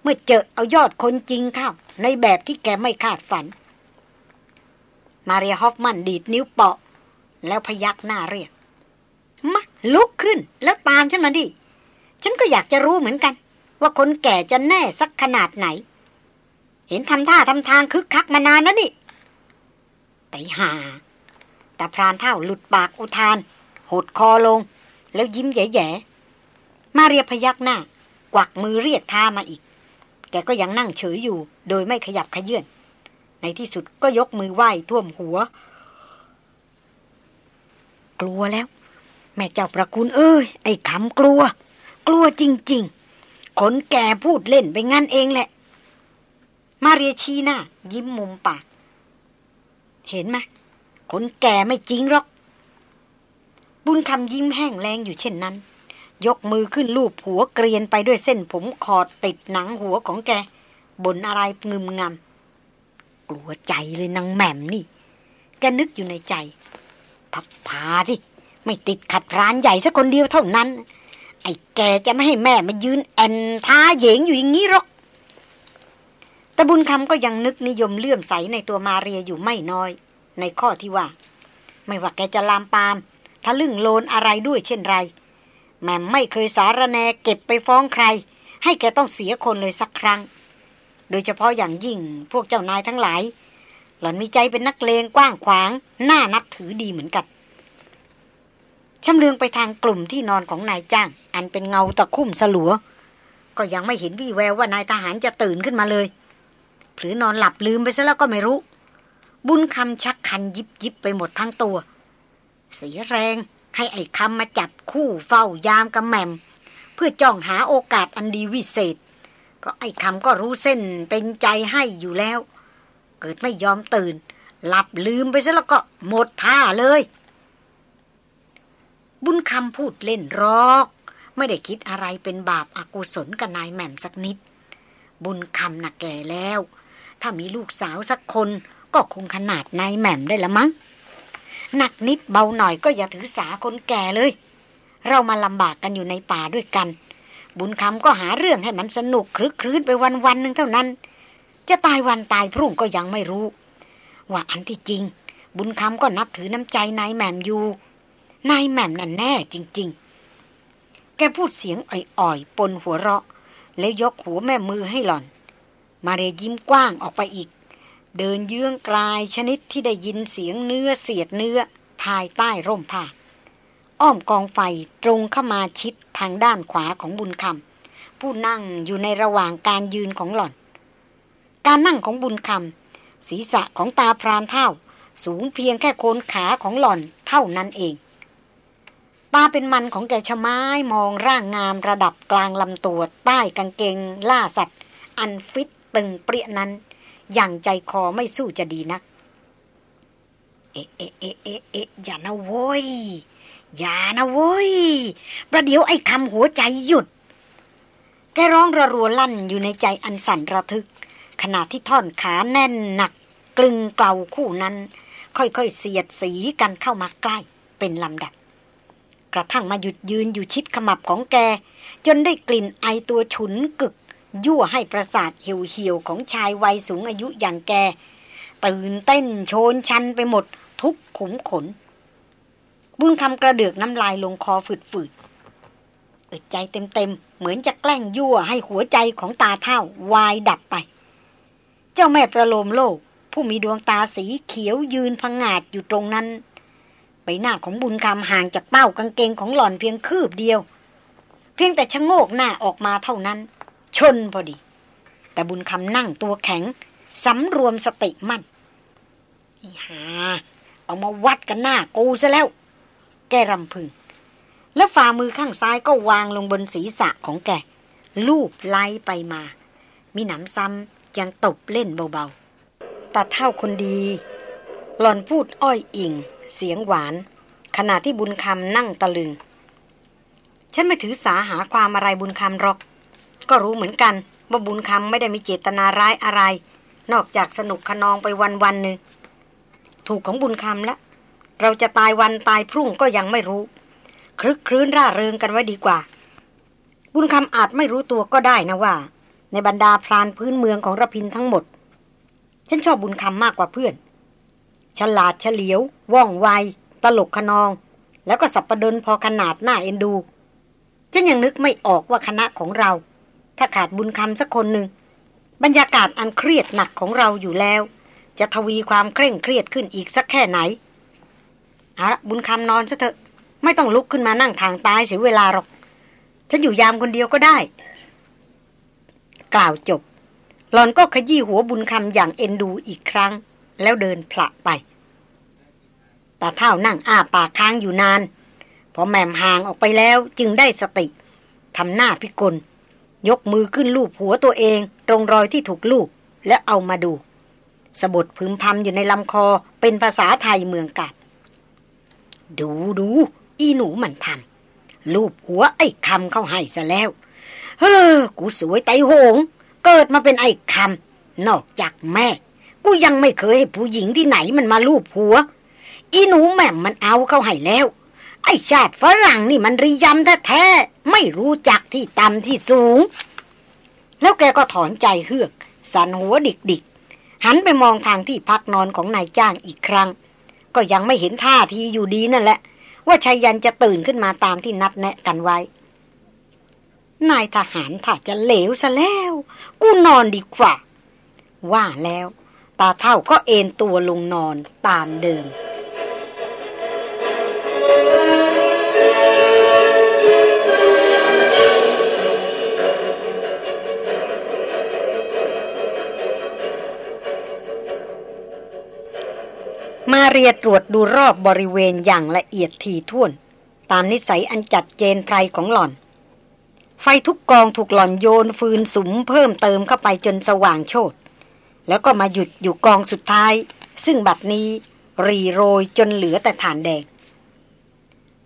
มื่อเจอเอายอดคนจริงเข้า ในแบบที่แกไม่คาดฝัน มาเรียฮอฟมันดีดนิ้วเปาะ แล้วพยักหน้าเรียกมาลุกขึ้นแล้วตามฉันมาดิ ฉันก็อยากจะรู้เหมือนกัน ว่าคนแก่จะแน่สักขนาดไหน เห็นทำท่าทำทางคึกคักมานานแล้วนี่ไปหา แต่พรานเท่าหลุดปากอุทาน หดคอลง แล้วยิ้มแย่ๆมาเรียพยักหน้ากวักมือเรียกท่ามาอีก กก็ยังนั่งเฉยอยู่ โดยไม่ขยับขยื่นในที่สุดก็ยกมือไหว้ท่วมหัว กลัวแล้ว แม่เจ้าประคุณเอ้ย ไอ้คำกลัว กลัวจริงๆคนแกพูดเล่นไปงั้นเองแหละ มาเรียชีหน้า ยิ้มมุมปาก เห็นไหมคนแกไม่จริงหรอก บุญคำยิ้มแห้งแรงอยู่เช่นนั้น ยกมือขึ้นลูบหัวเกรียนไปด้วยเส้นผมขอดติดหนังหัวของแกบนอะไรงึมงำกลัวใจเลยนางแหม่มนี่ แกนึกอยู่ในใจ พับพาที่ไม่ติดขัดร้านใหญ่สักคนเดียวเท่านั้น ไอ้แกจะไม่ให้แม่มายืนแอนท้าเหยงอยู่อย่างนี้หรอกต่บุญคำก็ยังนึกนิยมเลื่อมใสในตัวมาเรียอยู่ไม่น้อย ในข้อที่ว่า ไม่ว่าแกจะลามปามทะลึ่งโลนอะไรด้วยเช่นไร แม่ไม่เคยสารแนเก็บไปฟ้องใคร ให้แกต้องเสียคนเลยสักครั้ง โดยเฉพาะอย่างยิ่งพวกเจ้านายทั้งหลาย หล่อนมีใจเป็นนักเลงกว้างขวางน่านับถือดีเหมือนกันชำเลืองไปทางกลุ่มที่นอนของนายจ้าง อันเป็นเงาตะคุ่มสลัว ก็ยังไม่เห็นวี่แววว่านายทหารจะตื่นขึ้นมาเลยหรือนอนหลับลืมไปซะแล้วก็ไม่รู้ บุญคำชักคันยิบยิบไปหมดทั้งตัว เสียแรง ให้ไอ้คำมาจับคู่เฝ้ายามกับแมม เพื่อจ้องหาโอกาสอันดีวิเศษ เพราะไอ้คำก็รู้เส้นเป็นใจให้อยู่แล้ว เกิดไม่ยอมตื่น หลับลืมไปซะแล้วก็หมดท่าเลย บุญคำพูดเล่นรอก ไม่ได้คิดอะไรเป็นบาปอากุศลกับนายแหม่มสักนิด บุญคำน่ะแก่แล้ว ถ้ามีลูกสาวสักคนก็คงขนาดนายแหม่มได้ละมั้ง หนักนิดเบาหน่อยก็อย่าถือสาคนแก่เลย เรามาลำบากกันอยู่ในป่าด้วยกัน บุญคำก็หาเรื่องให้มันสนุกคลึกคลื้นไปวันวันหนึ่งเท่านั้น จะตายวันตายพรุ่งก็ยังไม่รู้ ว่าอันที่จริง บุญคำก็นับถือน้ำใจนายแหม่มอยู่นายแหม่มนั่นแน่จริง ๆ แกพูดเสียงอ่อยๆ ปนหัวเราะ แล้วยกหัวแม่มือให้หล่อน มาเรยิ้มกว้างออกไปอีก เดินเยื้องกลายชนิดที่ได้ยินเสียงเนื้อเสียดเนื้อ ภายใต้ร่มผ้าอ้อมกองไฟตรงเข้ามาชิดทางด้านขวาของบุญคำผู้นั่งอยู่ในระหว่างการยืนของหล่อน การนั่งของบุญคำศีรษะของตาพรานเท่า สูงเพียงแค่โคนขาของหล่อนเท่านั้นเอง ตาเป็นมันของแกชะไม้มองร่างงามระดับกลางลำตัวใต้กางเกงล่าสัตว์ อันฟิตตึงเปรี้ยนั้น อย่างใจคอไม่สู้จะดีนัก เอ๊ะเอ๊ะเอ๊ะเอ๊ะเอ๊ะอย่านะโว้ย อย่านะโว้ย ประเดี๋ยวไอ้คำหัวใจหยุด แกร้องระรัวลั่นอยู่ในใจอันสั่นระทึก ขณะที่ท่อนขาแน่นหนัก กลึงเกลาคู่นั้น ค่อยๆเสียดสีกันเข้ามาใกล้เป็นลำดับ กระทั่งมาหยุดยืนอยู่ชิดขมับของแก จนได้กลิ่นไอตัวฉุนกึก ยั่วให้ประสาทเหี่ยวๆของชายวัยสูงอายุอย่างแก ตื่นเต้นโชนชันไปหมดทุกขุมขน บุญคำกระเดือกน้ำลายลงคอฝืดๆอึดใจเต็มๆ เหมือนจะแกล้งยั่วให้หัวใจของตาเท่าวายดับไป เจ้าแม่ประโลมโลก ผู้มีดวงตาสีเขียวยืนพังงาดอยู่ตรงนั้น ใบหน้าของบุญคำห่างจากเป้ากางเกงของหล่อนเพียงคืบเดียว เพียงแต่ชะโงกหน้าออกมาเท่านั้น ชนพอดี แต่บุญคำนั่งตัวแข็งสำรวมสติมั่นฮาเอามาวัดกันหน้ากูซะแล้ว แกรำพึง แล้วฝ่ามือข้างซ้ายก็วางลงบนศีรษะของแก ลูบไล่ไปมา มีหนำซ้ำยังตบเล่นเบาๆตัดเท่าคนดี หล่อนพูดอ้อยอิง เสียงหวาน ขณะที่บุญคำนั่งตะลึง ฉันไม่ถือสาหาความอะไรบุญคำหรอก ก็รู้เหมือนกันว่าบุญคำไม่ได้มีเจตนาร้ายอะไร นอกจากสนุกขนองไปวันวันหนึ่งถูกของบุญคำละเราจะตายวันตายพรุ่งก็ยังไม่รู้ คลึกคลื้นร่าเริงกันไว้ดีกว่า บุญคำอาจไม่รู้ตัวก็ได้นะว่า ในบรรดาพรานพื้นเมืองของระพินทั้งหมด ฉันชอบบุญคำมากกว่าเพื่อน ฉลาดเฉลียว ว่องไว ตลกขนอง แล้วก็สับประดนพอขนาดหน้าเอ็นดู ฉันยังนึกไม่ออกว่าคณะของเรา ถ้าขาดบุญคำสักคนหนึ่ง บรรยากาศอันเครียดหนักของเราอยู่แล้ว จะทวีความเคร่งเครียดขึ้นอีกสักแค่ไหนเอาละบุญคำนอนซะเถอะไม่ต้องลุกขึ้นมานั่งทางตายเสียเวลาหรอก ฉันอยู่ยามคนเดียวก็ได้ กล่าวจบ หลอนก็ขยี้หัวบุญคำอย่างเอ็นดูอีกครั้ง แล้วเดินผละไปตาเท่านั่งอ้าปากค้างอยู่นาน พอแม่มห่างออกไปแล้วจึงได้สติทำหน้าพิกล ยกมือขึ้นลูบหัวตัวเองตรงรอยที่ถูกลูบและเอามาดูสบดพึมพำอยู่ในลำคอเป็นภาษาไทยเมืองกัดดูดูอีหนูมันทำลูบหัวไอ้คำเข้าให้ซะแล้ว เฮ้อกูสวยไตโหง เกิดมาเป็นไอ้คำนอกจากแม่ กูยังไม่เคยให้ผู้หญิงที่ไหนมันมาลูบหัว อีหนูแม่มมันเอาเข้าให้แล้ว ไอชาติฝรั่งนี่มันริยำแท้ๆ ไม่รู้จักที่ต่ำที่สูง แล้วแกก็ถอนใจเฮือก สันหัวดิกดิกหันไปมองทางที่พักนอนของนายจ้างอีกครั้ง ก็ยังไม่เห็นท่าทีอยู่ดีนั่นแหละ ว่าชายันจะตื่นขึ้นมาตามที่นัดแนะกันไว้ นายทหารถ้าจะเหลวซะแล้ว กูนอนดีกว่า ว่าแล้ว ตาเท่าก็เอนตัวลงนอนตามเดิม มาเรียตรวจดูรอบบริเวณอย่างละเอียดถี่ถ้วน ตามนิสัยอันจัดเจนไพรของหล่อน ไฟทุกกองถูกหล่อนโยนฟืนสุมเพิ่มเติมเข้าไปจนสว่างโชดแล้วก็มาหยุดอยู่กองสุดท้าย ซึ่งบัดนี้รีโรยจนเหลือแต่ฐานแดง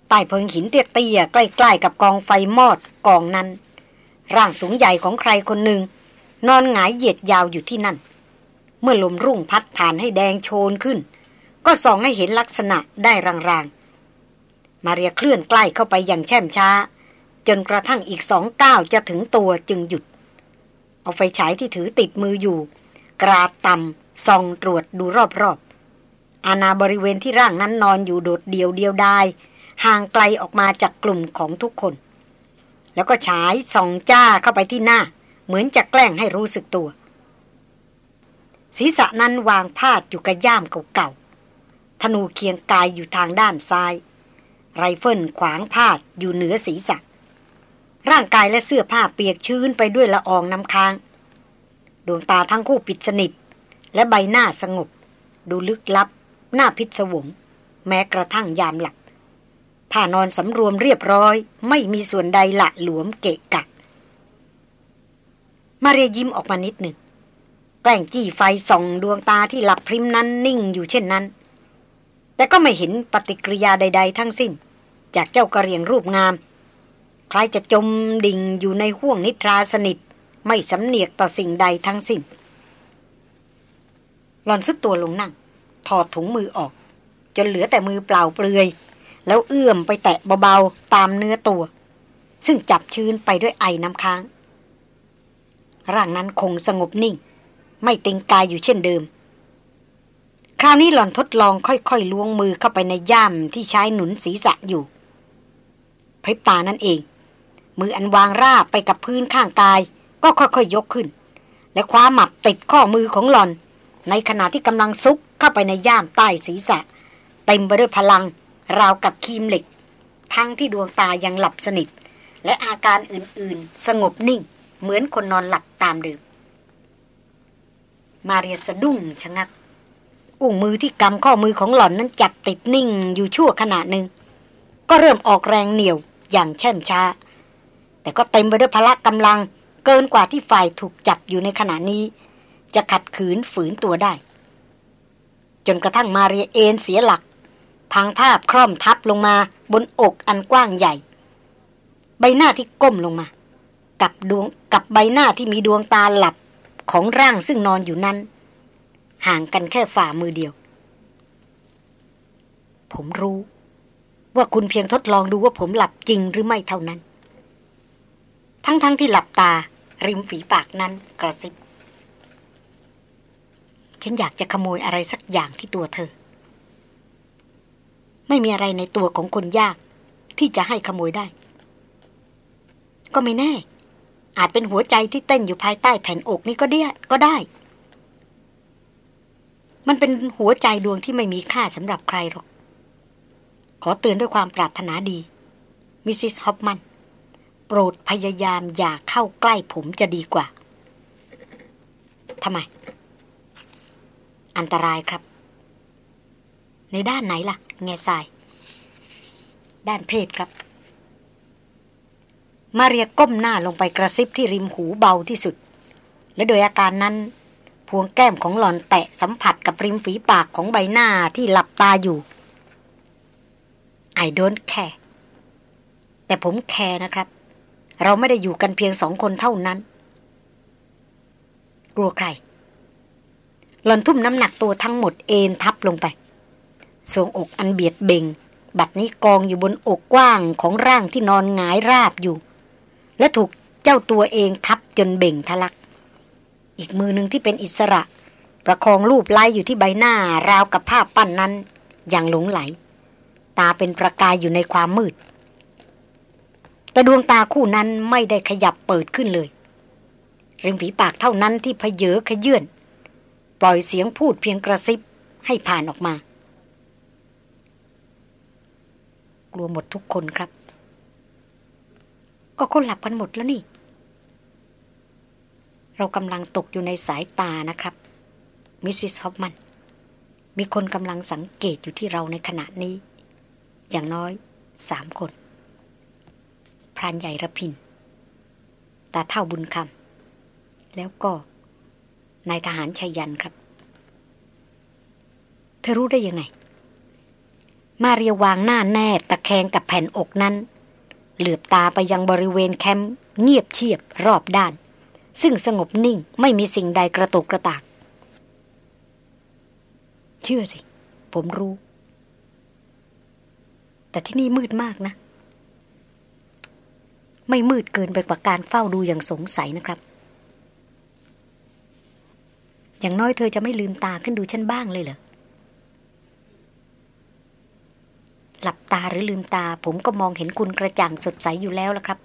ใต้เพิงหินเตี้ยๆใกล้ๆกับกองไฟมอดกองนั้น ร่างสูงใหญ่ของใครคนหนึ่ง นอนหงายเหยียดยาวอยู่ที่นั่น เมื่อลมรุ่งพัดฐานให้แดงโชนขึ้น ก็ส่องให้เห็นลักษณะได้รางๆ มาเรียเคลื่อนใกล้เข้าไปอย่างแช่มช้า จนกระทั่งอีกสองก้าวจะถึงตัวจึงหยุด เอาไฟฉายที่ถือติดมืออยู่ กราดต่ำส่องตรวจดูรอบๆ อาณาบริเวณที่ร่างนั้นนอนอยู่โดดเดี่ยวเดียวดายห่างไกลออกมาจากกลุ่มของทุกคน แล้วก็ฉายส่องจ้าเข้าไปที่หน้า เหมือนจะแกล้งให้รู้สึกตัว ศีรษะนั้นวางพาดอยู่กับย่ามเก่าๆ ธนูเคียงกายอยู่ทางด้านซ้าย ไรเฟิลขวางพาดอยู่เหนือศีรษะ ร่างกายและเสื้อผ้าเปียกชื้นไปด้วยละอองน้ำค้าง ดวงตาทั้งคู่ปิดสนิท และใบหน้าสงบ ดูลึกลับ หน้าพิศวง แม้กระทั่งยามหลับผ้านอนสำรวมเรียบร้อย ไม่มีส่วนใดละหลวมเกะกะ มาเรียยิ้มออกมานิดหนึ่งแกล้งจี้ไฟส่องดวงตาที่หลับพริมนั้นนิ่งอยู่เช่นนั้น แต่ก็ไม่เห็นปฏิกิริยาใด ๆ ทั้งสิ้น จากเจ้ากระเรียงรูปงาม คล้ายจะจมดิ่งอยู่ในห้วงนิทราสนิท ไม่สำเนียกต่อสิ่งใดทั้งสิ้นหลอนสุดตัวลงนั่ง ถอดถุงมือออก จนเหลือแต่มือเปล่าเปลือย แล้วเอื้อมไปแตะเบาๆ ตามเนื้อตัว ซึ่งจับชื้นไปด้วยไอน้ำค้าง ร่างนั้นคงสงบนิ่ง ไม่ติงกายอยู่เช่นเดิม คราวนี้หล่อนทดลองค่อยๆล้วงมือเข้าไปในย่ามที่ใช้หนุนศีรษะอยู่ พริบตานั่นเอง มืออันวางราบไปกับพื้นข้างกาย ก็ค่อยๆยกขึ้น และคว้าหมับติดข้อมือของหล่อน ในขณะที่กำลังซุกเข้าไปในย่ามใต้ศีรษะ เต็มไปด้วยพลัง ราวกับคีมเหล็ก ทั้งที่ดวงตายังหลับสนิท และอาการอื่นๆ สงบนิ่ง เหมือนคนนอนหลับตามเดิมมาเรียสะดุ้งชะงัก อุ้งมือที่กำข้อมือของหล่อนนั้นจับติดนิ่งอยู่ชั่วขณะหนึ่ง ก็เริ่มออกแรงเหนียวอย่างแช่มช้า แต่ก็เต็มไปด้วยพละกำลังเกินกว่าที่ฝ่ายถูกจับอยู่ในขณะนี้ จะขัดขืนฝืนตัวได้ จนกระทั่งมาเรียเอนเสียหลัก พังภาพคล่อมทับลงมาบนอกอันกว้างใหญ่ ใบหน้าที่ก้มลงมา กับดวงกับใบหน้าที่มีดวงตาหลับของร่างซึ่งนอนอยู่นั้น ห่างกันแค่ฝ่ามือเดียว ผมรู้ ว่าคุณเพียงทดลองดูว่าผมหลับจริงหรือไม่เท่านั้น ทั้งๆทที่หลับตา ริมฝีปากนั้นกระซิบ ฉันอยากจะขโมยอะไรสักอย่างที่ตัวเธอ ไม่มีอะไรในตัวของคนยาก ที่จะให้ขโมยได้ ก็ไม่แน่อาจเป็นหัวใจที่เต้นอยู่ภายใต้แผ่นอกนี่ก็เดียก็ได้ มันเป็นหัวใจดวงที่ไม่มีค่าสำหรับใครหรอก ขอเตือนด้วยความปรารถนาดี มิสซิสฮอปมัน โปรดพยายามอย่าเข้าใกล้ผมจะดีกว่า ทำไม อันตรายครับ ในด้านไหนล่ะ แง่ทราย ด้านเพศครับ มาเรียก้มหน้าลงไปกระซิบที่ริมหูเบาที่สุด และโดยอาการนั้น พวงแก้มของหลอนแตะสัมผัสกับริมฝีปากของใบหน้าที่หลับตาอยู่ I don't care แต่ผมแคร์นะครับ เราไม่ได้อยู่กันเพียงสองคนเท่านั้น กลัวใครหลอนทุ่มน้ำหนักตัวทั้งหมดเอนทับลงไปทรงอกอันเบียดเบ่งบัดนี้กองอยู่บนอกกว้างของร่างที่นอนหงายราบอยู่ และถูกเจ้าตัวเองทับจนเบ่งทะลัก อีกมือหนึ่งที่เป็นอิสระ ประคองรูปไล่อยู่ที่ใบหน้าราวกับภาพปั้นนั้น อย่างหลงไหล ตาเป็นประกายอยู่ในความมืด แต่ดวงตาคู่นั้นไม่ได้ขยับเปิดขึ้นเลย ริมฝีปากเท่านั้นที่พเยอขยื่นปล่อยเสียงพูดเพียงกระซิบให้ผ่านออกมา กลัวหมดทุกคนครับ ก็คนหลับกันหมดแล้วนี่ เรากำลังตกอยู่ในสายตานะครับ มิสซิสฮอฟมัน มีคนกำลังสังเกตอยู่ที่เราในขณะนี้ อย่างน้อยสามคน พรานใหญ่ระพินตาเท่าบุญคำแล้วก็นายทหารชัยยันครับ เธอรู้ได้ยังไง มาเรียวางหน้าแนบตะแคงกับแผ่นอกนั้น เหลือบตาไปยังบริเวณแคมป์เงียบเชียบรอบด้าน ซึ่งสงบนิ่งไม่มีสิ่งใดกระตุกกระตาก เชื่อสิ ผมรู้ แต่ที่นี่มืดมากนะ ไม่มืดเกินไปกว่าการเฝ้าดูอย่างสงสัยนะครับ อย่างน้อยเธอจะไม่ลืมตาขึ้นดูฉันบ้างเลยเหรอหลับตาหรือลืมตาผมก็มองเห็นคุณกระจ่างสดใสอยู่แล้วละครับ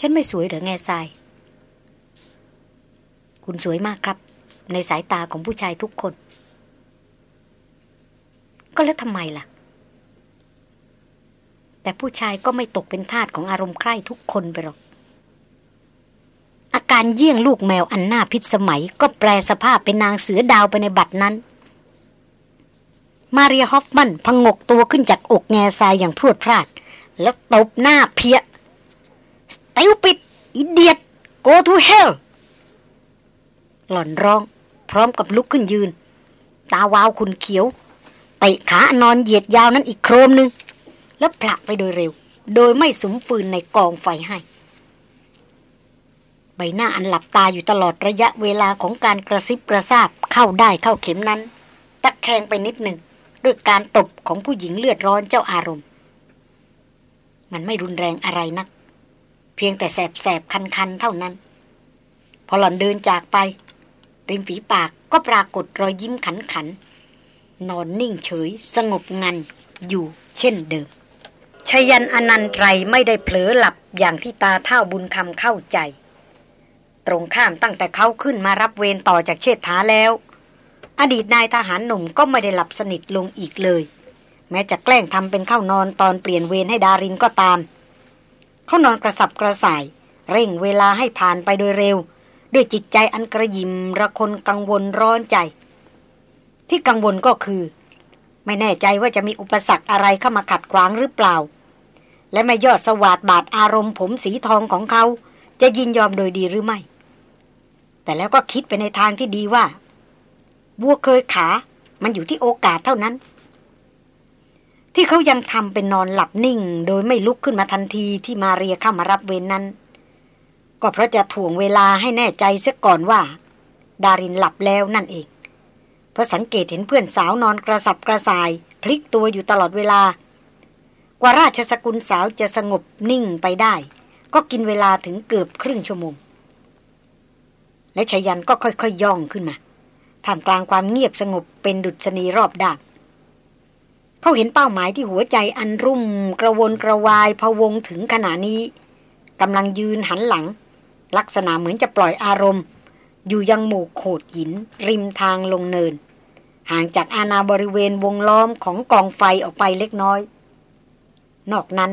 ฉันไม่สวยเหรอแง่ทราย คุณสวยมากครับ ในสายตาของผู้ชายทุกคน ก็แล้วทำไมล่ะ แต่ผู้ชายก็ไม่ตกเป็นทาสของอารมณ์ใคร่ทุกคนไปหรอก อาการเยี่ยงลูกแมวอันน่าพิษสมัย ก็แปลสภาพเป็นนางเสือดาวไปในบัตรนั้นมาเรียฮอฟมันพงกตัวขึ้นจากอกแง่ทรายอย่างพรวดพลาด แล้วตบหน้าเพีย ติลปิด อิเดียต go to hell หล่อนร้อง พร้อมกับลุกขึ้นยืน ตาวาวขุนเขียวเตะขานอนเหยียดยาวนั้นอีกโครมหนึ่งแล้วผลักไปโดยเร็ว โดยไม่สมฟืนในกองไฟให้ ใบหน้าอันหลับตาอยู่ตลอดระยะเวลาของการกระซิบกระซาบเข้าได้เข้าเข็มนั้น ตะแคงไปนิดหนึ่งด้วยการตบของผู้หญิงเลือดร้อนเจ้าอารมณ์ มันไม่รุนแรงอะไรนัก เพียงแต่แสบแสบคันคันเท่านั้น พอหล่อนเดินจากไปริมฝีปากก็ปรากฏรอยยิ้มขันขัน นอนนิ่งเฉย สงบงันอยู่เช่นเดิมชยันอนันตรไม่ได้เผลอหลับอย่างที่ตาเท่าบุญคำเข้าใจ ตรงข้ามตั้งแต่เขาขึ้นมารับเวรต่อจากเชษฐาแล้ว อดีตนายทหารหนุ่มก็ไม่ได้หลับสนิทลงอีกเลย แม้จะแกล้งทำเป็นเข้านอนตอนเปลี่ยนเวรให้ดารินก็ตาม เขานอนกระสับกระส่าย เร่งเวลาให้ผ่านไปโดยเร็ว ด้วยจิตใจอันกระยิมระคนกังวลร้อนใจ ที่กังวลก็คือ ไม่แน่ใจว่าจะมีอุปสรรคอะไรเข้ามาขัดขวางหรือเปล่า และไม่ยอดสวาดบาดอารมณ์ผมสีทองของเขา จะยินยอมโดยดีหรือไม่ แต่แล้วก็คิดไปในทางที่ดีว่าวัวเคยขา มันอยู่ที่โอกาสเท่านั้น ที่เขายังทำเป็นนอนหลับนิ่ง โดยไม่ลุกขึ้นมาทันทีที่มาเรียเข้ามารับเวรนนั้น ก็เพราะจะถ่วงเวลาให้แน่ใจเสียก่อนว่า ดารินหลับแล้วนั่นเอง เพราะสังเกตเห็นเพื่อนสาวนอนกระสับกระส่าย พลิกตัวอยู่ตลอดเวลา กว่าราชสกุลสาวจะสงบนิ่งไปได้ ก็กินเวลาถึงเกือบครึ่งชั่วโมง และชยันก็ค่อยๆยย่องขึ้นมาท่ามกลางความเงียบสงบเป็นดุษณีรอบด้าน เขาเห็นเป้าหมายที่หัวใจอันรุ่มกระวนกระวายพะวงถึงขณะนี้กำลังยืนหันหลัง ลักษณะเหมือนจะปล่อยอารมณ์ อยู่ยังหมู่โขดหิน ริมทางลงเนิน ห่างจากอาณาบริเวณวงล้อมของกองไฟออกไปเล็กน้อย นอกนั้น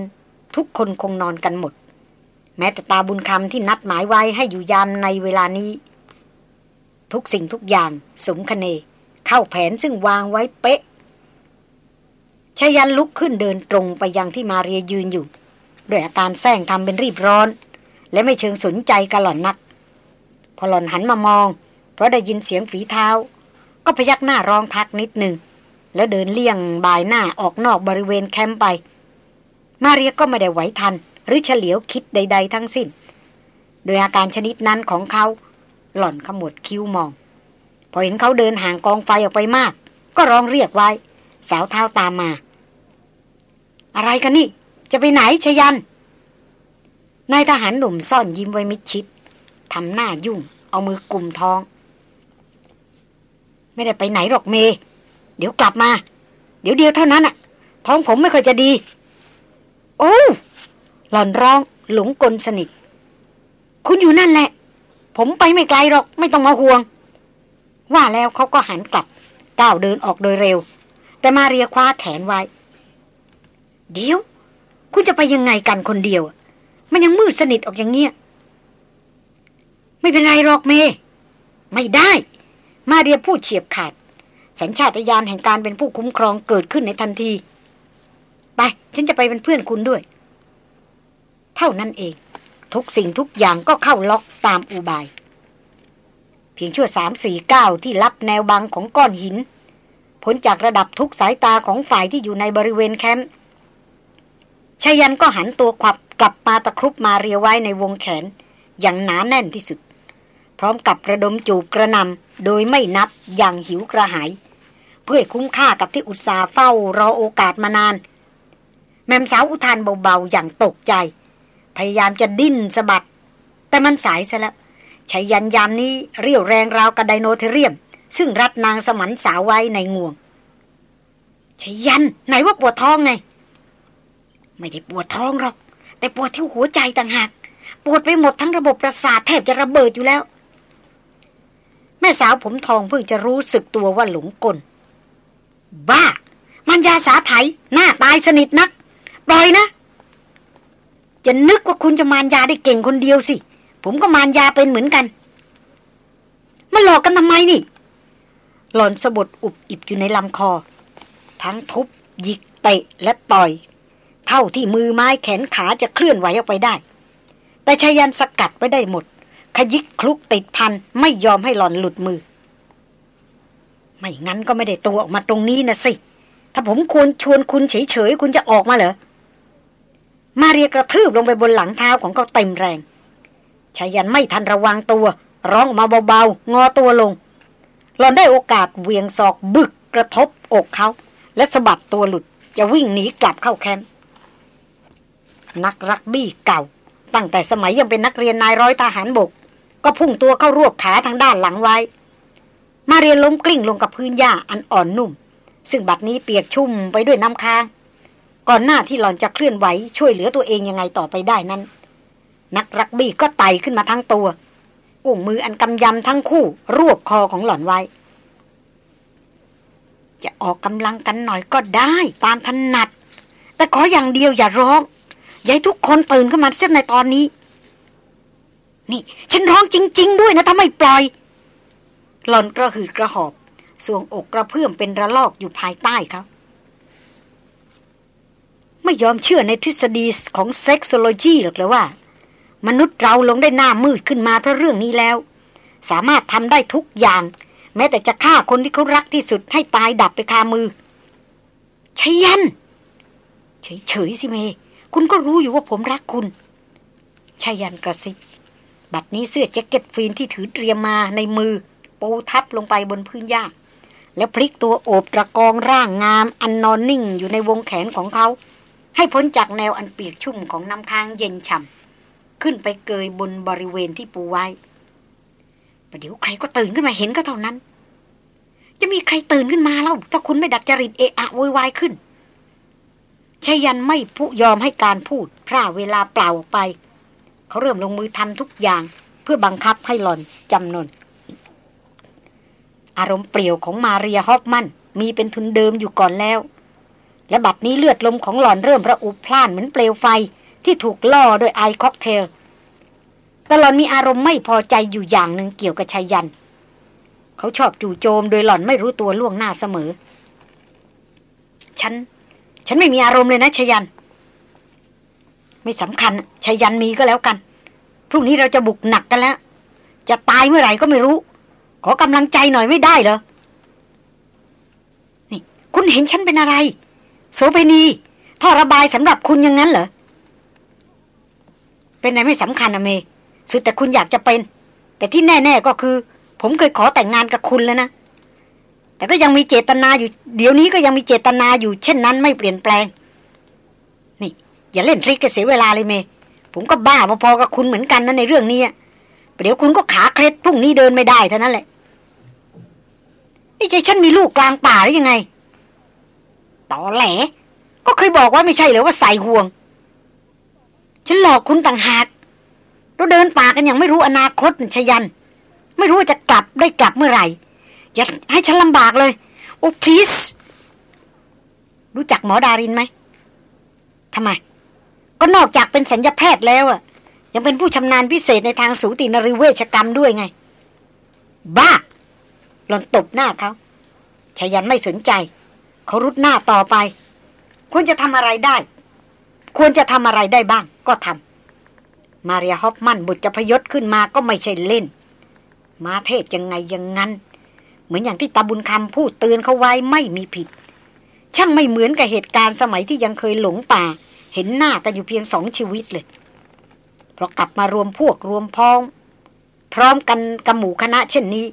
ทุกคนคงนอนกันหมด แม้แต่ตาบุญคำที่นัดหมายไว้ให้อยู่ยามในเวลานี้ ทุกสิ่งทุกอย่างสมคเน เข้าแผนซึ่งวางไว้เป๊ะ ชายันลุกขึ้นเดินตรงไปยังที่มาเรียยืนอยู่ ด้วยอาการแซงทำเป็นรีบร้อน และไม่เชิงสนใจกะหล่อนนัก พอหล่อนหันมามอง เพราะได้ยินเสียงฝีเท้า ก็พยักหน้าร้องทักนิดหนึ่ง แล้วเดินเลี่ยงบายหน้าออกนอกบริเวณแคมป์ไป มาเรียก็ไม่ได้ไหวทัน หรือเฉลียวคิดใด ๆ ทั้งสิ้น โดยอาการชนิดนั้นของเขา หล่อนขมวดคิ้วมอง พอเห็นเขาเดินห่างกองไฟออกไปมาก ก็ร้องเรียกไว้ สาวเท้าตามมา อะไรกันนี่ จะไปไหนชยันนายทหารหนุ่มซ่อนยิ้มไว้มิดชิดทำหน้ายุ่ง เอามือกลุ่มท้อง ไม่ได้ไปไหนหรอกเม เดี๋ยวกลับมา เดี๋ยวเดียวเท่านั้นอะท้องผมไม่ค่อยจะดี โอ้หล่อนร้องหลงกลสนิท คุณอยู่นั่นแหละ ผมไปไม่ไกลหรอก ไม่ต้องมาห่วง ว่าแล้วเขาก็หันกลับก้าวเดินออกโดยเร็ว แต่มาเรียคว้าแขนไว้ เดี๋ยว คุณจะไปยังไงกันคนเดียว มันยังมืดสนิทออกอย่างเงี้ย ไม่เป็นไรหรอกเม ไม่ได้ มาเรียพูดเฉียบขาด สัญชาตญาณแห่งการเป็นผู้คุ้มครองเกิดขึ้นในทันที ไป ฉันจะไปเป็นเพื่อนคุณด้วย เท่านั้นเอง ทุกสิ่งทุกอย่างก็เข้าล็อกตามอุบาย เพียงชั่วสามสี่เก้าที่รับแนวบังของก้อนหิน พ้นจากระดับทุกสายตาของฝ่ายที่อยู่ในบริเวณแคมป์ชายันก็หันตัวขวับกลับมาตะครุบมาเรียไว้ในวงแขน อย่างหนาแน่นที่สุด พร้อมกับระดมจูบกระนำโดยไม่นับอย่างหิวกระหาย เพื่อคุ้มค่ากับที่อุตสาห์เฝ้ารอโอกาสมานาน แม่สาวอุทานเบาๆ อย่างตกใจ พยายามจะดิ้นสะบัด แต่มันสายซะแล้วชายันยามนี้เรียวแรงราวกับไดโนเทเรียม ซึ่งรัดนางสมันสาวไว้ในงวงชยัน ไหนว่าปวดท้องไง ไม่ได้ปวดท้องหรอก แต่ปวดที่หัวใจต่างหาก ปวดไปหมดทั้งระบบประสาทแทบจะระเบิดอยู่แล้ว แม่สาวผมทองเพิ่งจะรู้สึกตัวว่าหลงกล บ้า มันยาสาไถหน้าตายสนิทนัก ปล่อยนะจะนึกว่าคุณจะมารยาได้เก่งคนเดียวสิ ผมก็มารยาเป็นเหมือนกันมาหลอกกันทำไมนี่ หลอนสะบดอุบอิบอยู่ในลำคอ ทั้งทุบหยิกเตะและต่อย เท่าที่มือไม้แขนขาจะเคลื่อนไหวออกไปได้ แต่ชายันสกัดไว้ได้หมด ขยิกคลุกติดพันไม่ยอมให้หลอนหลุดมือ ไม่งั้นก็ไม่ได้ตัวออกมาตรงนี้นะสิ ถ้าผมควรชวนคุณเฉยๆ คุณจะออกมาเหรอ มาเรียกระทืบลงไปบนหลังเท้าของเขาเต็มแรงชายันไม่ทันระวังตัว ร้องมาเบาๆ งอตัวลง หลอนได้โอกาสเวียงศอกบึกกระทบอกเขา และสะบัดตัวหลุดจะวิ่งหนีกลับเข้าแคมป์นักรักบี้เก่า ตั้งแต่สมัยยังเป็นนักเรียนนายร้อยทหารบก ก็พุ่งตัวเข้ารวบขาทางด้านหลังไว้ มาเรียนล้มกลิ้งลงกับพื้นหญ้าอันอ่อนนุ่ม ซึ่งบัดนี้เปียกชุ่มไปด้วยน้ำค้าง ก่อนหน้าที่หลอนจะเคลื่อนไหวช่วยเหลือตัวเองยังไงต่อไปได้นั้น นักรักบี้ก็ไต่ขึ้นมาทั้งตัว อุ้งมืออันกำยำทั้งคู่ รวบคอของหล่อนไว้ จะออกกำลังกันหน่อยก็ได้ตามถนัด แต่ขออย่างเดียวอย่าร้องอย่าให้ทุกคนตื่นขึ้นมาเสียในตอนนี้ นี่ ฉันร้องจริง ๆ ด้วยนะถ้าไม่ปล่อย หล่อนกระหืดกระหอบ ทรวงอกกระเพื่อมเป็นระลอกอยู่ภายใต้เขาไม่ยอมเชื่อในทฤษฎีของ sexology หรอกเลยว่า มนุษย์เราลงได้หน้ามืดขึ้นมาเพราะเรื่องนี้แล้ว สามารถทำได้ทุกอย่าง แม้แต่จะฆ่าคนที่เขารักที่สุดให้ตายดับไปคามือชยัน เฉยๆสิเม คุณก็รู้อยู่ว่าผมรักคุณชายันกระซิบบัดนี้เสื้อแจ็คเก็ตฟีนที่ถือเตรียมมาในมือ ปูทับลงไปบนพื้นหญ้าแล้วพลิกตัวโอบตะกองร่างงามอันนอนนิ่งอยู่ในวงแขนของเขา ให้พ้นจากแนวอันเปียกชุ่มของน้ำค้างเย็นฉ่ำ ขึ้นไปเกยบนบริเวณที่ปูไว้ประเดี๋ยวใครก็ตื่นขึ้นมาเห็นก็เท่านั้น จะมีใครตื่นขึ้นมาแล้วถ้าคุณไม่ดัดจริตเอะอะโวยวายขึ้นชายันไม่ผู้ยอมให้การพูดพร่าเวลาเปล่าออกไป เขาเริ่มลงมือทำทุกอย่าง เพื่อบังคับให้หล่อนจำนน อารมณ์เปรี่ยวของมาเรียฮอฟมันมีเป็นทุนเดิมอยู่ก่อนแล้ว และบัดนี้เลือดลมของหล่อนเริ่มระอุพล่านเหมือนเปลวไฟ ที่ถูกล่อโดยไอค็อกเทลตลอนมีอารมณ์ไม่พอใจอยู่อย่างหนึ่งเกี่ยวกับชายัน เขาชอบจู่โจมโดยหล่อนไม่รู้ตัวล่วงหน้าเสมอ ฉัน ฉันไม่มีอารมณ์เลยนะชยัน ไม่สำคัญชยันมีก็แล้วกัน พรุ่งนี้เราจะบุกหนักกันแล้ว จะตายเมื่อไหร่ก็ไม่รู้ ขอกำลังใจหน่อยไม่ได้เหรอ นี่ คุณเห็นฉันเป็นอะไร โสเภณีท่อระบายสำหรับคุณย่างนั้นเหรอ เป็นอะไรไม่สำคัญอะเม สุดแต่คุณอยากจะเป็น แต่ที่แน่ๆก็คือ ผมเคยขอแต่งงานกับคุณแล้วนะ แต่ก็ยังมีเจตนาอยู่ เดี๋ยวนี้ก็ยังมีเจตนาอยู่ เช่นนั้นไม่เปลี่ยนแปลง นี่ อย่าเล่นทริกกเสียเวลาเลยเม ผมก็บ้าพอๆกับคุณเหมือนกันนะในเรื่องนี้เดี๋ยวคุณก็ขาเคล็ดพรุ่งนี้เดินไม่ได้เท่านั้นแหละนี่ใจฉันมีลูกกลางป่าหรือยังไง ต่อแหล ก็เคยบอกว่าไม่ใช่เหรอว่าใส่ห่วง ฉันหลอกคุณต่างหาก เราเดินป่ากันอย่างไม่รู้อนาคตชยัน ไม่รู้ว่าจะกลับได้กลับเมื่อไหร่ อย่าให้ฉันลำบากเลย โอ้ please รู้จักหมอดารินไหมทำไม ก็นอกจากเป็นสัญญาแพทย์แล้วอะยังเป็นผู้ชำนาญพิเศษในทางสูตินริเวชกรรมด้วยไง บ้า หล่อนตบหน้าเขาชายันไม่สนใจ เขารุดหน้าต่อไปควรจะทำอะไรได้ ควรจะทำอะไรได้บ้าง ก็ทำมาเรียฮอฟมันบุตรจะพยศขึ้นมาก็ไม่ใช่เล่น มาเทศยังไงยังงั้น เหมือนอย่างที่ตาบุญคำพูดเตือนเขาไว้ไม่มีผิด ช่างไม่เหมือนกับเหตุการณ์สมัยที่ยังเคยหลงป่า เห็นหน้ากันอยู่เพียงสองชีวิตเลย เพราะกลับมารวมพวกรวมพ้อง พร้อมกันกับหมู่คณะเช่นนี้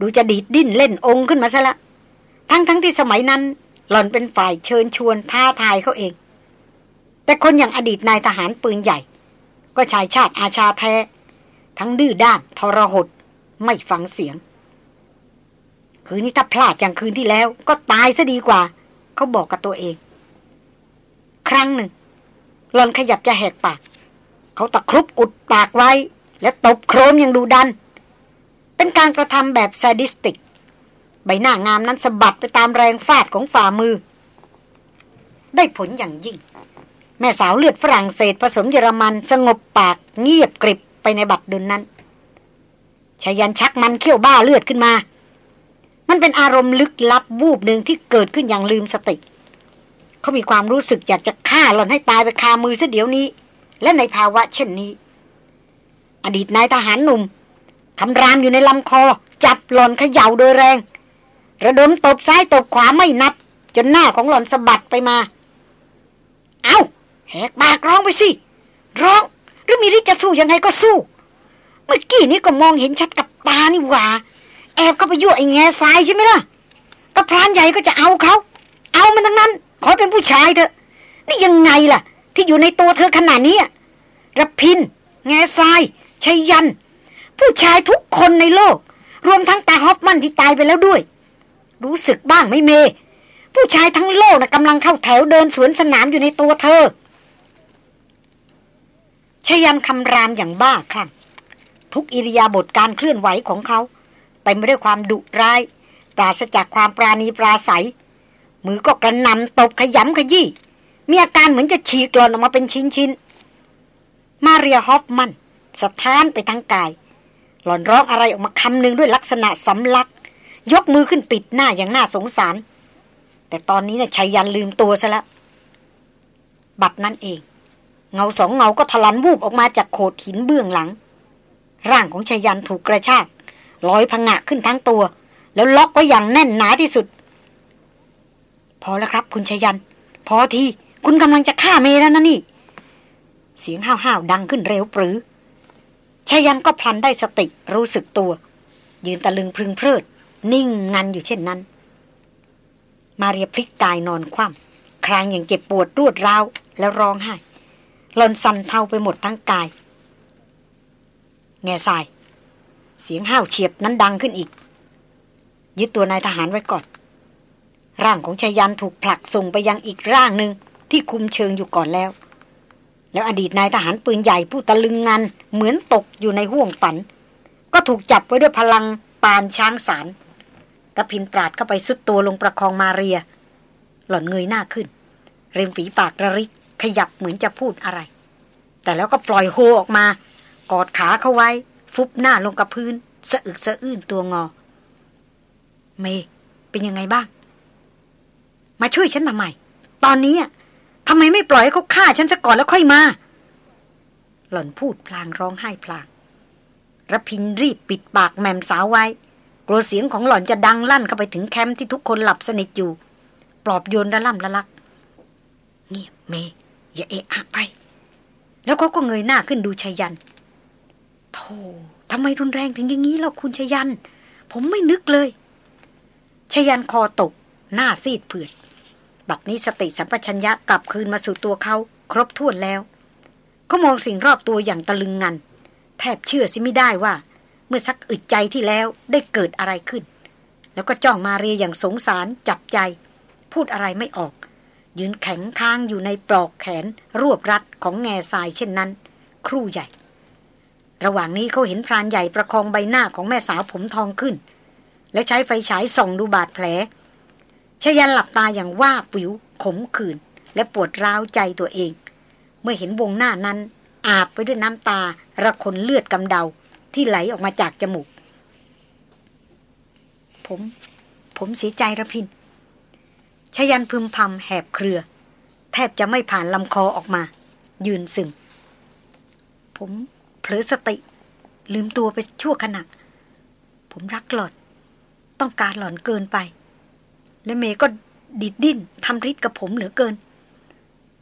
ดูจะดีดดิ้นเล่นองค์ขึ้นมาซะละทั้งทั้งที่สมัยนั้น หล่อนเป็นฝ่ายเชิญชวนท้าทายเขาเอง แต่คนอย่างอดีตนายทหารปืนใหญ่ ก็ชายชาติอาชาแท้ ทั้งดื้อด้านทรหด ไม่ฟังเสียง คืนนี้ถ้าพลาดอย่างคืนที่แล้วก็ตายซะดีกว่า เขาบอกกับตัวเอง ครั้งหนึ่งหลอนขยับจะแหกปาก เขาตะครุบอุดปากไว้ และตบโครมอย่างดูดัน เป็นการกระทำแบบซาดิสติก ใบหน้างามนั้นสะบัดไปตามแรงฟาดของฝ่ามือ ได้ผลอย่างยิ่ง แม่สาวเลือดฝรั่งเศสผสมเยอรมันสงบปากเงียบกริบไปในบัดดลนนั้นชายันชักมันเขี้ยวบ้าเลือดขึ้นมา มันเป็นอารมณ์ลึกลับวูบหนึ่งที่เกิดขึ้นอย่างลืมสติ เขามีความรู้สึกอยากจะฆ่าหล่อนให้ตายไปคามือซะเดี๋ยวนี้ และในภาวะเช่นนี้ อดีตนายทหารหนุ่มคำรามอยู่ในลำคอ จับหล่อนเขย่าโดยแรง ระดมตบซ้ายตบขวาไม่นับ จนหน้าของหล่อนสะบัดไปมา เอา้า แหกปากร้องไปสิ ร้อง หรือมีฤทธิ์จะสู้ยังไงก็สู้ เมื่อกี้นี้ก็มองเห็นชัดกับตานี่หว่า แอบก็ไปยั่วไอ้แง่ทรายใช่ไหมล่ะก็พรานใหญ่ก็จะเอาเขา เอามันทั้งนั้น ขอเป็นผู้ชายเถอะ นี่ยังไงล่ะ ที่อยู่ในตัวเธอขนาดนี้ระพิน แง่ทรายชัยยัน ผู้ชายทุกคนในโลก รวมทั้งตาฮอปมันที่ตายไปแล้วด้วย รู้สึกบ้างไม่เม ผู้ชายทั้งโลกนะกำลังเข้าแถวเดินสวนสนามอยู่ในตัวเธอ ชยันคำรามอย่างบ้าคลั่งทุกอิริยาบถการเคลื่อนไหวของเขาเต็มไปด้วยความดุร้าย ปราศจากความปราณีปราศัย มือก็กระนำตบขยำขยี้มีอาการเหมือนจะฉีกหล่นออกมาเป็นชิ้นชิ้นมาเรียฮอฟมันสะท้านไปทั้งกาย หล่อนร้องอะไรออกมาคำหนึ่งด้วยลักษณะสำลัก ยกมือขึ้นปิดหน้าอย่างน่าสงสาร แต่ตอนนี้นะ่ยชัยยันลืมตัวซะแล้ว บัดนั้นเอง เงาสองเงาก็ทะลันวูบออกมาจากโขดหินเบื้องหลัง ร่างของชายันถูกกระชากลอยพังะขึ้นทั้งตัว แล้วล็อกไว้อย่างแน่นหนาที่สุด พอแล้วครับ คุณชายัน พอทีคุณกำลังจะฆ่าเมแล้วนะนี่ เสียงห้าวๆดังขึ้นเร็วปรือชายันก็พลันได้สติรู้สึกตัว ยืนตะลึงพึงเพลิด นิ่งงันอยู่เช่นนั้น มาเรียพลิกกายนอนคว่ำครางอย่างเจ็บปวดรวดร้าวแล้วร้องไห้ หลอนสั่นเทาไปหมดทั้งกาย แง่ทราย เสียงห้าวเฉียบนั้นดังขึ้นอีก ยึดตัวนายทหารไว้ก่อน ร่างของชายันถูกผลักส่งไปยังอีกร่างหนึ่งที่คุมเชิงอยู่ก่อนแล้ว แล้วอดีตนายทหารปืนใหญ่ผู้ตะลึงงานเหมือนตกอยู่ในห่วงฝัน ก็ถูกจับไว้ด้วยพลังปานช้างสารกระพินปราดเข้าไปสุดตัวลงประคองมาเรีย หล่อนเงยหน้าขึ้น เริมฝีปากระริก ขยับเหมือนจะพูดอะไร แต่แล้วก็ปล่อยโฮออกมา กอดขาเขาไว้ ฟุบหน้าลงกับพื้น สะอึกสะอื้นตัวงอ เม เป็นยังไงบ้าง มาช่วยฉันทำไม ตอนนี้ทำไมไม่ปล่อยให้เขาฆ่าฉันซะก่อนแล้วค่อยมา หล่อนพูดพลางร้องไห้พลางระพินรีบปิดปากแมมสาวไว้ กลัวเสียงของหล่อนจะดังลั่นเข้าไปถึงแคมป์ที่ทุกคนหลับสนิทอยู่ ปลอบโยนระล่ำละลัก เงียบเม อย่าเอะอะไป แล้วเขาก็เงยหน้าขึ้นดูชายันโธ่ทำไมรุนแรงถึงอย่างนี้ล่ะคุณชยัน ผมไม่นึกเลยชยันคอตก หน้าซีดเผือดบัดนี้สติสัมปชัญญะกลับคืนมาสู่ตัวเขา ครบถ้วนแล้วเขามองสิ่งรอบตัวอย่างตะลึงงัน แทบเชื่อสิไม่ได้ว่า เมื่อสักอึดใจที่แล้วได้เกิดอะไรขึ้น แล้วก็จ้องมาเรียอย่างสงสารจับใจ พูดอะไรไม่ออก ยืนแข็งค้างอยู่ในปลอกแขนรวบรัดของแง่ทรายเช่นนั้น ครู่ใหญ่ ระหว่างนี้เขาเห็นพรานใหญ่ประคองใบหน้าของแม่สาวผมทองขึ้น และใช้ไฟฉายส่องดูบาดแผลชยันหลับตาอย่างว่าวิวขมขื่นและปวดร้าวใจตัวเอง เมื่อเห็นวงหน้านั้น อาบไปด้วยน้ำตาระคนเลือดกำเดาที่ไหลออกมาจากจมูก ผม ผมเสียใจระพิน ชยันพึมพำแหบเครือ แทบจะไม่ผ่านลำคอออกมา ยืนซึม ผมเผลอสติ ลืมตัวไปชั่วขณะ ผมรักหลอนต้องการหล่อนเกินไป และเมย์ก็ดิดดิ้นทำริดกับผมเหลือเกิน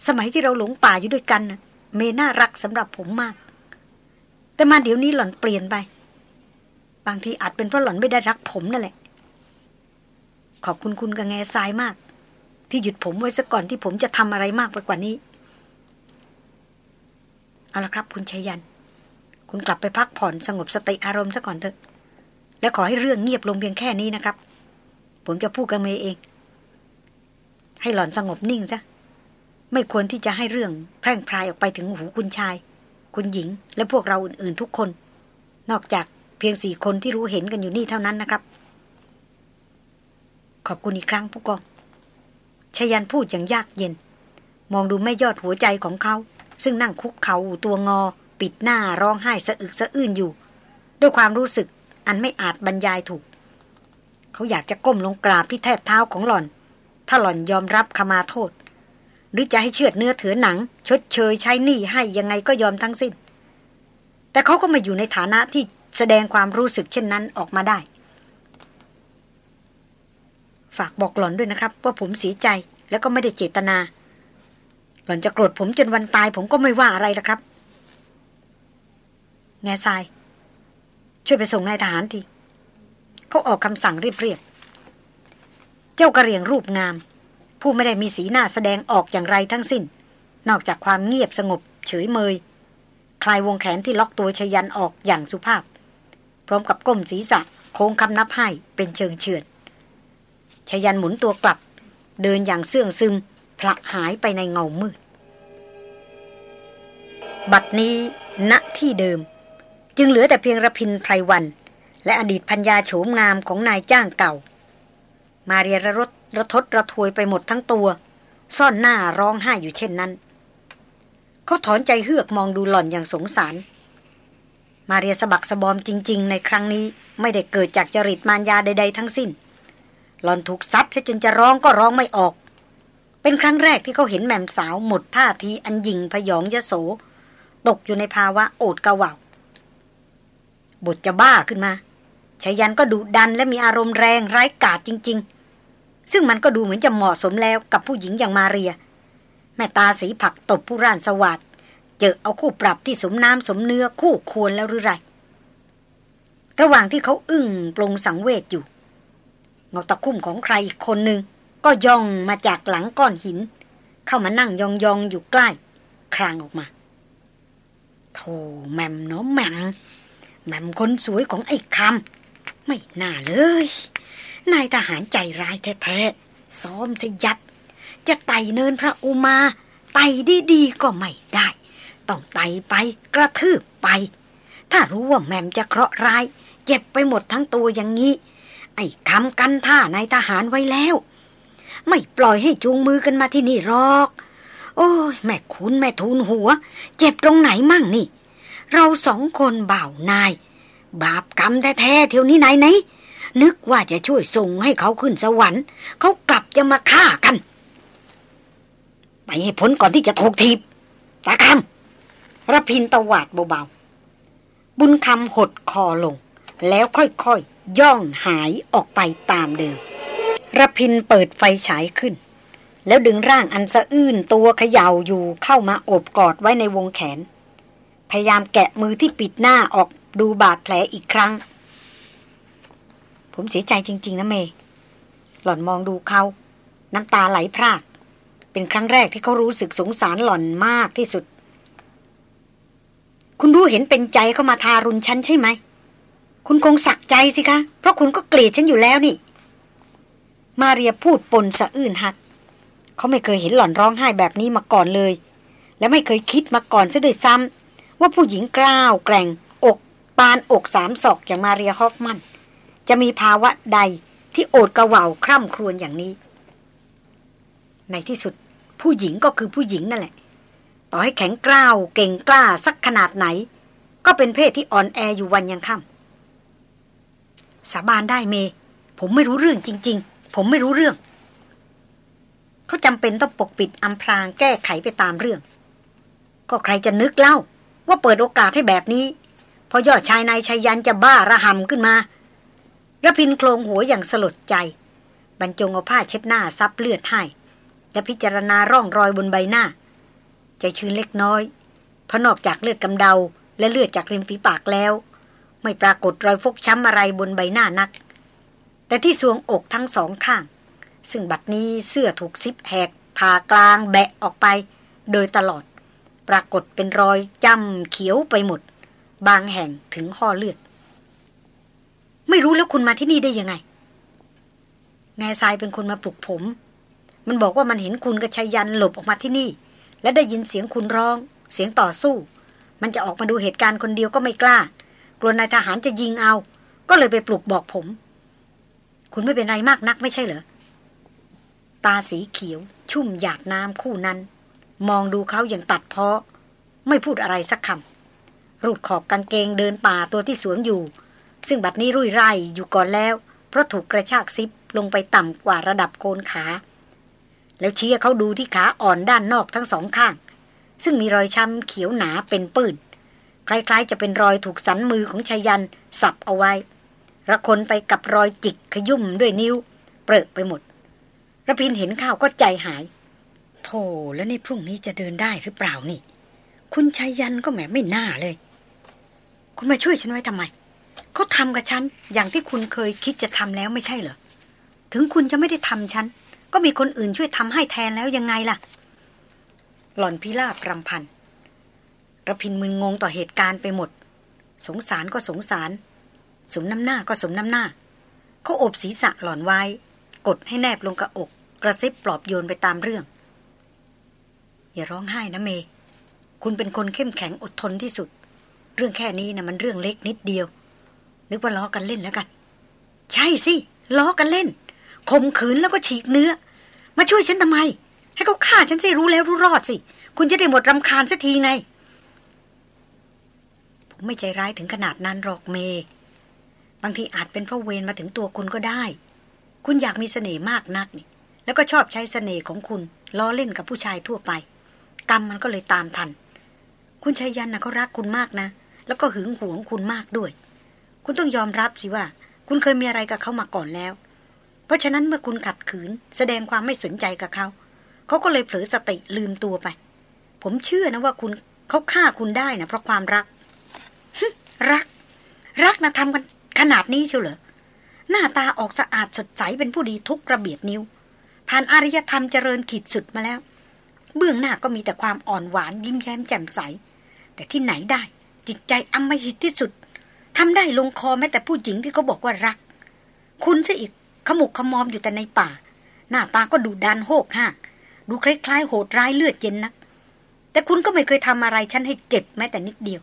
สมัยที่เราหลงป่าอยู่ด้วยกันนะเมย์น่ารักสำหรับผมมาก แต่มาเดี๋ยวนี้หล่อนเปลี่ยนไป บางทีอาจเป็นเพราะหล่อนไม่ได้รักผมนั่นแหละ ขอบคุณคุณกับแง่ทรายมาก ที่หยุดผมไว้ซะก่อนที่ผมจะทำอะไรมากไปกว่านี้ เอาละครับ คุณชัยยัน คุณกลับไปพักผ่อนสงบสติอารมณ์ซะก่อนเถอะ และขอให้เรื่องเงียบลงเพียงแค่นี้นะครับ ผมจะพูดกับเมย์เอง ให้หล่อนสงบนิ่งซะไม่ควรที่จะให้เรื่องแพร่งพรายออกไปถึงหูคุณชาย คุณหญิง และพวกเราอื่นๆทุกคน นอกจากเพียงสี่คนที่รู้เห็นกันอยู่นี่เท่านั้นนะครับ ขอบคุณอีกครั้งผู้กอง ชยันพูดอย่างยากเย็น มองดูแม่ยอดหัวใจของเขา ซึ่งนั่งคุกเขาตัวงอ ปิดหน้าร้องไห้สะอึกสะอื้นอยู่ ด้วยความรู้สึกอันไม่อาจบรรยายถูก เขาอยากจะก้มลงกราบที่แทบเท้าของหล่อน ถ้าหล่อนยอมรับขมาโทษ หรือจะให้เชือดเนื้อเถือหนัง ชดเชยใช้หนี้ให้ยังไงก็ยอมทั้งสิ้น แต่เขาก็มาอยู่ในฐานะที่แสดงความรู้สึกเช่นนั้นออกมาได้ ฝากบอกหล่อนด้วยนะครับ ว่าผมเสียใจแล้วก็ไม่ได้เจตนา หล่อนจะโกรธผมจนวันตาย ผมก็ไม่ว่าอะไรละครับ แง่ทราย ช่วยไปส่งนายทหารทีเขาออกคำสั่งเรียบๆเจ้ากระเรียงรูปงาม ผู้ไม่ได้มีสีหน้าแสดงออกอย่างไรทั้งสิ้น นอกจากความเงียบสงบ เฉยเมย คลายวงแขนที่ล็อกตัวชยันออกอย่างสุภาพ พร้อมกับก้มศีรษะโค้งคำนับให้เป็นเชิงเฉือน ชยันหมุนตัวกลับ เดินอย่างเสื่องซึมพละหายไปในเงามืด บัดนี้ณที่เดิม จึงเหลือแต่เพียงระพินไพรวัน และอดีตพัญญาโฉมงามของนายจ้างเก่า มาเรียระรถระทศระทวยไปหมดทั้งตัว ซ่อนหน้าร้องไห้อยู่เช่นนั้น เขาถอนใจเฮือกมองดูหล่อนอย่างสงสาร มาเรียสะบักสะบอมจริง ๆ ในครั้งนี้ไม่ได้เกิดจากจริตมารยาใด ๆ ทั้งสิ้น หลอนถูกซัดจนจะร้องก็ร้องไม่ออก เป็นครั้งแรกที่เขาเห็นแม่มสาวหมดท่าทีอันยิงพยองยโส ตกอยู่ในภาวะโอดกระว่าวบทจะบ้าขึ้นมาชายันก็ดุดันและมีอารมณ์แรงไร้กาจจริง ๆ ซึ่งมันก็ดูเหมือนจะเหมาะสมแล้วกับผู้หญิงอย่างมาเรีย แม่ตาสีผักตบผู้ร่านสวัสดเจอเอาคู่ปรับที่สมน้ำสมเนื้อคู่ควรแล้วหรือไร ระหว่างที่เขาอึ้งปลงสังเวชอยู่ เงาตะคุ่มของใครอีกคนหนึ่งก็ย่องมาจากหลังก้อนหิน เข้ามานั่งยองๆอยู่ใกล้ ครางออกมาโธ่แมมเนาะแมมแมมคนสวยของไอ้คำไม่น่าเลย นายทหารใจร้ายแท้ๆ ซ้อมสยัดจะไต่เนินพระอุมา ไต่ดีๆก็ไม่ได้ ต้องไต่ไปกระทืบไป ถ้ารู้ว่าแมมจะเคราะห์ร้าย เจ็บไปหมดทั้งตัวอย่างนี้ ไอ้คำกันท่านายทหารไว้แล้ว ไม่ปล่อยให้จูงมือกันมาที่นี่หรอก โอ้ยแม่คุณแม่ทูลหัว เจ็บตรงไหนมั่งนี่ เราสองคนบ่าวนาย บาปกรรมแท้ๆเที่ยวนี้ไหนไหนนึกว่าจะช่วยส่งให้เขาขึ้นสวรรค์ เขากลับจะมาฆ่ากัน ไปให้พ้นก่อนที่จะถูกทีบตาคำระพินตวาดเบาๆ บุญคำหดคอลง แล้วค่อยๆ ย่องหายออกไปตามเดิมระพินเปิดไฟฉายขึ้น แล้วดึงร่างอันสะอื้นตัวเขย่าอยู่เข้ามาโอบกอดไว้ในวงแขน พยายามแกะมือที่ปิดหน้าออกดูบาดแผลอีกครั้ง ผมเสียใจจริง ๆ นะเมย์หล่อนมองดูเขา น้ำตาไหลพราก เป็นครั้งแรกที่เขารู้สึกสงสารหล่อนมากที่สุด คุณรู้เห็นเป็นใจเขามาทารุณฉันใช่ไหม คุณคงสักใจสิคะ เพราะคุณก็เกลียดฉันอยู่แล้วนี่ มาเรียพูดปนสะอื้นหัก เขาไม่เคยเห็นหล่อนร้องไห้แบบนี้มาก่อนเลย และไม่เคยคิดมาก่อนซะด้วยซ้ำว่าผู้หญิงกล้าวแกร่ง อกปานอกสามศอกอย่างมาเรียฮอฟมัน จะมีภาวะใดที่โอดกระว่าคร่ำครวญอย่างนี้ ในที่สุดผู้หญิงก็คือผู้หญิงนั่นแหละ ต่อให้แข็งกล้าวเก่งกล้าสักขนาดไหน ก็เป็นเพศที่อ่อนแออยู่วันยังค่ำ สาบานได้เม ผมไม่รู้เรื่องจริง ๆ ผมไม่รู้เรื่อง เขาจำเป็นต้องปกปิดอำพรางแก้ไขไปตามเรื่อง ก็ใครจะนึกเล่า ว่าเปิดโอกาสให้แบบนี้ พอยอดชายนายชายยันจะบ้าระหำขึ้นมาระพินโครงหัวอย่างสลดใจ บรรจงเอาผ้าเช็ดหน้าซับเลือดให้ และพิจารณาร่องรอยบนใบหน้า ใจชื้นเล็กน้อย เพราะนอกจากเลือดกำเดา และเลือดจากริมฝีปากแล้ว ไม่ปรากฏรอยฟกช้ำอะไรบนใบหน้านัก แต่ที่สวงอกทั้งสองข้าง ซึ่งบัดนี้เสื้อถูกซิปแหกผ่ากลางแบะออกไป โดยตลอด ปรากฏเป็นรอยจำเขียวไปหมด บางแห่งถึงห่อเลือด ไม่รู้แล้วคุณมาที่นี่ได้ยังไง แง่ทรายเป็นคนมาปลุกผม มันบอกว่ามันเห็นคุณกับชัยยันหลบออกมาที่นี่ และได้ยินเสียงคุณร้อง เสียงต่อสู้ มันจะออกมาดูเหตุการณ์คนเดียวก็ไม่กล้า กลัวนายทหารจะยิงเอา ก็เลยไปปลุกบอกผม คุณไม่เป็นไรมากนักไม่ใช่เหรอ ตาสีเขียว ชุ่มหยาดน้ำคู่นั้น มองดูเขาอย่างตัดเพาะ ไม่พูดอะไรสักคำรูดขอบกางเกงเดินป่าตัวที่สวมอยู่ ซึ่งบัดนี้รุ่ยไร่อยู่ก่อนแล้ว เพราะถูกกระชากซิปลงไปต่ำกว่าระดับโคนขา แล้วเชี้เขาดูที่ขาอ่อนด้านนอกทั้งสองข้าง ซึ่งมีรอยช้ำเขียวหนาเป็นปื้น คล้ายๆ จะเป็นรอยถูกสันมือของชายันสับเอาไว้ ระคนไปกับรอยจิกขยุ่มด้วยนิ้ว เปรอะไปหมดระพินเห็นข้าวก็ใจหาย โธ่แล้วนี่พรุ่งนี้จะเดินได้หรือเปล่านี่ คุณชายันก็แหมไม่น่าเลย คุณมาช่วยฉันไว้ทำไมเขาทำกับฉันอย่างที่คุณเคยคิดจะทำแล้วไม่ใช่เหรอถึงคุณจะไม่ได้ทำฉันก็มีคนอื่นช่วยทำให้แทนแล้วยังไงล่ะ หล่อนพิลาบรำพัน ระพินมึนงงต่อเหตุการณ์ไปหมด สงสารก็สงสาร สมน้ำหน้าก็สมน้ำหน้า เขาอบศีรษะหล่อนไว้ กดให้แนบลงกับอก กระซิบปลอบโยนไปตามเรื่อง อย่าร้องไห้นะเม คุณเป็นคนเข้มแข็งอดทนที่สุด เรื่องแค่นี้นะมันเรื่องเล็กนิดเดียว นึกว่าล้อกันเล่นแล้วกัน ใช่สิล้อกันเล่นข่มขืนแล้วก็ฉีกเนื้อ มาช่วยฉันทำไม ให้เขาฆ่าฉันสิรู้แล้วรู้รอดสิ คุณจะได้หมดรำคาญสักทีไง ไม่ใจร้ายถึงขนาดนั้นหรอกเม บางทีอาจเป็นเพราะเวรมาถึงตัวคุณก็ได้ คุณอยากมีเสน่ห์มากนักนี่ แล้วก็ชอบใช้สเสน่ห์ของคุณล้อเล่นกับผู้ชายทั่วไป กรรมมันก็เลยตามทัน คุณชายยันนะเขารักคุณมากนะ แล้วก็หึงหวงคุณมากด้วย คุณต้องยอมรับสิว่า คุณเคยมีอะไรกับเขามาก่อนแล้ว เพราะฉะนั้นเมื่อคุณขัดขืน แสดงความไม่สนใจกับเขา เขาก็เลยเผลอสติลืมตัวไป ผมเชื่อนะว่าคุณเขาฆ่าคุณได้นะเพราะความรัก รัก รักนะทำกันขนาดนี้เชียวเหรอ หน้าตาออกสะอาดสดใสเป็นผู้ดีทุกระเบียดนิ้ว ผ่านอารยธรรมเจริญขีดสุดมาแล้ว เบื้องหน้าก็มีแต่ความอ่อนหวานยิ้มแย้มแจ่มใส แต่ที่ไหนได้ จิตใจอำมหิตที่สุดทำได้ลงคอแม้แต่ผู้หญิงที่เขาบอกว่ารัก คุณซะอีกขมุกขมอมอยู่แต่ในป่า หน้าตาก็ดูดันโหกห้าดูคล้ายๆโหดร้ายเลือดเย็นนะแต่คุณก็ไม่เคยทำอะไรฉันให้เจ็บแม้แต่นิดเดียว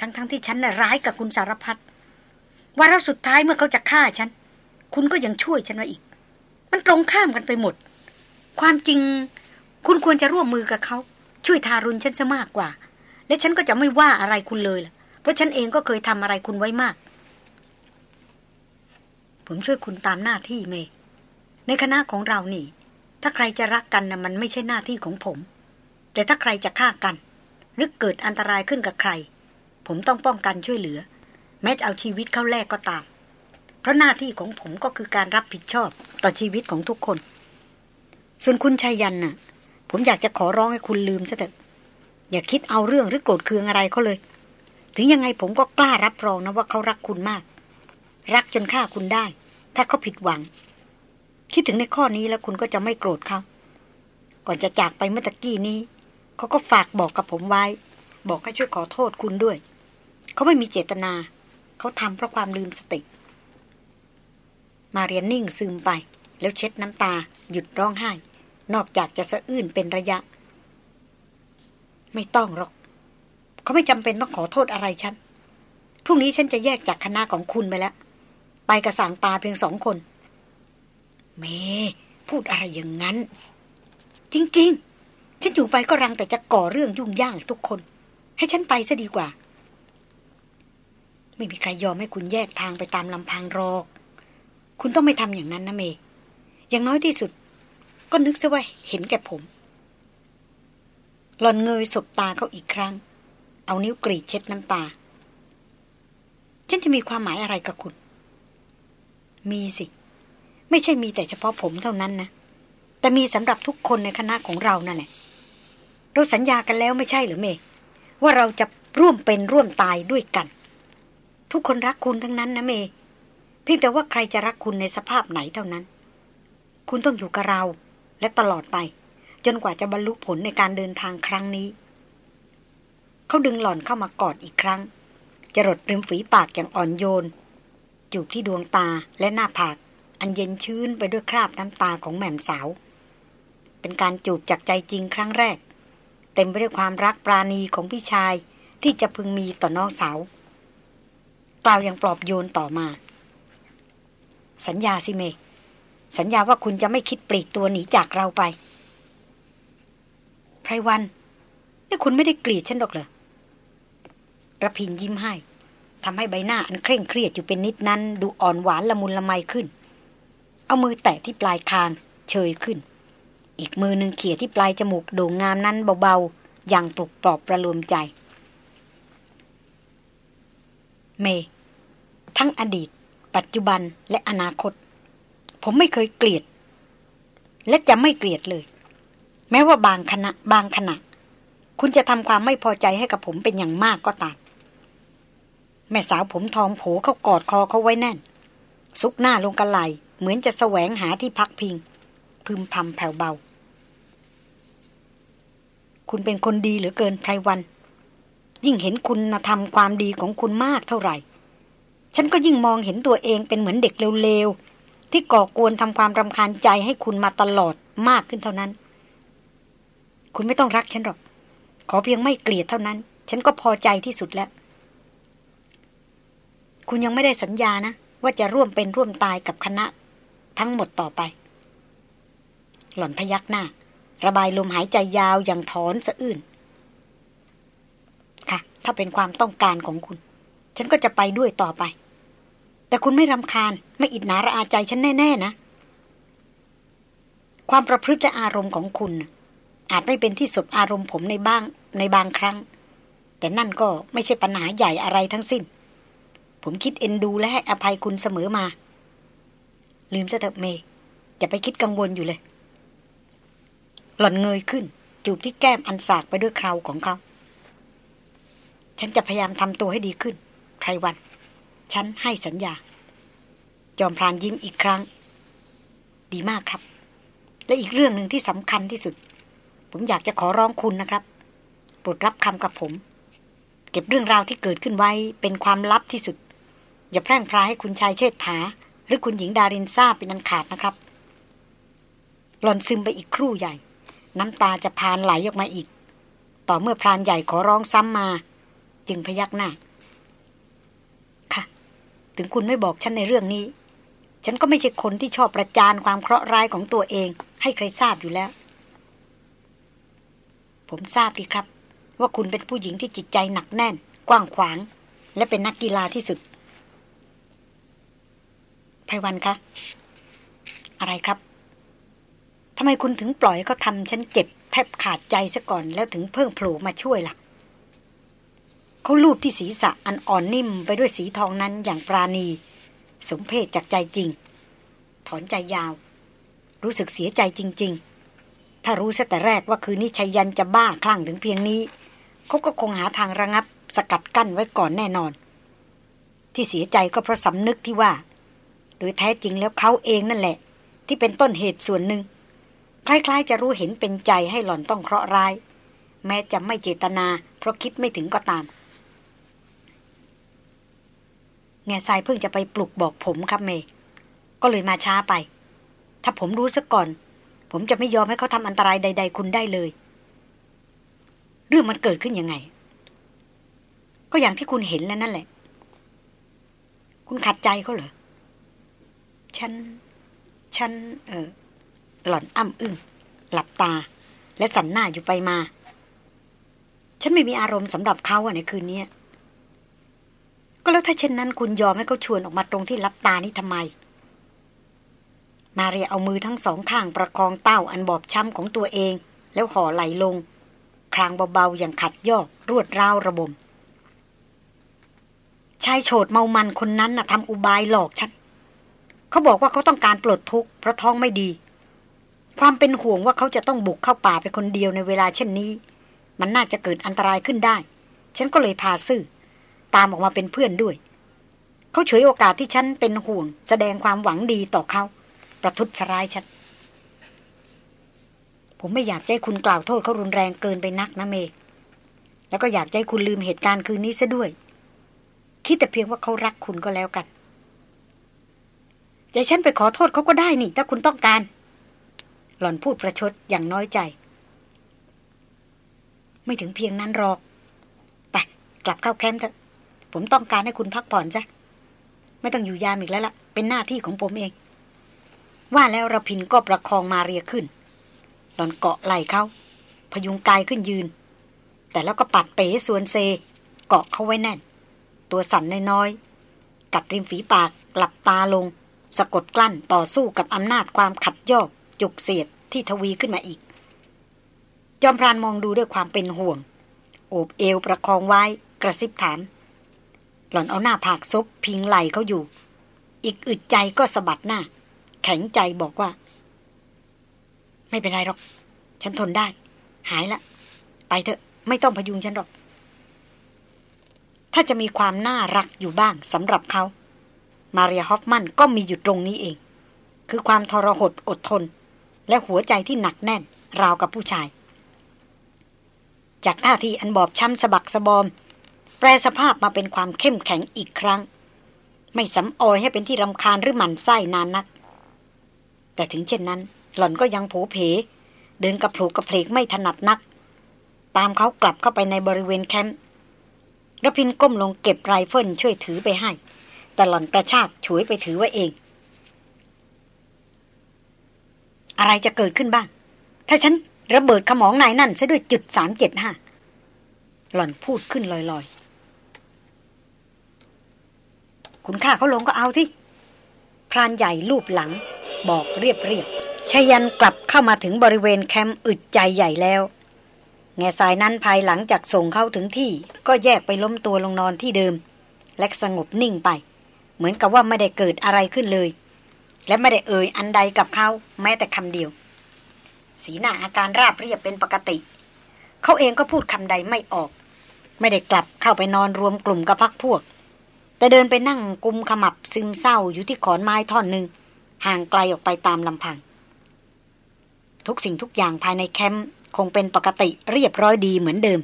ทั้งๆทที่ฉันน่ะร้ายกับคุณสารพัดวาระสุดท้ายเมื่อเขาจะฆ่าฉัน คุณก็ยังช่วยฉันไว้อีก มันตรงข้ามกันไปหมด ความจริง คุณควรจะร่วมมือกับเขา ช่วยทารุณฉันซะมากกว่า และฉันก็จะไม่ว่าอะไรคุณเลยล่ะ เพราะฉันเองก็เคยทำอะไรคุณไว้มาก ผมช่วยคุณตามหน้าที่เมในคณะของเรานี่ ถ้าใครจะรักกันนะมันไม่ใช่หน้าที่ของผม แต่ถ้าใครจะฆ่ากัน หรือเกิดอันตรายขึ้นกับใคร ผมต้องป้องกันช่วยเหลือ แม้จะเอาชีวิตเข้าแลกก็ตาม เพราะหน้าที่ของผมก็คือการรับผิดชอบต่อชีวิตของทุกคน ส่วนคุณชายันน่ะ ผมอยากจะขอร้องให้คุณลืมซะเถอะอย่าคิดเอาเรื่องหรือโกรธเคืองอะไรเขาเลย ถึงยังไงผมก็กล้ารับรองนะว่าเขารักคุณมาก รักจนฆ่าคุณได้ ถ้าเขาผิดหวัง คิดถึงในข้อนี้แล้วคุณก็จะไม่โกรธเขาก่อนจะจากไปเมื่อตะกี้นี้เขาก็ฝากบอกกับผมไว้ บอกให้ช่วยขอโทษคุณด้วย เขาไม่มีเจตนา เขาทำเพราะความลืมสติ มาเรียนนิ่งซึมไป แล้วเช็ดน้ำตา หยุดร้องไห้ นอกจากจะสะอื้นเป็นระยะ ไม่ต้องหรอก เขาไม่จำเป็นต้องขอโทษอะไรฉันพรุ่งนี้ฉันจะแยกจากคณะของคุณไปแล้ว ไปกระสางปลาเพียงสองคน เม พูดอะไรอย่างนั้น จริง ๆ ฉันอยู่ไปก็รังแต่จะก่อเรื่องยุ่งยากทุกคน ให้ฉันไปซะดีกว่า ไม่มีใครยอมให้คุณแยกทางไปตามลำพังรอก คุณต้องไม่ทำอย่างนั้นนะเม อย่างน้อยที่สุด ก็นึกซะว่าเห็นแก่ผม หลอนเงยสบตาเขาอีกครั้ง เอานิ้วกรีดเช็ดน้ำตา ฉันจะมีความหมายอะไรกับคุณ มีสิ ไม่ใช่มีแต่เฉพาะผมเท่านั้นนะ แต่มีสำหรับทุกคนในคณะของเรานั่นแหละ เราสัญญากันแล้วไม่ใช่หรือเม ว่าเราจะร่วมเป็นร่วมตายด้วยกัน ทุกคนรักคุณทั้งนั้นนะเมเพียงแต่ว่าใครจะรักคุณในสภาพไหนเท่านั้น คุณต้องอยู่กับเรา และตลอดไป จนกว่าจะบรรลุผลในการเดินทางครั้งนี้ เขาดึงหล่อนเข้ามากอดอีกครั้ง จรดริมฝีปากอย่างอ่อนโยน จูบที่ดวงตาและหน้าผาก อันเย็นชื้นไปด้วยคราบน้ำตาของแหม่มสาว เป็นการจูบจากใจจริงครั้งแรก เต็มไปด้วยความรักปราณีของพี่ชายที่จะพึงมีต่อน้องสาว กล่าวอย่างปลอบโยนต่อมา สัญญาสิเม สัญญาว่าคุณจะไม่คิดปลีกตัวหนีจากเราไปไพรวันนี่คุณไม่ได้เกลียดฉันหรอกเหรอระพินยิ้มให้ทำให้ใบหน้าอันเคร่งเครียดอยู่เป็นนิดนั้น ดูอ่อนหวานละมุนละไมขึ้น เอามือแตะที่ปลายคางเฉยขึ้น อีกมือหนึ่งเขี่ยที่ปลายจมูกโด่งงามนั้นเบาๆ อย่างปลุกปลอบประโลมใจ เม ทั้งอดีต ปัจจุบันและอนาคต ผมไม่เคยเกลียด และจะไม่เกลียดเลย แม้ว่าบางขณะบางขณะ คุณจะทำความไม่พอใจให้กับผมเป็นอย่างมากก็ตาม แม่สาวผมทองโผเขากอดคอเขาไว้แน่น ซุกหน้าลงกระไหลเหมือนจะแสวงหาที่พักพิง พึมพำแผ่วเบา คุณเป็นคนดีเหลือเกินไพรวัน ยิ่งเห็นคุณธรรมความดีของคุณมากเท่าไหร่ ฉันก็ยิ่งมองเห็นตัวเองเป็นเหมือนเด็กเลวๆ ที่ก่อกวนทำความรำคาญใจให้คุณมาตลอดมากขึ้นเท่านั้น คุณไม่ต้องรักฉันหรอก ขอเพียงไม่เกลียดเท่านั้น ฉันก็พอใจที่สุดแล้ว คุณยังไม่ได้สัญญานะ ว่าจะร่วมเป็นร่วมตายกับคณะ ทั้งหมดต่อไป หล่อนพยักหน้า ระบายลมหายใจยาวอย่างถอนสะอื้น ถ้าเป็นความต้องการของคุณ ฉันก็จะไปด้วยต่อไป แต่คุณไม่รำคาญ ไม่อิดหนาระอาใจฉันแน่ ๆ นะ ความประพฤติและอารมณ์ของคุณ อาจไม่เป็นที่สุดอารมณ์ผมในบ้างในบางครั้ง แต่นั่นก็ไม่ใช่ปัญหาใหญ่อะไรทั้งสิ้น ผมคิดเอ็นดูและให้อภัยคุณเสมอมา ลืมซะเถอะเมย์อย่าไปคิดกังวลอยู่เลย หล่อนเงยขึ้น จูบที่แก้มอันสากไปด้วยคราวของเขา ฉันจะพยายามทำตัวให้ดีขึ้นไพรวัน ฉันให้สัญญา จอมพรานยิ้มอีกครั้ง ดีมากครับ และอีกเรื่องหนึ่งที่สำคัญที่สุด ผมอยากจะขอร้องคุณนะครับโปรดรับคำกับผม เก็บเรื่องราวที่เกิดขึ้นไว้เป็นความลับที่สุด อย่าแพร่งพรายให้คุณชายเชษฐา หรือคุณหญิงดารินทราบเป็นอันขาดนะครับ หล่อนซึมไปอีกครู่ใหญ่ น้ำตาจะพานไหลออกมาอีก ต่อเมื่อพรานใหญ่ขอร้องซ้ำมา จึงพยักหน้า ค่ะ ถึงคุณไม่บอกฉันในเรื่องนี้ ฉันก็ไม่ใช่คนที่ชอบประจานความเคราะห์ร้ายของตัวเอง ให้ใครทราบอยู่แล้ว ผมทราบดีครับ ว่าคุณเป็นผู้หญิงที่จิตใจหนักแน่น กว้างขวาง และเป็นนักกีฬาที่สุดไพรวันคะ อะไรครับทำไมคุณถึงปล่อยเขาทำฉันเจ็บแทบขาดใจซะก่อนแล้วถึงเพิ่งโผล่มาช่วยล่ะ เขาลูบที่ศีรษะอันอ่อนนิ่มไปด้วยสีทองนั้นอย่างปราณี สมเพศจากใจจริง ถอนใจยาว รู้สึกเสียใจจริง ๆ ถ้ารู้ซะแต่แรกว่าคืนนี้ชัยยันจะบ้าคลั่งถึงเพียงนี้เขาก็คงหาทางระงับ สกัดกั้นไว้ก่อนแน่นอน ที่เสียใจก็เพราะสำนึกที่ว่า โดยแท้จริงแล้วเขาเองนั่นแหละ ที่เป็นต้นเหตุส่วนหนึ่ง คล้ายๆ จะรู้เห็นเป็นใจให้หล่อนต้องเคราะห์ร้าย แม้จะไม่เจตนา เพราะคิดไม่ถึงก็ตาม แง่ทรายเพิ่งจะไปปลุกบอกผมครับเมย์ก็เลยมาช้าไป ถ้าผมรู้ซะก่อน ผมจะไม่ยอมให้เขาทำอันตรายใด ๆ คุณได้เลย เรื่องมันเกิดขึ้นยังไง ก็อย่างที่คุณเห็นแล้วนั่นแหละ คุณขัดใจเขาเหรอ ฉัน ฉัน เออ หล่อนอ้ำอึ้งหลับตา และสันหน้าอยู่ไปมา ฉันไม่มีอารมณ์สำหรับเขาในคืนนี้ ก็แล้วถ้าเช่นนั้นคุณยอมให้เขาชวนออกมาตรงที่รับตานี่ทำไม มาเรียเอามือทั้งสองข้างประคองเต้าอันบอบช้ำของตัวเอง แล้วห่อไหลลงครางเบาๆอย่างขัดยอกรวดร้าวระบมชายโฉดเมามันคนนั้นน่ะทำอุบายหลอกฉันเขาบอกว่าเขาต้องการปลดทุกข์เพราะท้องไม่ดี ความเป็นห่วงว่าเขาจะต้องบุกเข้าป่าไปคนเดียวในเวลาเช่นนี้ มันน่าจะเกิดอันตรายขึ้นได้ ฉันก็เลยพาซื่อ ตามออกมาเป็นเพื่อนด้วย เขาฉวยโอกาสที่ฉันเป็นห่วง แสดงความหวังดีต่อเขา ประทุษร้ายฉัน ผมไม่อยากให้คุณกล่าวโทษเขารุนแรงเกินไปนักนะเมย์แล้วก็อยากให้คุณลืมเหตุการณ์คืนนี้ซะด้วย คิดแต่เพียงว่าเขารักคุณก็แล้วกันใจฉันไปขอโทษเขาก็ได้นี่ ถ้าคุณต้องการ หล่อนพูดประชดอย่างน้อยใจ ไม่ถึงเพียงนั้นหรอก ไป กลับเข้าแคมป์เถอะ ผมต้องการให้คุณพักผ่อนซะไม่ต้องอยู่ยามอีกแล้วละ่ะ เป็นหน้าที่ของผมเอง ว่าแล้วระพินก็ประคองมาเรียขึ้น หลอนเกาะไหล่เขาพยุงกายขึ้นยืน แต่แล้วก็ปัดเป๋ส่วนเซ เกาะเขาไว้แน่น ตัวสั่นน้อยๆ กัดริมฝีปากหลับตาลง สะกดกลั้นต่อสู้กับอำนาจความขัดยอกจุกเสียดที่ทวีขึ้นมาอีก จอมพรานมองดูด้วยความเป็นห่วง โอบเอวประคองไว้กระซิบถาม หล่อนเอาหน้าผากซบพิงไหลเขาอยู่ อีกอึดใจก็สะบัดหน้า แข็งใจบอกว่า ไม่เป็นไรหรอก ฉันทนได้ หายละ ไปเถอะไม่ต้องพยุงฉันหรอก ถ้าจะมีความน่ารักอยู่บ้างสำหรับเขา มาเรียฮอฟมันก็มีอยู่ตรงนี้เอง คือความทรหดอดทน และหัวใจที่หนักแน่น ราวกับผู้ชาย จากท่าทีอันบอบช้ำสะบักสะบอม แปลสภาพมาเป็นความเข้มแข็งอีกครั้ง ไม่สำออยให้เป็นที่รำคาญหรือหมั่นไส้นานนัก แต่ถึงเช่นนั้น หล่อนก็ยังโผเผ เดินกระโผลกกระเพลกไม่ถนัดนัก ตามเขากลับเข้าไปในบริเวณแคมป์รพินก้มลงเก็บไรเฟิลช่วยถือไปให้ แต่หล่อนกระชากฉวยไปถือไว้เอง อะไรจะเกิดขึ้นบ้าง ถ้าฉันระเบิดขมองนายนั่นซะด้วยจุดสามเจ็ดห้าหล่อนพูดขึ้นลอยๆ คุณค่าเขาลงก็เอาที่พรานใหญ่ลูบหลัง บอกเรียบเรียบชยันกลับเข้ามาถึงบริเวณแคมป์อึดใจใหญ่แล้ว แง่สายนั้นภายหลังจากส่งเข้าถึงที่ ก็แยกไปล้มตัวลงนอนที่เดิม และสงบนิ่งไป เหมือนกับว่าไม่ได้เกิดอะไรขึ้นเลย และไม่ได้เอ่ยอันใดกับเขาแม้แต่คำเดียว สีหน้าอาการราบเรียบเป็นปกติ เขาเองก็พูดคำใดไม่ออก ไม่ได้กลับเข้าไปนอนรวมกลุ่มกับพักพวก แต่เดินไปนั่งกุมขมับซึมเศร้าอยู่ที่ขอนไม้ท่อนหนึ่งห่างไกลออกไปตามลำพัง ทุกสิ่งทุกอย่างภายในแคมป์คงเป็นปกติเรียบร้อยดีเหมือนเดิม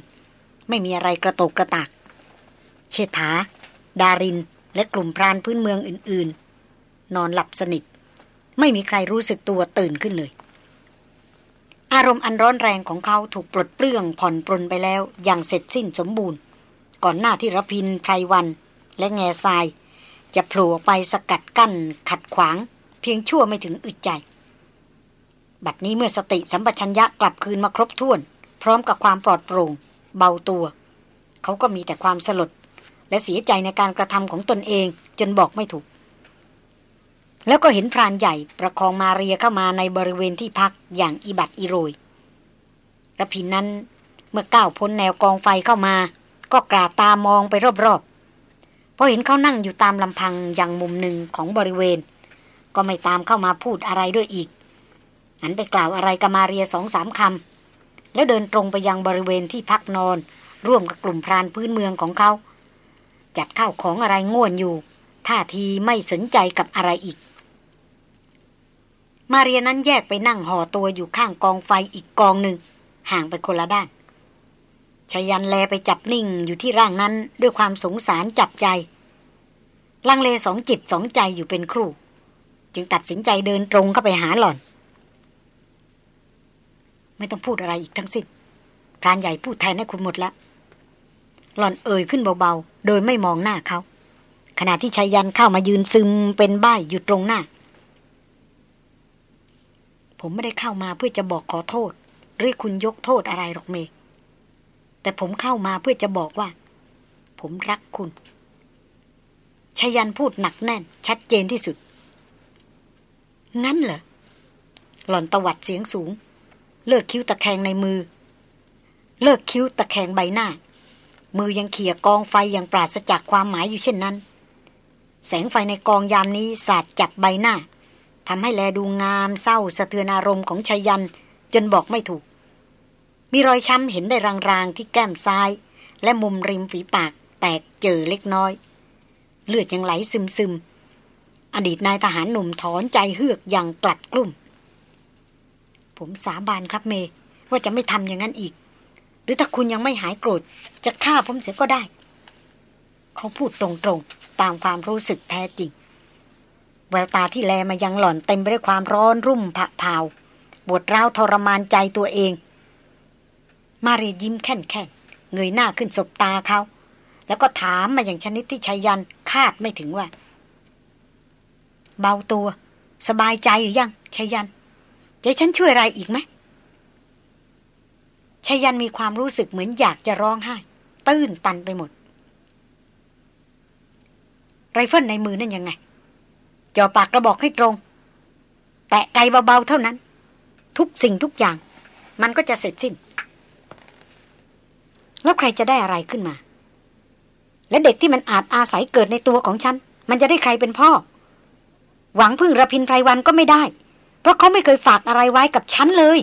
ไม่มีอะไรกระโตกกระตาก เชษฐา ดาริน และกลุ่มพรานพื้นเมืองอื่น ๆ นอนหลับสนิท ไม่มีใครรู้สึกตัวตื่นขึ้นเลย อารมณ์อันร้อนแรงของเขาถูกปลดเปลื้องผ่อนปรนไปแล้วอย่างเสร็จสิ้นสมบูรณ์ ก่อนหน้าที่รพินไพรวัน และแง่ทราย จะโผล่ไปสกัดกั้นขัดขวาง เพียงชั่วไม่ถึงอึดใจ บัดนี้เมื่อสติสัมปชัญญะกลับคืนมาครบถ้วน พร้อมกับความปลอดโปร่ง เบาตัว เขาก็มีแต่ความสลด และเสียใจในการกระทำของตนเองจนบอกไม่ถูก แล้วก็เห็นพรานใหญ่ประคองมาเรียเข้ามาในบริเวณที่พักอย่างอิบัตอิโรยระพินนั้นเมื่อก้าวพ้นแนวกองไฟเข้ามา ก็กราตามองไปรอบ พอเห็นเขานั่งอยู่ตามลำพังอย่างมุมหนึ่งของบริเวณ ก็ไม่ตามเข้ามาพูดอะไรด้วยอีก หันไปกล่าวอะไรกับมาเรียสองสามคำแล้วเดินตรงไปยังบริเวณที่พักนอน ร่วมกับกลุ่มพรานพื้นเมืองของเขา จัดข้าวของอะไรง่วนอยู่ ท่าทีไม่สนใจกับอะไรอีก มาเรียนั้นแยกไปนั่งห่อตัวอยู่ข้างกองไฟอีกกองหนึ่งห่างไปคนละด้าน ชยันแลไปจับนิ่งอยู่ที่ร่างนั้นด้วยความสงสารจับใจ ลังเลสองจิตสองใจอยู่เป็นครู่ จึงตัดสินใจเดินตรงเข้าไปหาหล่อน ไม่ต้องพูดอะไรอีกทั้งสิ้นพรานใหญ่พูดแทนให้คุณหมดแล้วหล่อนเอ่ยขึ้นเบาๆ โดยไม่มองหน้าเขา ขณะที่ชายยันเข้ามายืนซึมเป็นใบ้อยู่ตรงหน้า ผมไม่ได้เข้ามาเพื่อจะบอกขอโทษ หรือคุณยกโทษอะไรหรอกเมย แต่ผมเข้ามาเพื่อจะบอกว่า ผมรักคุณชยันพูดหนักแน่น ชัดเจนที่สุด งั้นเหรอ หล่อนตวัดเสียงสูง เลิกคิ้วตะแคงในมือ เลิกคิ้วตะแคงใบหน้า มือยังเขี่ยกองไฟอย่างปราศจากความหมายอยู่เช่นนั้น แสงไฟในกองยามนี้สาดจับใบหน้าทำให้แลดูงามเศร้าสะเทือนอารมณ์ของชยันจนบอกไม่ถูก มีรอยช้ำเห็นได้รางๆที่แก้มซ้าย และมุมริมฝีปากแตกเจอเล็กน้อย เลือดยังไหลซึมๆ อดีตนายทหารหนุ่มถอนใจเฮือกอย่างกลัดกลุ่ม ผมสาบานครับเม ว่าจะไม่ทำอย่างนั้นอีก หรือถ้าคุณยังไม่หายโกรธ จะฆ่าผมเสียก็ได้ เขาพูดตรงๆ ตามความรู้สึกแท้จริง แววตาที่แลมายังหล่อนเต็มไปด้วยความร้อนรุ่มผะพาวปวดร้าวทรมานใจตัวเอง มาเรียิ้มแค่นแค่เงยหน้าขึ้นสบตาเขา แล้วก็ถามมาอย่างชนิดที่ชายันคาดไม่ถึงว่า เบาตัว สบายใจหรือยังชายันจะฉันช่วยอะไรอีกไหมชายันมีความรู้สึกเหมือนอยากจะร้องไห้ ตื้นตันไปหมด ไรเฟิลในมือนั่นยังไงจ่อปากกระบอกให้ตรง แตะไกเบาๆเท่านั้น ทุกสิ่งทุกอย่าง มันก็จะเสร็จสิ้น แล้วใครจะได้อะไรขึ้นมา และเด็กที่มันอาจอาศัยเกิดในตัวของฉัน มันจะได้ใครเป็นพ่อ หวังพึ่งระพินไพรวันก็ไม่ได้ เพราะเขาไม่เคยฝากอะไรไว้กับฉันเลย